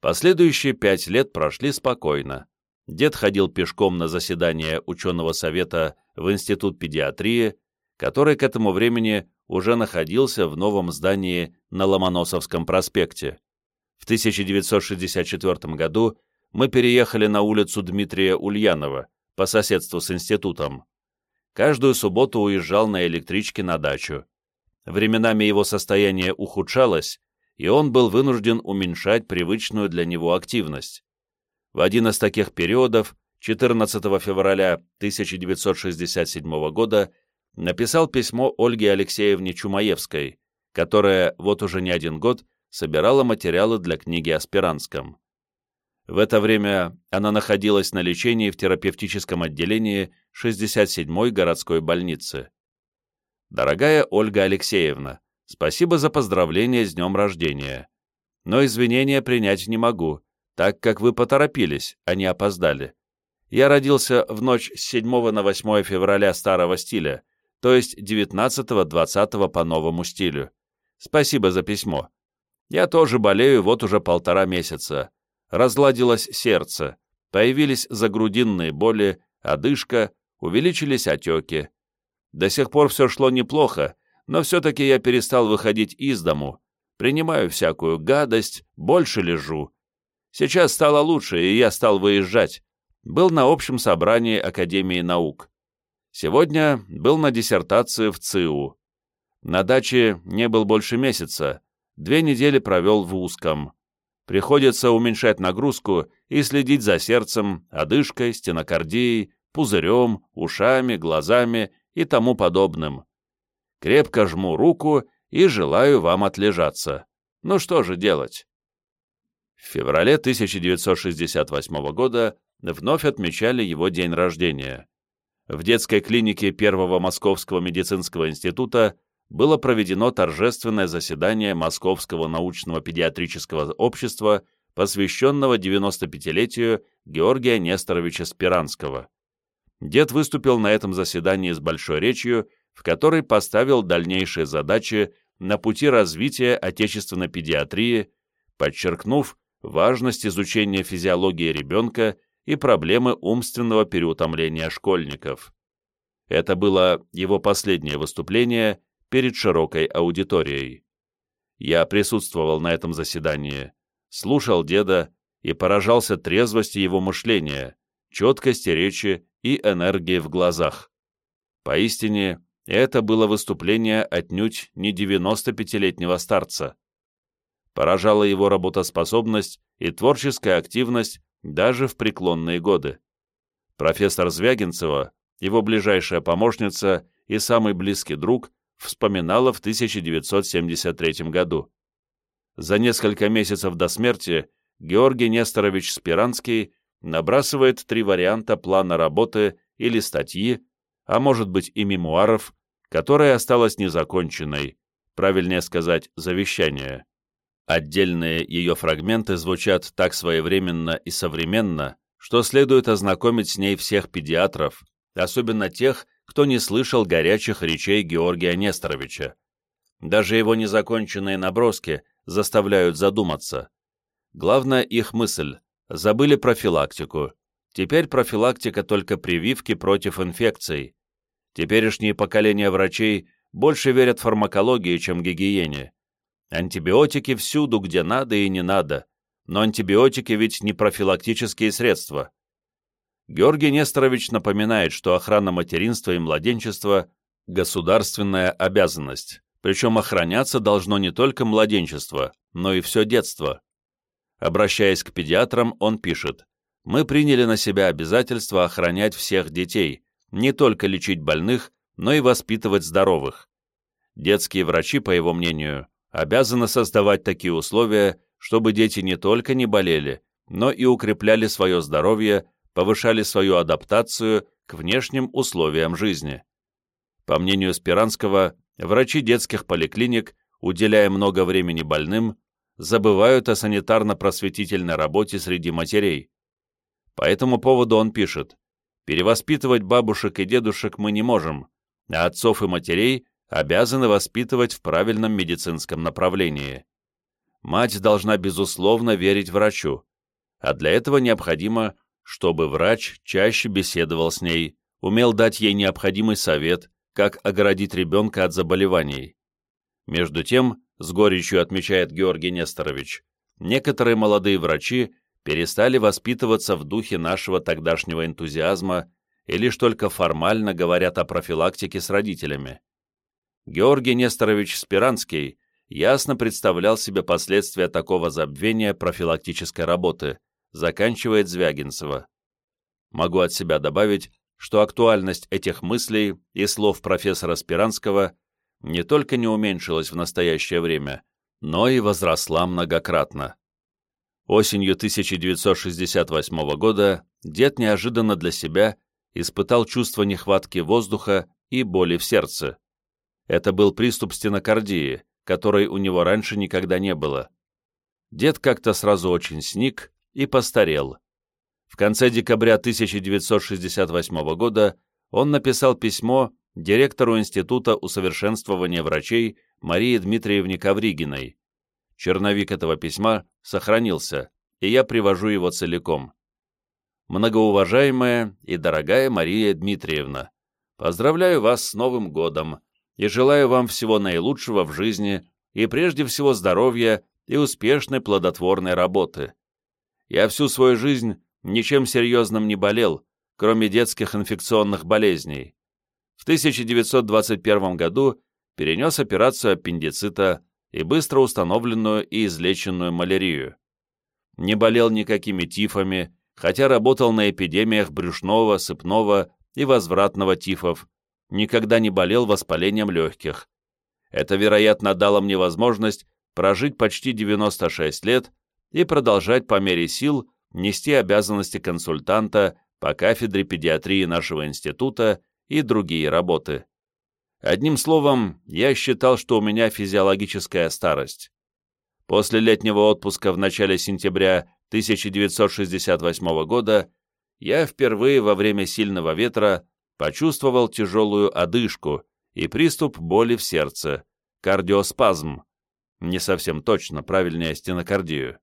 Последующие пять лет прошли спокойно. Дед ходил пешком на заседание ученого совета в Институт педиатрии, который к этому времени уже находился в новом здании на Ломоносовском проспекте. В 1964 году мы переехали на улицу Дмитрия Ульянова по соседству с институтом. Каждую субботу уезжал на электричке на дачу. Временами его состояние ухудшалось, и он был вынужден уменьшать привычную для него активность. В один из таких периодов, 14 февраля 1967 года, написал письмо Ольге Алексеевне Чумаевской, которая вот уже не один год собирала материалы для книги о Спиранском. В это время она находилась на лечении в терапевтическом отделении 67-й городской больницы. Дорогая Ольга Алексеевна, спасибо за поздравление с днем рождения. Но извинения принять не могу, так как вы поторопились, а не опоздали. Я родился в ночь с 7 на 8 февраля старого стиля, то есть 19-20 по новому стилю. Спасибо за письмо. Я тоже болею вот уже полтора месяца. Разладилось сердце, появились загрудинные боли, одышка, увеличились отеки. До сих пор все шло неплохо, но все-таки я перестал выходить из дому, принимаю всякую гадость, больше лежу. Сейчас стало лучше, и я стал выезжать. Был на общем собрании Академии наук. Сегодня был на диссертации в ЦИУ. На даче не был больше месяца, две недели провел в узком. Приходится уменьшать нагрузку и следить за сердцем, одышкой, стенокардией, пузырем, ушами, глазами и тому подобным. Крепко жму руку и желаю вам отлежаться. Ну что же делать? В феврале 1968 года вновь отмечали его день рождения в детской клинике Первого Московского медицинского института было проведено торжественное заседание Московского научного педиатрического общества, посвященного 95-летию Георгия Несторовича Спиранского. Дед выступил на этом заседании с большой речью, в которой поставил дальнейшие задачи на пути развития отечественной педиатрии, подчеркнув важность изучения физиологии ребенка и проблемы умственного переутомления школьников. Это было его последнее выступление перед широкой аудиторией. Я присутствовал на этом заседании, слушал деда и поражался трезвости его мышления, четкости речи и энергии в глазах. Поистине, это было выступление отнюдь не 95-летнего старца. Поражала его работоспособность и творческая активность даже в преклонные годы. Профессор Звягинцева, его ближайшая помощница и самый близкий друг, вспоминала в 1973 году. За несколько месяцев до смерти Георгий Несторович Спиранский набрасывает три варианта плана работы или статьи, а может быть и мемуаров, которая осталась незаконченной, правильнее сказать, завещание. Отдельные ее фрагменты звучат так своевременно и современно, что следует ознакомить с ней всех педиатров, особенно тех, кто не слышал горячих речей Георгия Несторовича. Даже его незаконченные наброски заставляют задуматься. Главная их мысль – забыли профилактику. Теперь профилактика только прививки против инфекций. Теперешние поколения врачей больше верят фармакологии, чем гигиене. Антибиотики всюду, где надо и не надо, но антибиотики ведь не профилактические средства. Георгий Несторович напоминает, что охрана материнства и младенчества – государственная обязанность, причем охраняться должно не только младенчество, но и все детство. Обращаясь к педиатрам, он пишет, «Мы приняли на себя обязательство охранять всех детей, не только лечить больных, но и воспитывать здоровых. Детские врачи, по его мнению, обязана создавать такие условия, чтобы дети не только не болели, но и укрепляли свое здоровье, повышали свою адаптацию к внешним условиям жизни. По мнению Спиранского, врачи детских поликлиник, уделяя много времени больным, забывают о санитарно-просветительной работе среди матерей. По этому поводу он пишет, «Перевоспитывать бабушек и дедушек мы не можем, а отцов и матерей обязаны воспитывать в правильном медицинском направлении. Мать должна, безусловно, верить врачу, а для этого необходимо, чтобы врач чаще беседовал с ней, умел дать ей необходимый совет, как оградить ребенка от заболеваний. Между тем, с горечью отмечает Георгий Несторович, некоторые молодые врачи перестали воспитываться в духе нашего тогдашнего энтузиазма и лишь только формально говорят о профилактике с родителями. Георгий Несторович Спиранский ясно представлял себе последствия такого забвения профилактической работы, заканчивает Звягинцева. Могу от себя добавить, что актуальность этих мыслей и слов профессора Спиранского не только не уменьшилась в настоящее время, но и возросла многократно. Осенью 1968 года дед неожиданно для себя испытал чувство нехватки воздуха и боли в сердце. Это был приступ стенокардии, которой у него раньше никогда не было. Дед как-то сразу очень сник и постарел. В конце декабря 1968 года он написал письмо директору Института усовершенствования врачей Марии Дмитриевне Ковригиной. Черновик этого письма сохранился, и я привожу его целиком. Многоуважаемая и дорогая Мария Дмитриевна, поздравляю вас с Новым годом и желаю вам всего наилучшего в жизни и прежде всего здоровья и успешной плодотворной работы. Я всю свою жизнь ничем серьезным не болел, кроме детских инфекционных болезней. В 1921 году перенес операцию аппендицита и быстро установленную и излеченную малярию. Не болел никакими тифами, хотя работал на эпидемиях брюшного, сыпного и возвратного тифов, никогда не болел воспалением легких. Это, вероятно, дало мне возможность прожить почти 96 лет и продолжать по мере сил нести обязанности консультанта по кафедре педиатрии нашего института и другие работы. Одним словом, я считал, что у меня физиологическая старость. После летнего отпуска в начале сентября 1968 года я впервые во время сильного ветра почувствовал тяжелую одышку и приступ боли в сердце, кардиоспазм, не совсем точно, правильнее стенокардию.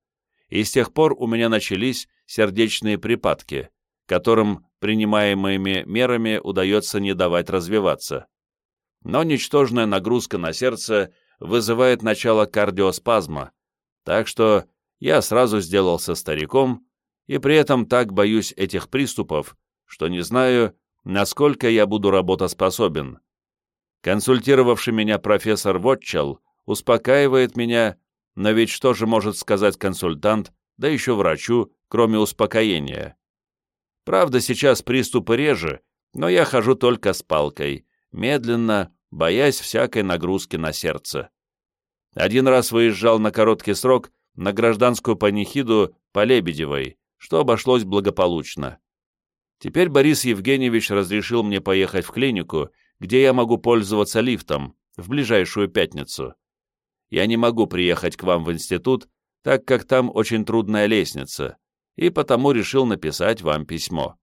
И с тех пор у меня начались сердечные припадки, которым принимаемыми мерами удается не давать развиваться. Но ничтожная нагрузка на сердце вызывает начало кардиоспазма, так что я сразу сделался стариком и при этом так боюсь этих приступов, что не знаю, насколько я буду работоспособен. Консультировавший меня профессор Вотчел успокаивает меня, но ведь что же может сказать консультант, да еще врачу, кроме успокоения? Правда, сейчас приступы реже, но я хожу только с палкой, медленно, боясь всякой нагрузки на сердце. Один раз выезжал на короткий срок на гражданскую панихиду по Лебедевой, что обошлось благополучно. Теперь Борис Евгеньевич разрешил мне поехать в клинику, где я могу пользоваться лифтом, в ближайшую пятницу. Я не могу приехать к вам в институт, так как там очень трудная лестница, и потому решил написать вам письмо.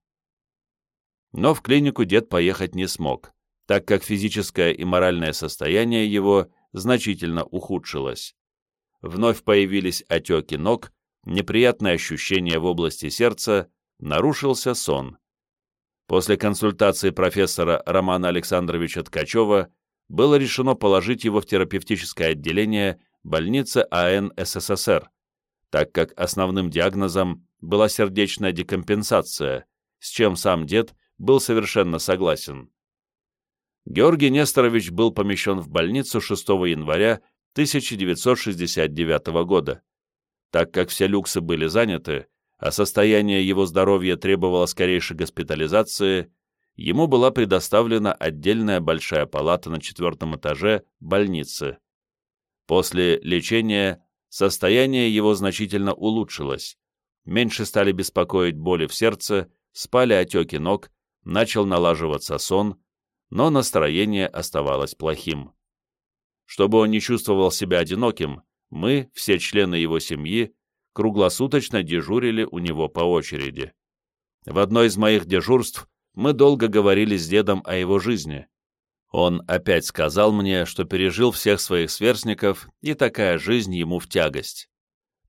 Но в клинику дед поехать не смог, так как физическое и моральное состояние его значительно ухудшилось. Вновь появились отеки ног, неприятные ощущения в области сердца, нарушился сон. После консультации профессора Романа Александровича Ткачева было решено положить его в терапевтическое отделение больницы АН СССР, так как основным диагнозом была сердечная декомпенсация, с чем сам дед был совершенно согласен. Георгий Несторович был помещен в больницу 6 января 1969 года. Так как все люксы были заняты, а состояние его здоровья требовало скорейшей госпитализации, ему была предоставлена отдельная большая палата на четвертом этаже больницы. После лечения состояние его значительно улучшилось, меньше стали беспокоить боли в сердце, спали отеки ног, начал налаживаться сон, но настроение оставалось плохим. Чтобы он не чувствовал себя одиноким, мы, все члены его семьи, круглосуточно дежурили у него по очереди. В одно из моих дежурств мы долго говорили с дедом о его жизни. Он опять сказал мне, что пережил всех своих сверстников, и такая жизнь ему в тягость.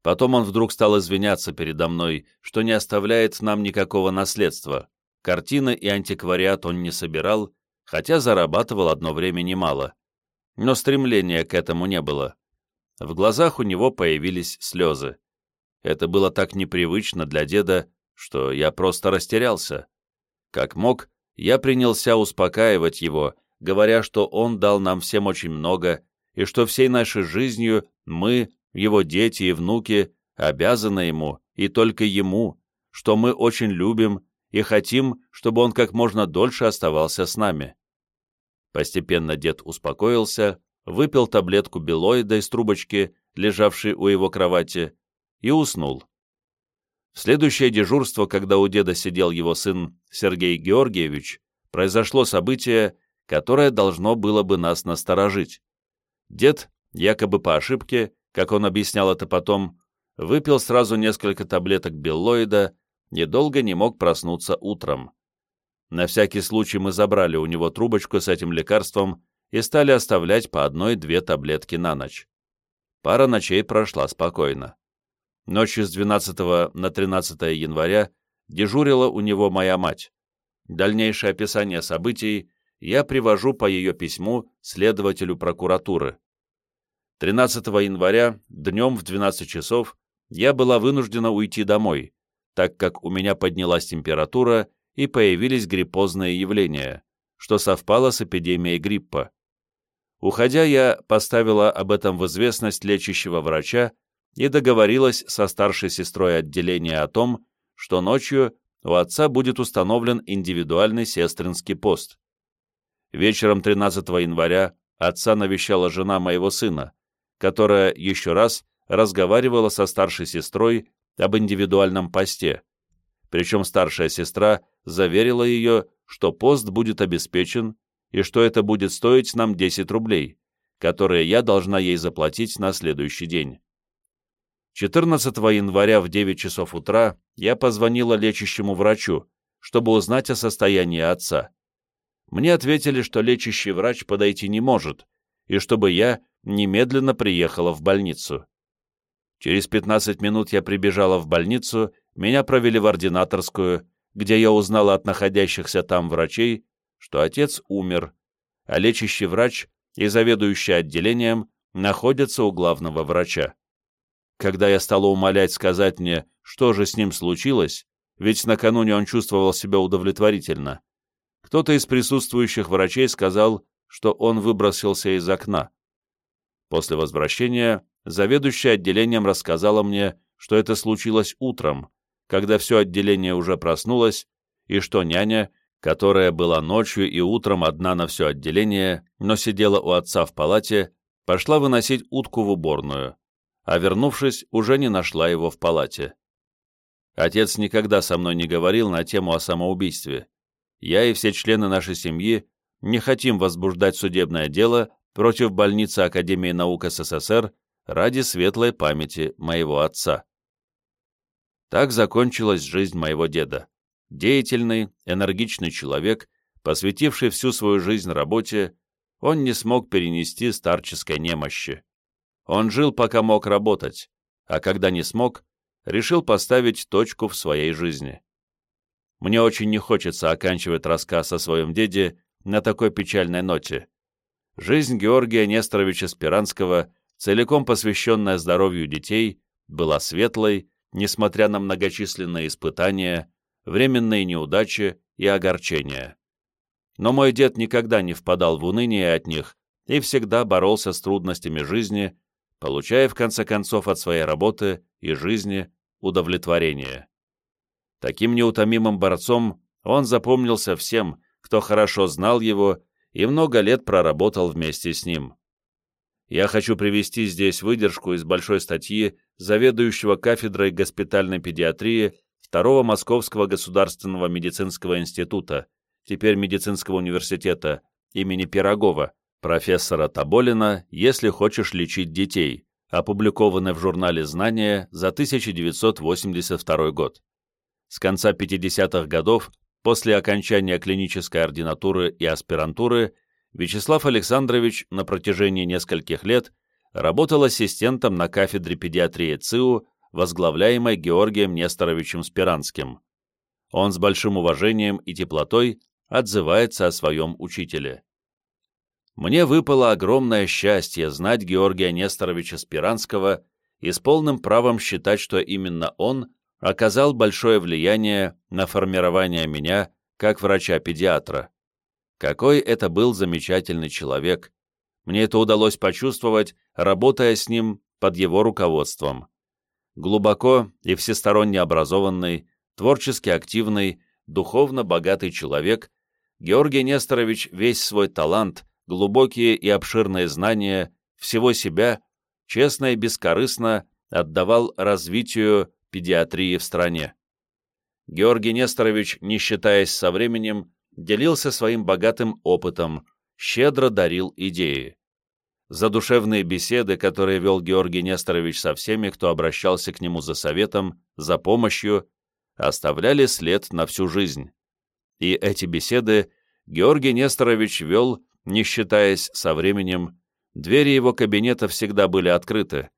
Потом он вдруг стал извиняться передо мной, что не оставляет нам никакого наследства. Картины и антиквариат он не собирал, хотя зарабатывал одно время немало. Но стремления к этому не было. В глазах у него появились слезы. Это было так непривычно для деда, что я просто растерялся. Как мог, я принялся успокаивать его, говоря, что он дал нам всем очень много, и что всей нашей жизнью мы, его дети и внуки, обязаны ему, и только ему, что мы очень любим и хотим, чтобы он как можно дольше оставался с нами. Постепенно дед успокоился, выпил таблетку белоида из трубочки, лежавшей у его кровати, и уснул. В следующее дежурство, когда у деда сидел его сын Сергей Георгиевич, произошло событие, которое должно было бы нас насторожить. Дед, якобы по ошибке, как он объяснял это потом, выпил сразу несколько таблеток беллоида и долго не мог проснуться утром. На всякий случай мы забрали у него трубочку с этим лекарством и стали оставлять по одной-две таблетки на ночь. Пара ночей прошла спокойно. Ночью с 12 на 13 января дежурила у него моя мать. Дальнейшее описание событий я привожу по ее письму следователю прокуратуры. 13 января, днем в 12 часов, я была вынуждена уйти домой, так как у меня поднялась температура и появились гриппозные явления, что совпало с эпидемией гриппа. Уходя, я поставила об этом в известность лечащего врача и договорилась со старшей сестрой отделения о том, что ночью у отца будет установлен индивидуальный сестринский пост. Вечером 13 января отца навещала жена моего сына, которая еще раз разговаривала со старшей сестрой об индивидуальном посте, причем старшая сестра заверила ее, что пост будет обеспечен и что это будет стоить нам 10 рублей, которые я должна ей заплатить на следующий день. 14 января в 9 часов утра я позвонила лечащему врачу, чтобы узнать о состоянии отца. Мне ответили, что лечащий врач подойти не может, и чтобы я немедленно приехала в больницу. Через 15 минут я прибежала в больницу, меня провели в ординаторскую, где я узнала от находящихся там врачей, что отец умер, а лечащий врач и заведующий отделением находятся у главного врача. Когда я стала умолять сказать мне, что же с ним случилось, ведь накануне он чувствовал себя удовлетворительно, кто-то из присутствующих врачей сказал, что он выбросился из окна. После возвращения заведующая отделением рассказала мне, что это случилось утром, когда все отделение уже проснулось, и что няня, которая была ночью и утром одна на все отделение, но сидела у отца в палате, пошла выносить утку в уборную а вернувшись, уже не нашла его в палате. Отец никогда со мной не говорил на тему о самоубийстве. Я и все члены нашей семьи не хотим возбуждать судебное дело против больницы Академии наук СССР ради светлой памяти моего отца. Так закончилась жизнь моего деда. Деятельный, энергичный человек, посвятивший всю свою жизнь работе, он не смог перенести старческой немощи. Он жил, пока мог работать, а когда не смог, решил поставить точку в своей жизни. Мне очень не хочется оканчивать рассказ о своем деде на такой печальной ноте. Жизнь Георгия Несторовича Спиранского, целиком посвященная здоровью детей, была светлой, несмотря на многочисленные испытания, временные неудачи и огорчения. Но мой дед никогда не впадал в уныние от них и всегда боролся с трудностями жизни, получая в конце концов от своей работы и жизни удовлетворение. Таким неутомимым борцом он запомнился всем, кто хорошо знал его и много лет проработал вместе с ним. Я хочу привести здесь выдержку из большой статьи заведующего кафедрой госпитальной педиатрии Второго Московского государственного медицинского института, теперь медицинского университета имени Пирогова, профессора Таболина «Если хочешь лечить детей», опубликованное в журнале «Знания» за 1982 год. С конца 50-х годов, после окончания клинической ординатуры и аспирантуры, Вячеслав Александрович на протяжении нескольких лет работал ассистентом на кафедре педиатрии ЦИУ, возглавляемой Георгием Несторовичем Спиранским. Он с большим уважением и теплотой отзывается о своем учителе. Мне выпало огромное счастье знать Георгия Несторовича Спиранского и с полным правом считать, что именно он оказал большое влияние на формирование меня как врача-педиатра. Какой это был замечательный человек. Мне это удалось почувствовать, работая с ним под его руководством. Глубоко и всесторонне образованный, творчески активный, духовно богатый человек, Георгий Несторович весь свой талант, глубокие и обширные знания, всего себя, честно и бескорыстно отдавал развитию педиатрии в стране. Георгий Несторович, не считаясь со временем, делился своим богатым опытом, щедро дарил идеи. Задушевные беседы, которые вел Георгий Несторович со всеми, кто обращался к нему за советом, за помощью, оставляли след на всю жизнь. И эти беседы Георгий Несторович вел, не считаясь со временем, двери его кабинета всегда были открыты.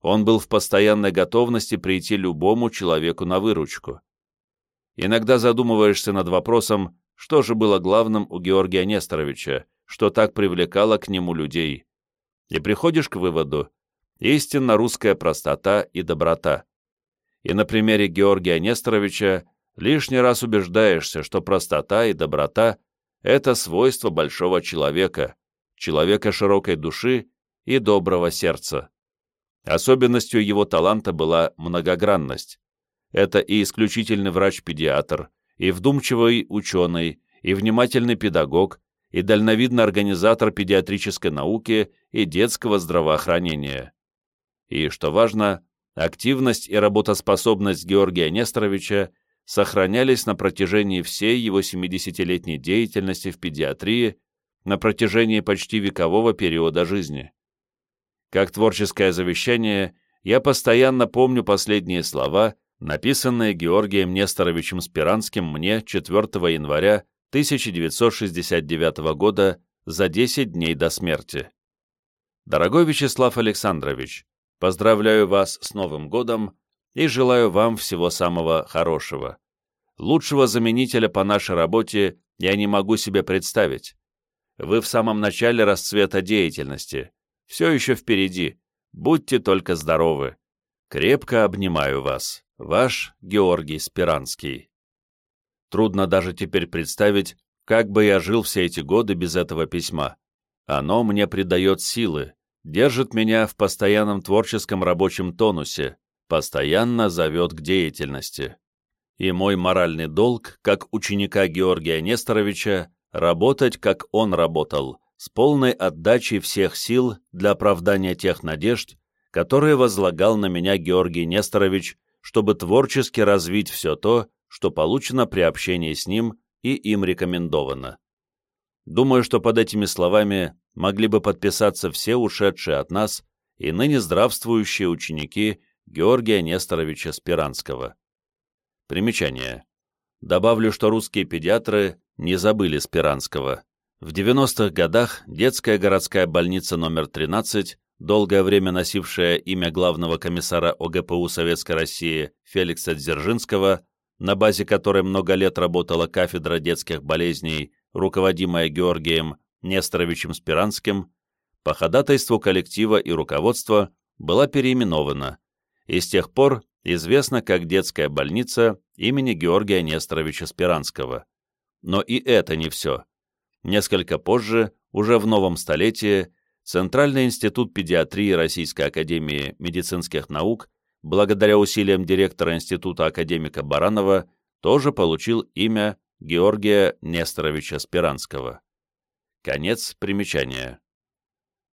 Он был в постоянной готовности прийти любому человеку на выручку. Иногда задумываешься над вопросом, что же было главным у Георгия Несторовича, что так привлекало к нему людей. И приходишь к выводу – истинно русская простота и доброта. И на примере Георгия Несторовича лишний раз убеждаешься, что простота и доброта – это свойство большого человека, человека широкой души и доброго сердца. Особенностью его таланта была многогранность. Это и исключительный врач-педиатр, и вдумчивый ученый, и внимательный педагог, и дальновидный организатор педиатрической науки и детского здравоохранения. И, что важно, активность и работоспособность Георгия Несторовича сохранялись на протяжении всей его 70-летней деятельности в педиатрии на протяжении почти векового периода жизни. Как творческое завещание, я постоянно помню последние слова, написанные Георгием Несторовичем Спиранским мне 4 января 1969 года за 10 дней до смерти. Дорогой Вячеслав Александрович, поздравляю вас с Новым годом и желаю вам всего самого хорошего. Лучшего заменителя по нашей работе я не могу себе представить. Вы в самом начале расцвета деятельности все еще впереди. Будьте только здоровы. Крепко обнимаю вас. Ваш Георгий Спиранский. Трудно даже теперь представить, как бы я жил все эти годы без этого письма. Оно мне придает силы, держит меня в постоянном творческом рабочем тонусе, постоянно зовет к деятельности. И мой моральный долг, как ученика Георгия Несторовича, работать, как он работал, с полной отдачей всех сил для оправдания тех надежд, которые возлагал на меня Георгий Несторович, чтобы творчески развить все то, что получено при общении с ним и им рекомендовано. Думаю, что под этими словами могли бы подписаться все ушедшие от нас и ныне здравствующие ученики Георгия Несторовича Спиранского. Примечание. Добавлю, что русские педиатры не забыли Спиранского. В 90-х годах детская городская больница номер 13, долгое время носившая имя главного комиссара ОГПУ Советской России Феликса Дзержинского, на базе которой много лет работала кафедра детских болезней, руководимая Георгием Несторовичем Спиранским, по ходатайству коллектива и руководства была переименована, и с тех пор известна как детская больница имени Георгия Несторовича Спиранского. Но и это не все. Несколько позже, уже в новом столетии, Центральный институт педиатрии Российской академии медицинских наук, благодаря усилиям директора института академика Баранова, тоже получил имя Георгия Несторовича Спиранского. Конец примечания.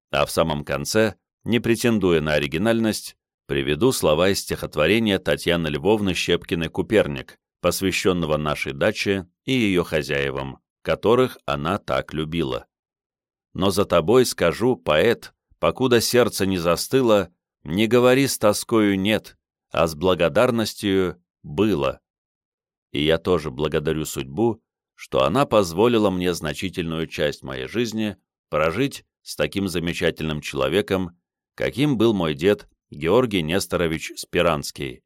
А в самом конце, не претендуя на оригинальность, приведу слова из стихотворения Татьяны Львовны Щепкиной-Куперник, посвященного нашей даче и ее хозяевам которых она так любила. Но за тобой скажу, поэт, покуда сердце не застыло, не говори с тоскою «нет», а с благодарностью «было». И я тоже благодарю судьбу, что она позволила мне значительную часть моей жизни прожить с таким замечательным человеком, каким был мой дед Георгий Несторович Спиранский,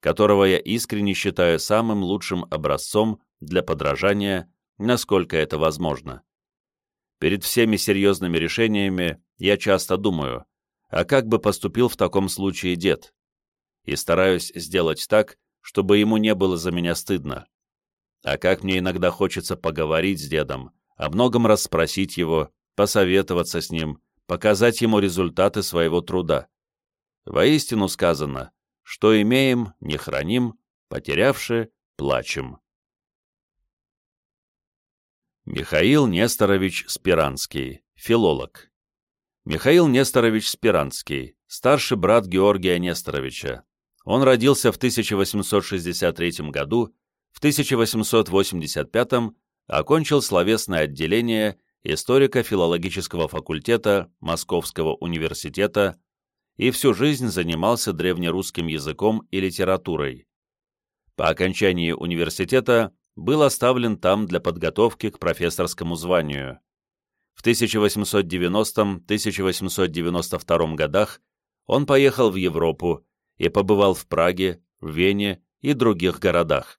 которого я искренне считаю самым лучшим образцом для подражания, насколько это возможно. Перед всеми серьезными решениями я часто думаю, а как бы поступил в таком случае дед? И стараюсь сделать так, чтобы ему не было за меня стыдно. А как мне иногда хочется поговорить с дедом, о многом расспросить его, посоветоваться с ним, показать ему результаты своего труда. Воистину сказано, что имеем, не храним, потерявши, плачем. Михаил Несторович Спиранский, филолог. Михаил Несторович Спиранский, старший брат Георгия Несторовича. Он родился в 1863 году, в 1885 окончил словесное отделение историко-филологического факультета Московского университета и всю жизнь занимался древнерусским языком и литературой. По окончании университета был оставлен там для подготовки к профессорскому званию. В 1890-1892 годах он поехал в Европу и побывал в Праге, в Вене и других городах.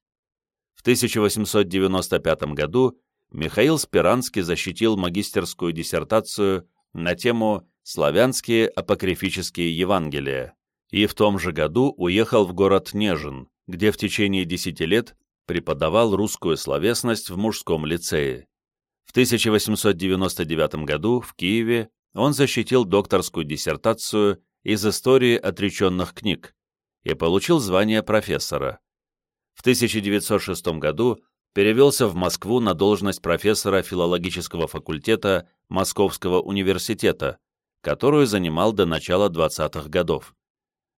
В 1895 году Михаил Спиранский защитил магистерскую диссертацию на тему «Славянские апокрифические Евангелия» и в том же году уехал в город Нежин, где в течение десяти лет преподавал русскую словесность в мужском лицее. В 1899 году в Киеве он защитил докторскую диссертацию из истории отреченных книг и получил звание профессора. В 1906 году перевелся в Москву на должность профессора филологического факультета Московского университета, которую занимал до начала 20-х годов.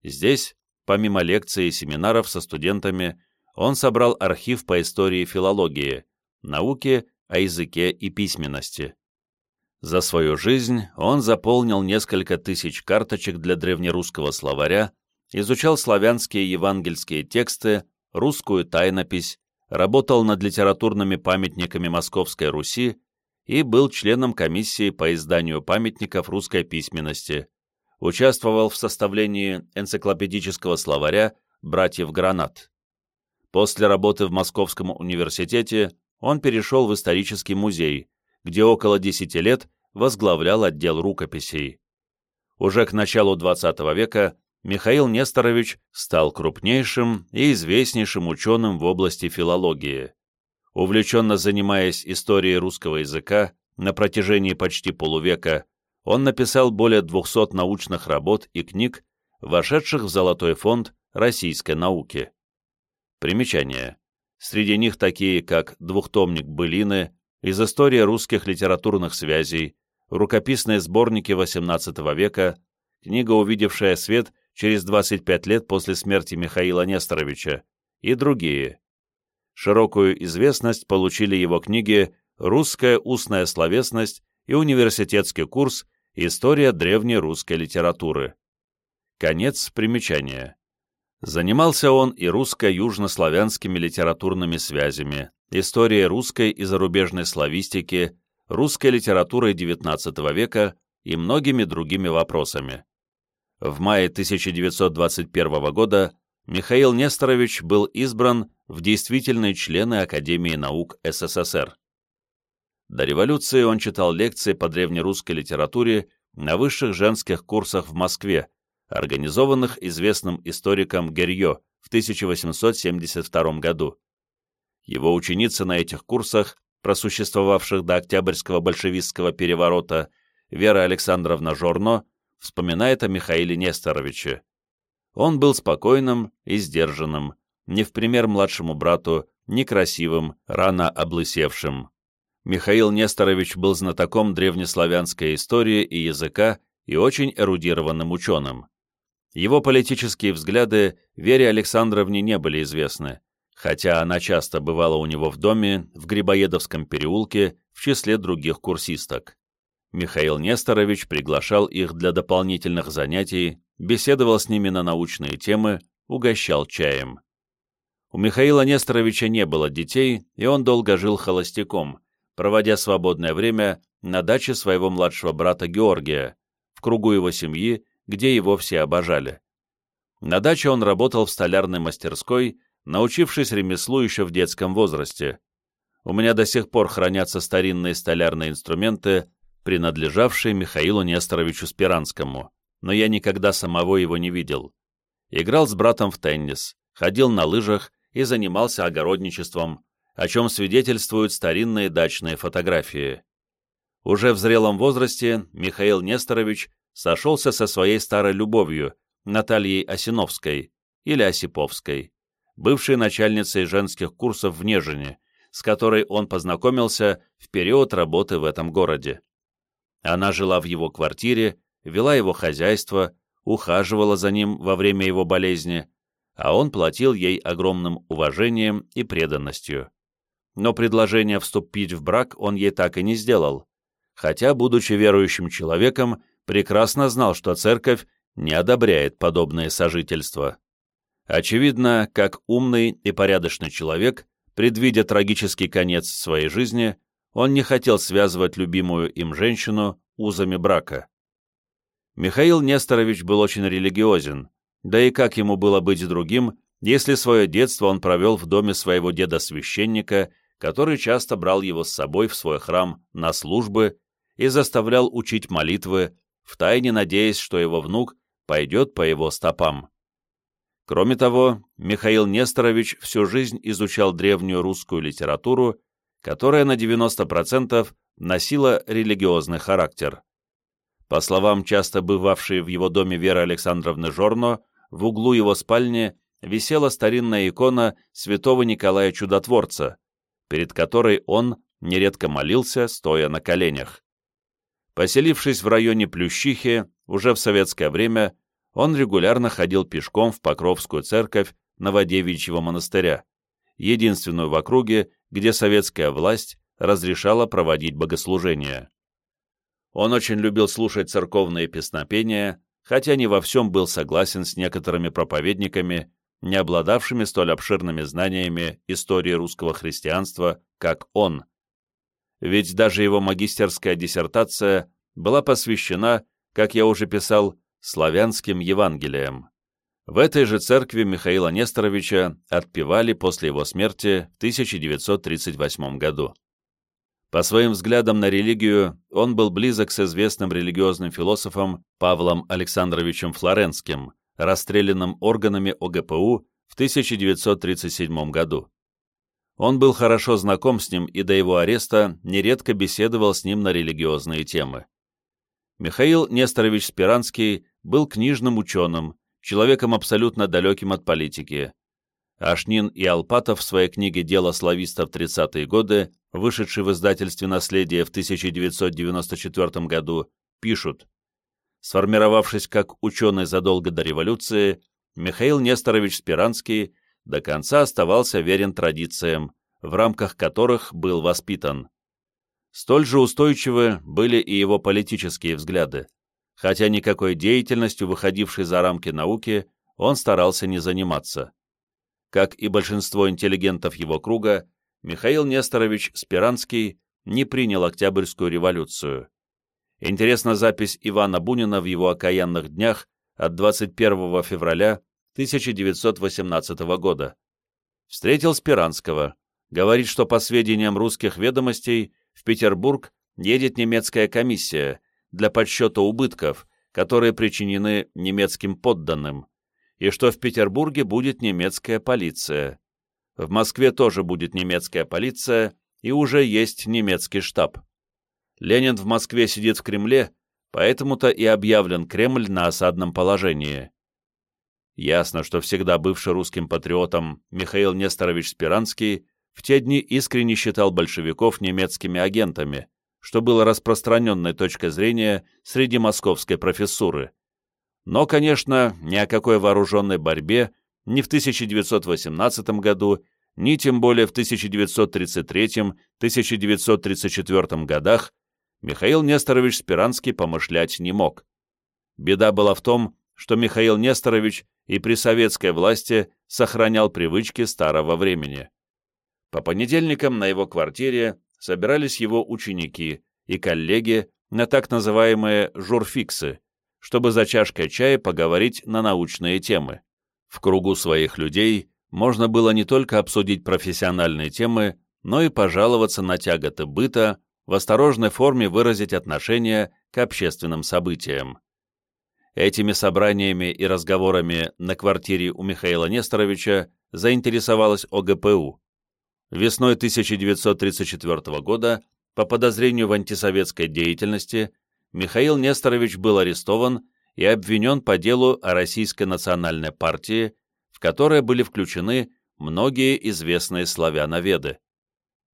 Здесь, помимо лекций и семинаров со студентами, он собрал архив по истории филологии, науке о языке и письменности. За свою жизнь он заполнил несколько тысяч карточек для древнерусского словаря, изучал славянские евангельские тексты, русскую тайнопись, работал над литературными памятниками Московской Руси и был членом комиссии по изданию памятников русской письменности, участвовал в составлении энциклопедического словаря «Братьев Гранат». После работы в Московском университете он перешел в исторический музей, где около 10 лет возглавлял отдел рукописей. Уже к началу XX века Михаил Несторович стал крупнейшим и известнейшим ученым в области филологии. Увлеченно занимаясь историей русского языка на протяжении почти полувека, он написал более 200 научных работ и книг, вошедших в Золотой фонд российской науки. Примечание. Среди них такие, как двухтомник «Былины», из истории русских литературных связей, рукописные сборники XVIII века, книга, увидевшая свет через 25 лет после смерти Михаила Несторовича, и другие. Широкую известность получили его книги «Русская устная словесность» и университетский курс «История древней русской литературы». Конец примечания. Занимался он и русско-южнославянскими литературными связями, историей русской и зарубежной славистики, русской литературой XIX века и многими другими вопросами. В мае 1921 года Михаил Несторович был избран в действительные члены Академии наук СССР. До революции он читал лекции по древнерусской литературе на высших женских курсах в Москве, организованных известным историком Герье в 1872 году. Его ученица на этих курсах, просуществовавших до Октябрьского большевистского переворота, Вера Александровна Жорно, вспоминает о Михаиле Несторовиче. Он был спокойным и сдержанным, не в пример младшему брату, некрасивым, рано облысевшим. Михаил Несторович был знатоком древнеславянской истории и языка и очень эрудированным ученым. Его политические взгляды Вере Александровне не были известны, хотя она часто бывала у него в доме в Грибоедовском переулке в числе других курсисток. Михаил Несторович приглашал их для дополнительных занятий, беседовал с ними на научные темы, угощал чаем. У Михаила Несторовича не было детей, и он долго жил холостяком, проводя свободное время на даче своего младшего брата Георгия, в кругу его семьи, где его все обожали. На даче он работал в столярной мастерской, научившись ремеслу еще в детском возрасте. У меня до сих пор хранятся старинные столярные инструменты, принадлежавшие Михаилу Несторовичу Спиранскому, но я никогда самого его не видел. Играл с братом в теннис, ходил на лыжах и занимался огородничеством, о чем свидетельствуют старинные дачные фотографии. Уже в зрелом возрасте Михаил Несторович сошелся со своей старой любовью, Натальей Осиновской, или Осиповской, бывшей начальницей женских курсов в Нежине, с которой он познакомился в период работы в этом городе. Она жила в его квартире, вела его хозяйство, ухаживала за ним во время его болезни, а он платил ей огромным уважением и преданностью. Но предложение вступить в брак он ей так и не сделал, хотя, будучи верующим человеком, прекрасно знал, что церковь не одобряет подобное сожительство. Очевидно, как умный и порядочный человек, предвидя трагический конец своей жизни, он не хотел связывать любимую им женщину узами брака. Михаил Несторович был очень религиозен, да и как ему было быть другим, если свое детство он провел в доме своего деда-священника, который часто брал его с собой в свой храм на службы и заставлял учить молитвы, втайне надеясь, что его внук пойдет по его стопам. Кроме того, Михаил Несторович всю жизнь изучал древнюю русскую литературу, которая на 90% носила религиозный характер. По словам часто бывавшей в его доме Веры Александровны Жорно, в углу его спальни висела старинная икона святого Николая Чудотворца, перед которой он нередко молился, стоя на коленях. Поселившись в районе Плющихи, уже в советское время он регулярно ходил пешком в Покровскую церковь Новодевичьего монастыря, единственную в округе, где советская власть разрешала проводить богослужения. Он очень любил слушать церковные песнопения, хотя не во всем был согласен с некоторыми проповедниками, не обладавшими столь обширными знаниями истории русского христианства, как он. Ведь даже его магистерская диссертация была посвящена, как я уже писал, славянским Евангелием. В этой же церкви Михаила Несторовича отпевали после его смерти в 1938 году. По своим взглядам на религию он был близок с известным религиозным философом Павлом Александровичем Флоренским, расстрелянным органами ОГПУ в 1937 году. Он был хорошо знаком с ним и до его ареста нередко беседовал с ним на религиозные темы. Михаил Несторович Спиранский был книжным ученым, человеком абсолютно далеким от политики. Ашнин и Алпатов в своей книге «Дело славистов 30-е годы», вышедшей в издательстве «Наследие» в 1994 году, пишут Сформировавшись как ученый задолго до революции, Михаил Несторович Спиранский до конца оставался верен традициям, в рамках которых был воспитан. Столь же устойчивы были и его политические взгляды, хотя никакой деятельностью, выходившей за рамки науки, он старался не заниматься. Как и большинство интеллигентов его круга, Михаил Несторович Спиранский не принял Октябрьскую революцию. Интересна запись Ивана Бунина в его окаянных днях от 21 февраля 1918 года. Встретил Спиранского. Говорит, что по сведениям русских ведомостей в Петербург едет немецкая комиссия для подсчета убытков, которые причинены немецким подданным, и что в Петербурге будет немецкая полиция. В Москве тоже будет немецкая полиция, и уже есть немецкий штаб. Ленин в Москве сидит в Кремле, поэтому-то и объявлен Кремль на осадном положении. Ясно, что всегда бывший русским патриотом Михаил Несторович Спиранский в те дни искренне считал большевиков немецкими агентами, что было распространенной точкой зрения среди московской профессуры. Но, конечно, ни о какой вооруженной борьбе ни в 1918 году, ни тем более в 1933-1934 годах Михаил Несторович Спиранский помышлять не мог. Беда была в том, что Михаил Несторович и при советской власти сохранял привычки старого времени. По понедельникам на его квартире собирались его ученики и коллеги на так называемые «журфиксы», чтобы за чашкой чая поговорить на научные темы. В кругу своих людей можно было не только обсудить профессиональные темы, но и пожаловаться на тяготы быта, в осторожной форме выразить отношение к общественным событиям. Этими собраниями и разговорами на квартире у Михаила Несторовича заинтересовалась ОГПУ. Весной 1934 года по подозрению в антисоветской деятельности Михаил Несторович был арестован и обвинен по делу о Российской национальной партии, в которое были включены многие известные славяноведы.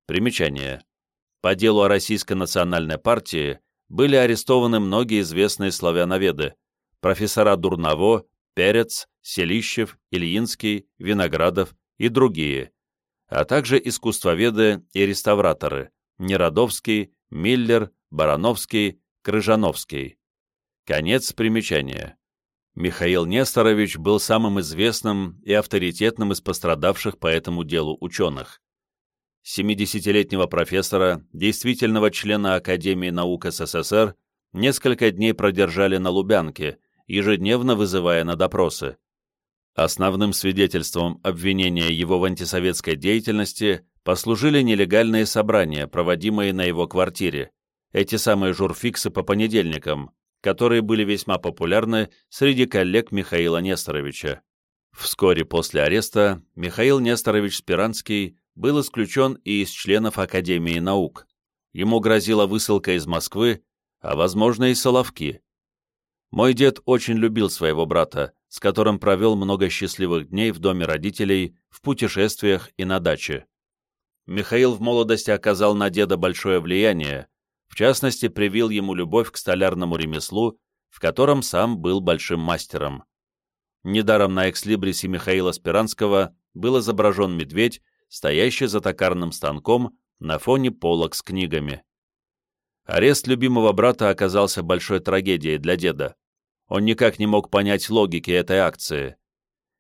Примечание. По делу о Российской национальной партии были арестованы многие известные славяноведы, профессора Дурново, Перец, Селищев, Ильинский, Виноградов и другие, а также искусствоведы и реставраторы Неродовский, Миллер, Барановский, Крыжановский. Конец примечания. Михаил Несторович был самым известным и авторитетным из пострадавших по этому делу ученых. 70-летнего профессора, действительного члена Академии наук СССР, несколько дней продержали на Лубянке, ежедневно вызывая на допросы. Основным свидетельством обвинения его в антисоветской деятельности послужили нелегальные собрания, проводимые на его квартире, эти самые журфиксы по понедельникам, которые были весьма популярны среди коллег Михаила Несторовича. Вскоре после ареста Михаил Несторович Спиранский был исключен и из членов Академии наук. Ему грозила высылка из Москвы, а, возможно, и Соловки. Мой дед очень любил своего брата, с которым провел много счастливых дней в доме родителей, в путешествиях и на даче. Михаил в молодости оказал на деда большое влияние, в частности, привил ему любовь к столярному ремеслу, в котором сам был большим мастером. Недаром на экслибрисе Михаила Спиранского был изображен медведь, стоящий за токарным станком на фоне полок с книгами. Арест любимого брата оказался большой трагедией для деда. Он никак не мог понять логики этой акции.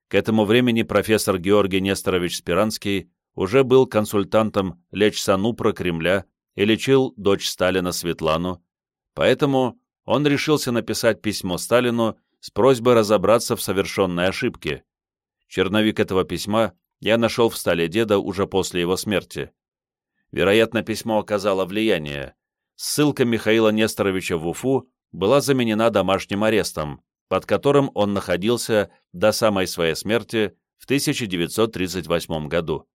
К этому времени профессор Георгий Несторович Спиранский уже был консультантом Лечсанупра Кремля и лечил дочь Сталина Светлану, поэтому он решился написать письмо Сталину с просьбой разобраться в совершенной ошибке. Черновик этого письма я нашел в столе деда уже после его смерти. Вероятно, письмо оказало влияние. Ссылка Михаила Несторовича в Уфу была заменена домашним арестом, под которым он находился до самой своей смерти в 1938 году.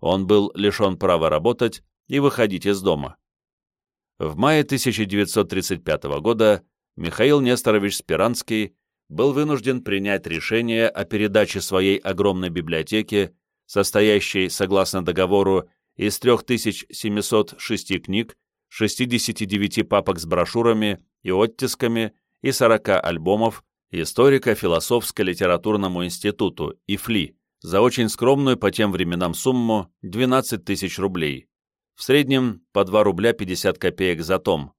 Он был лишен права работать и выходить из дома. В мае 1935 года Михаил Несторович Спиранский был вынужден принять решение о передаче своей огромной библиотеки, состоящей, согласно договору, из 3706 книг, 69 папок с брошюрами и оттисками и 40 альбомов Историко-философско-литературному институту, ИФЛИ, за очень скромную по тем временам сумму 12 тысяч рублей в среднем по 2 рубля 50 копеек за том.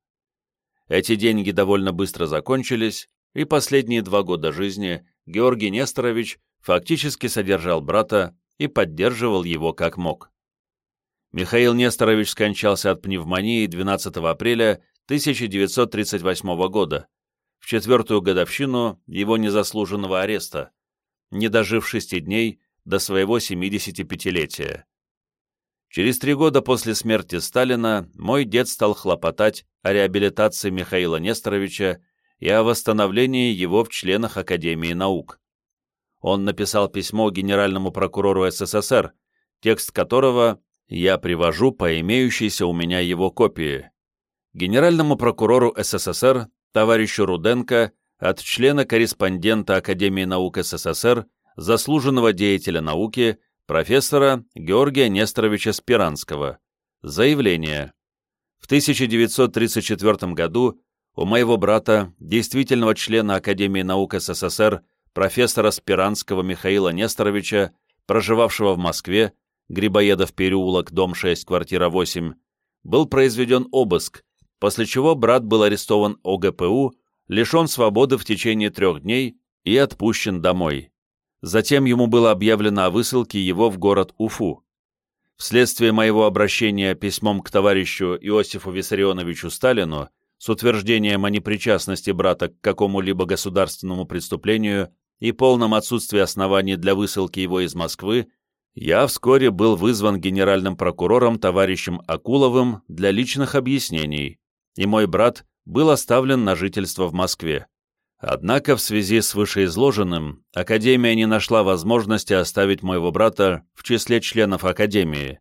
Эти деньги довольно быстро закончились, и последние два года жизни Георгий Несторович фактически содержал брата и поддерживал его как мог. Михаил Несторович скончался от пневмонии 12 апреля 1938 года, в четвертую годовщину его незаслуженного ареста, не дожив шести дней до своего 75-летия. Через три года после смерти Сталина мой дед стал хлопотать о реабилитации Михаила Несторовича и о восстановлении его в членах Академии наук. Он написал письмо генеральному прокурору СССР, текст которого я привожу по имеющейся у меня его копии. Генеральному прокурору СССР, товарищу Руденко, от члена-корреспондента Академии наук СССР, заслуженного деятеля науки, профессора Георгия Несторовича Спиранского. Заявление. В 1934 году у моего брата, действительного члена Академии наук СССР, профессора Спиранского Михаила Несторовича, проживавшего в Москве, Грибоедов переулок, дом 6, квартира 8, был произведен обыск, после чего брат был арестован ОГПУ, лишен свободы в течение трех дней и отпущен домой. Затем ему было объявлено о высылке его в город Уфу. Вследствие моего обращения письмом к товарищу Иосифу Виссарионовичу Сталину с утверждением о непричастности брата к какому-либо государственному преступлению и полном отсутствии оснований для высылки его из Москвы, я вскоре был вызван генеральным прокурором товарищем Акуловым для личных объяснений, и мой брат был оставлен на жительство в Москве. Однако в связи с вышеизложенным Академия не нашла возможности оставить моего брата в числе членов Академии.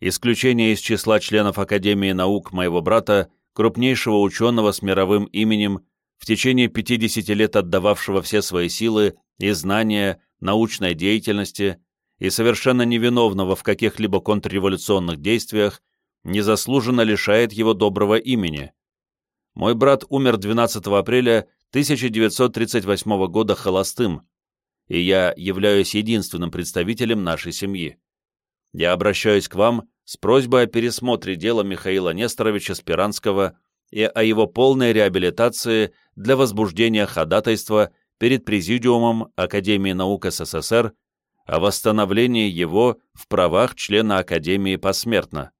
Исключение из числа членов Академии наук моего брата, крупнейшего ученого с мировым именем, в течение 50 лет отдававшего все свои силы и знания научной деятельности и совершенно невиновного в каких-либо контрреволюционных действиях, незаслуженно лишает его доброго имени. Мой брат умер 12 апреля 1938 года холостым, и я являюсь единственным представителем нашей семьи. Я обращаюсь к вам с просьбой о пересмотре дела Михаила Несторовича Спиранского и о его полной реабилитации для возбуждения ходатайства перед Президиумом Академии наук СССР о восстановлении его в правах члена Академии посмертно.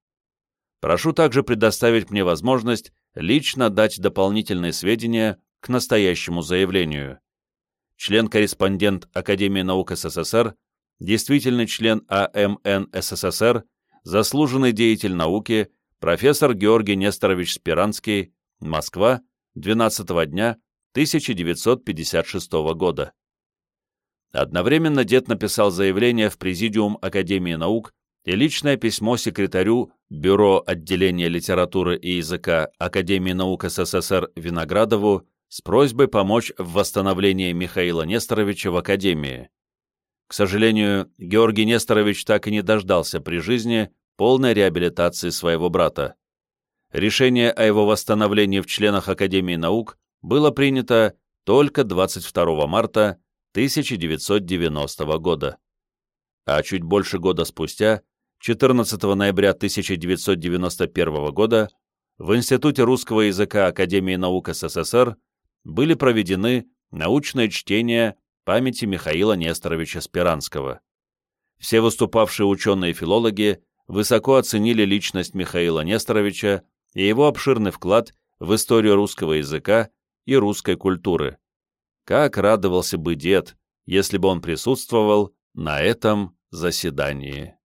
Прошу также предоставить мне возможность лично дать дополнительные сведения к настоящему заявлению. Член-корреспондент Академии наук СССР, действительный член АМН СССР, заслуженный деятель науки, профессор Георгий Несторович Спиранский, Москва, 12 дня 1956 года. Одновременно дед написал заявление в Президиум Академии наук и личное письмо секретарю Бюро отделения литературы и языка Академии наук СССР Виноградову с просьбой помочь в восстановлении Михаила Несторовича в Академии. К сожалению, Георгий Несторович так и не дождался при жизни полной реабилитации своего брата. Решение о его восстановлении в членах Академии наук было принято только 22 марта 1990 года. А чуть больше года спустя 14 ноября 1991 года в Институте русского языка Академии наук СССР были проведены научные чтения памяти Михаила Несторовича Спиранского. Все выступавшие ученые-филологи высоко оценили личность Михаила Несторовича и его обширный вклад в историю русского языка и русской культуры. Как радовался бы дед, если бы он присутствовал на этом заседании.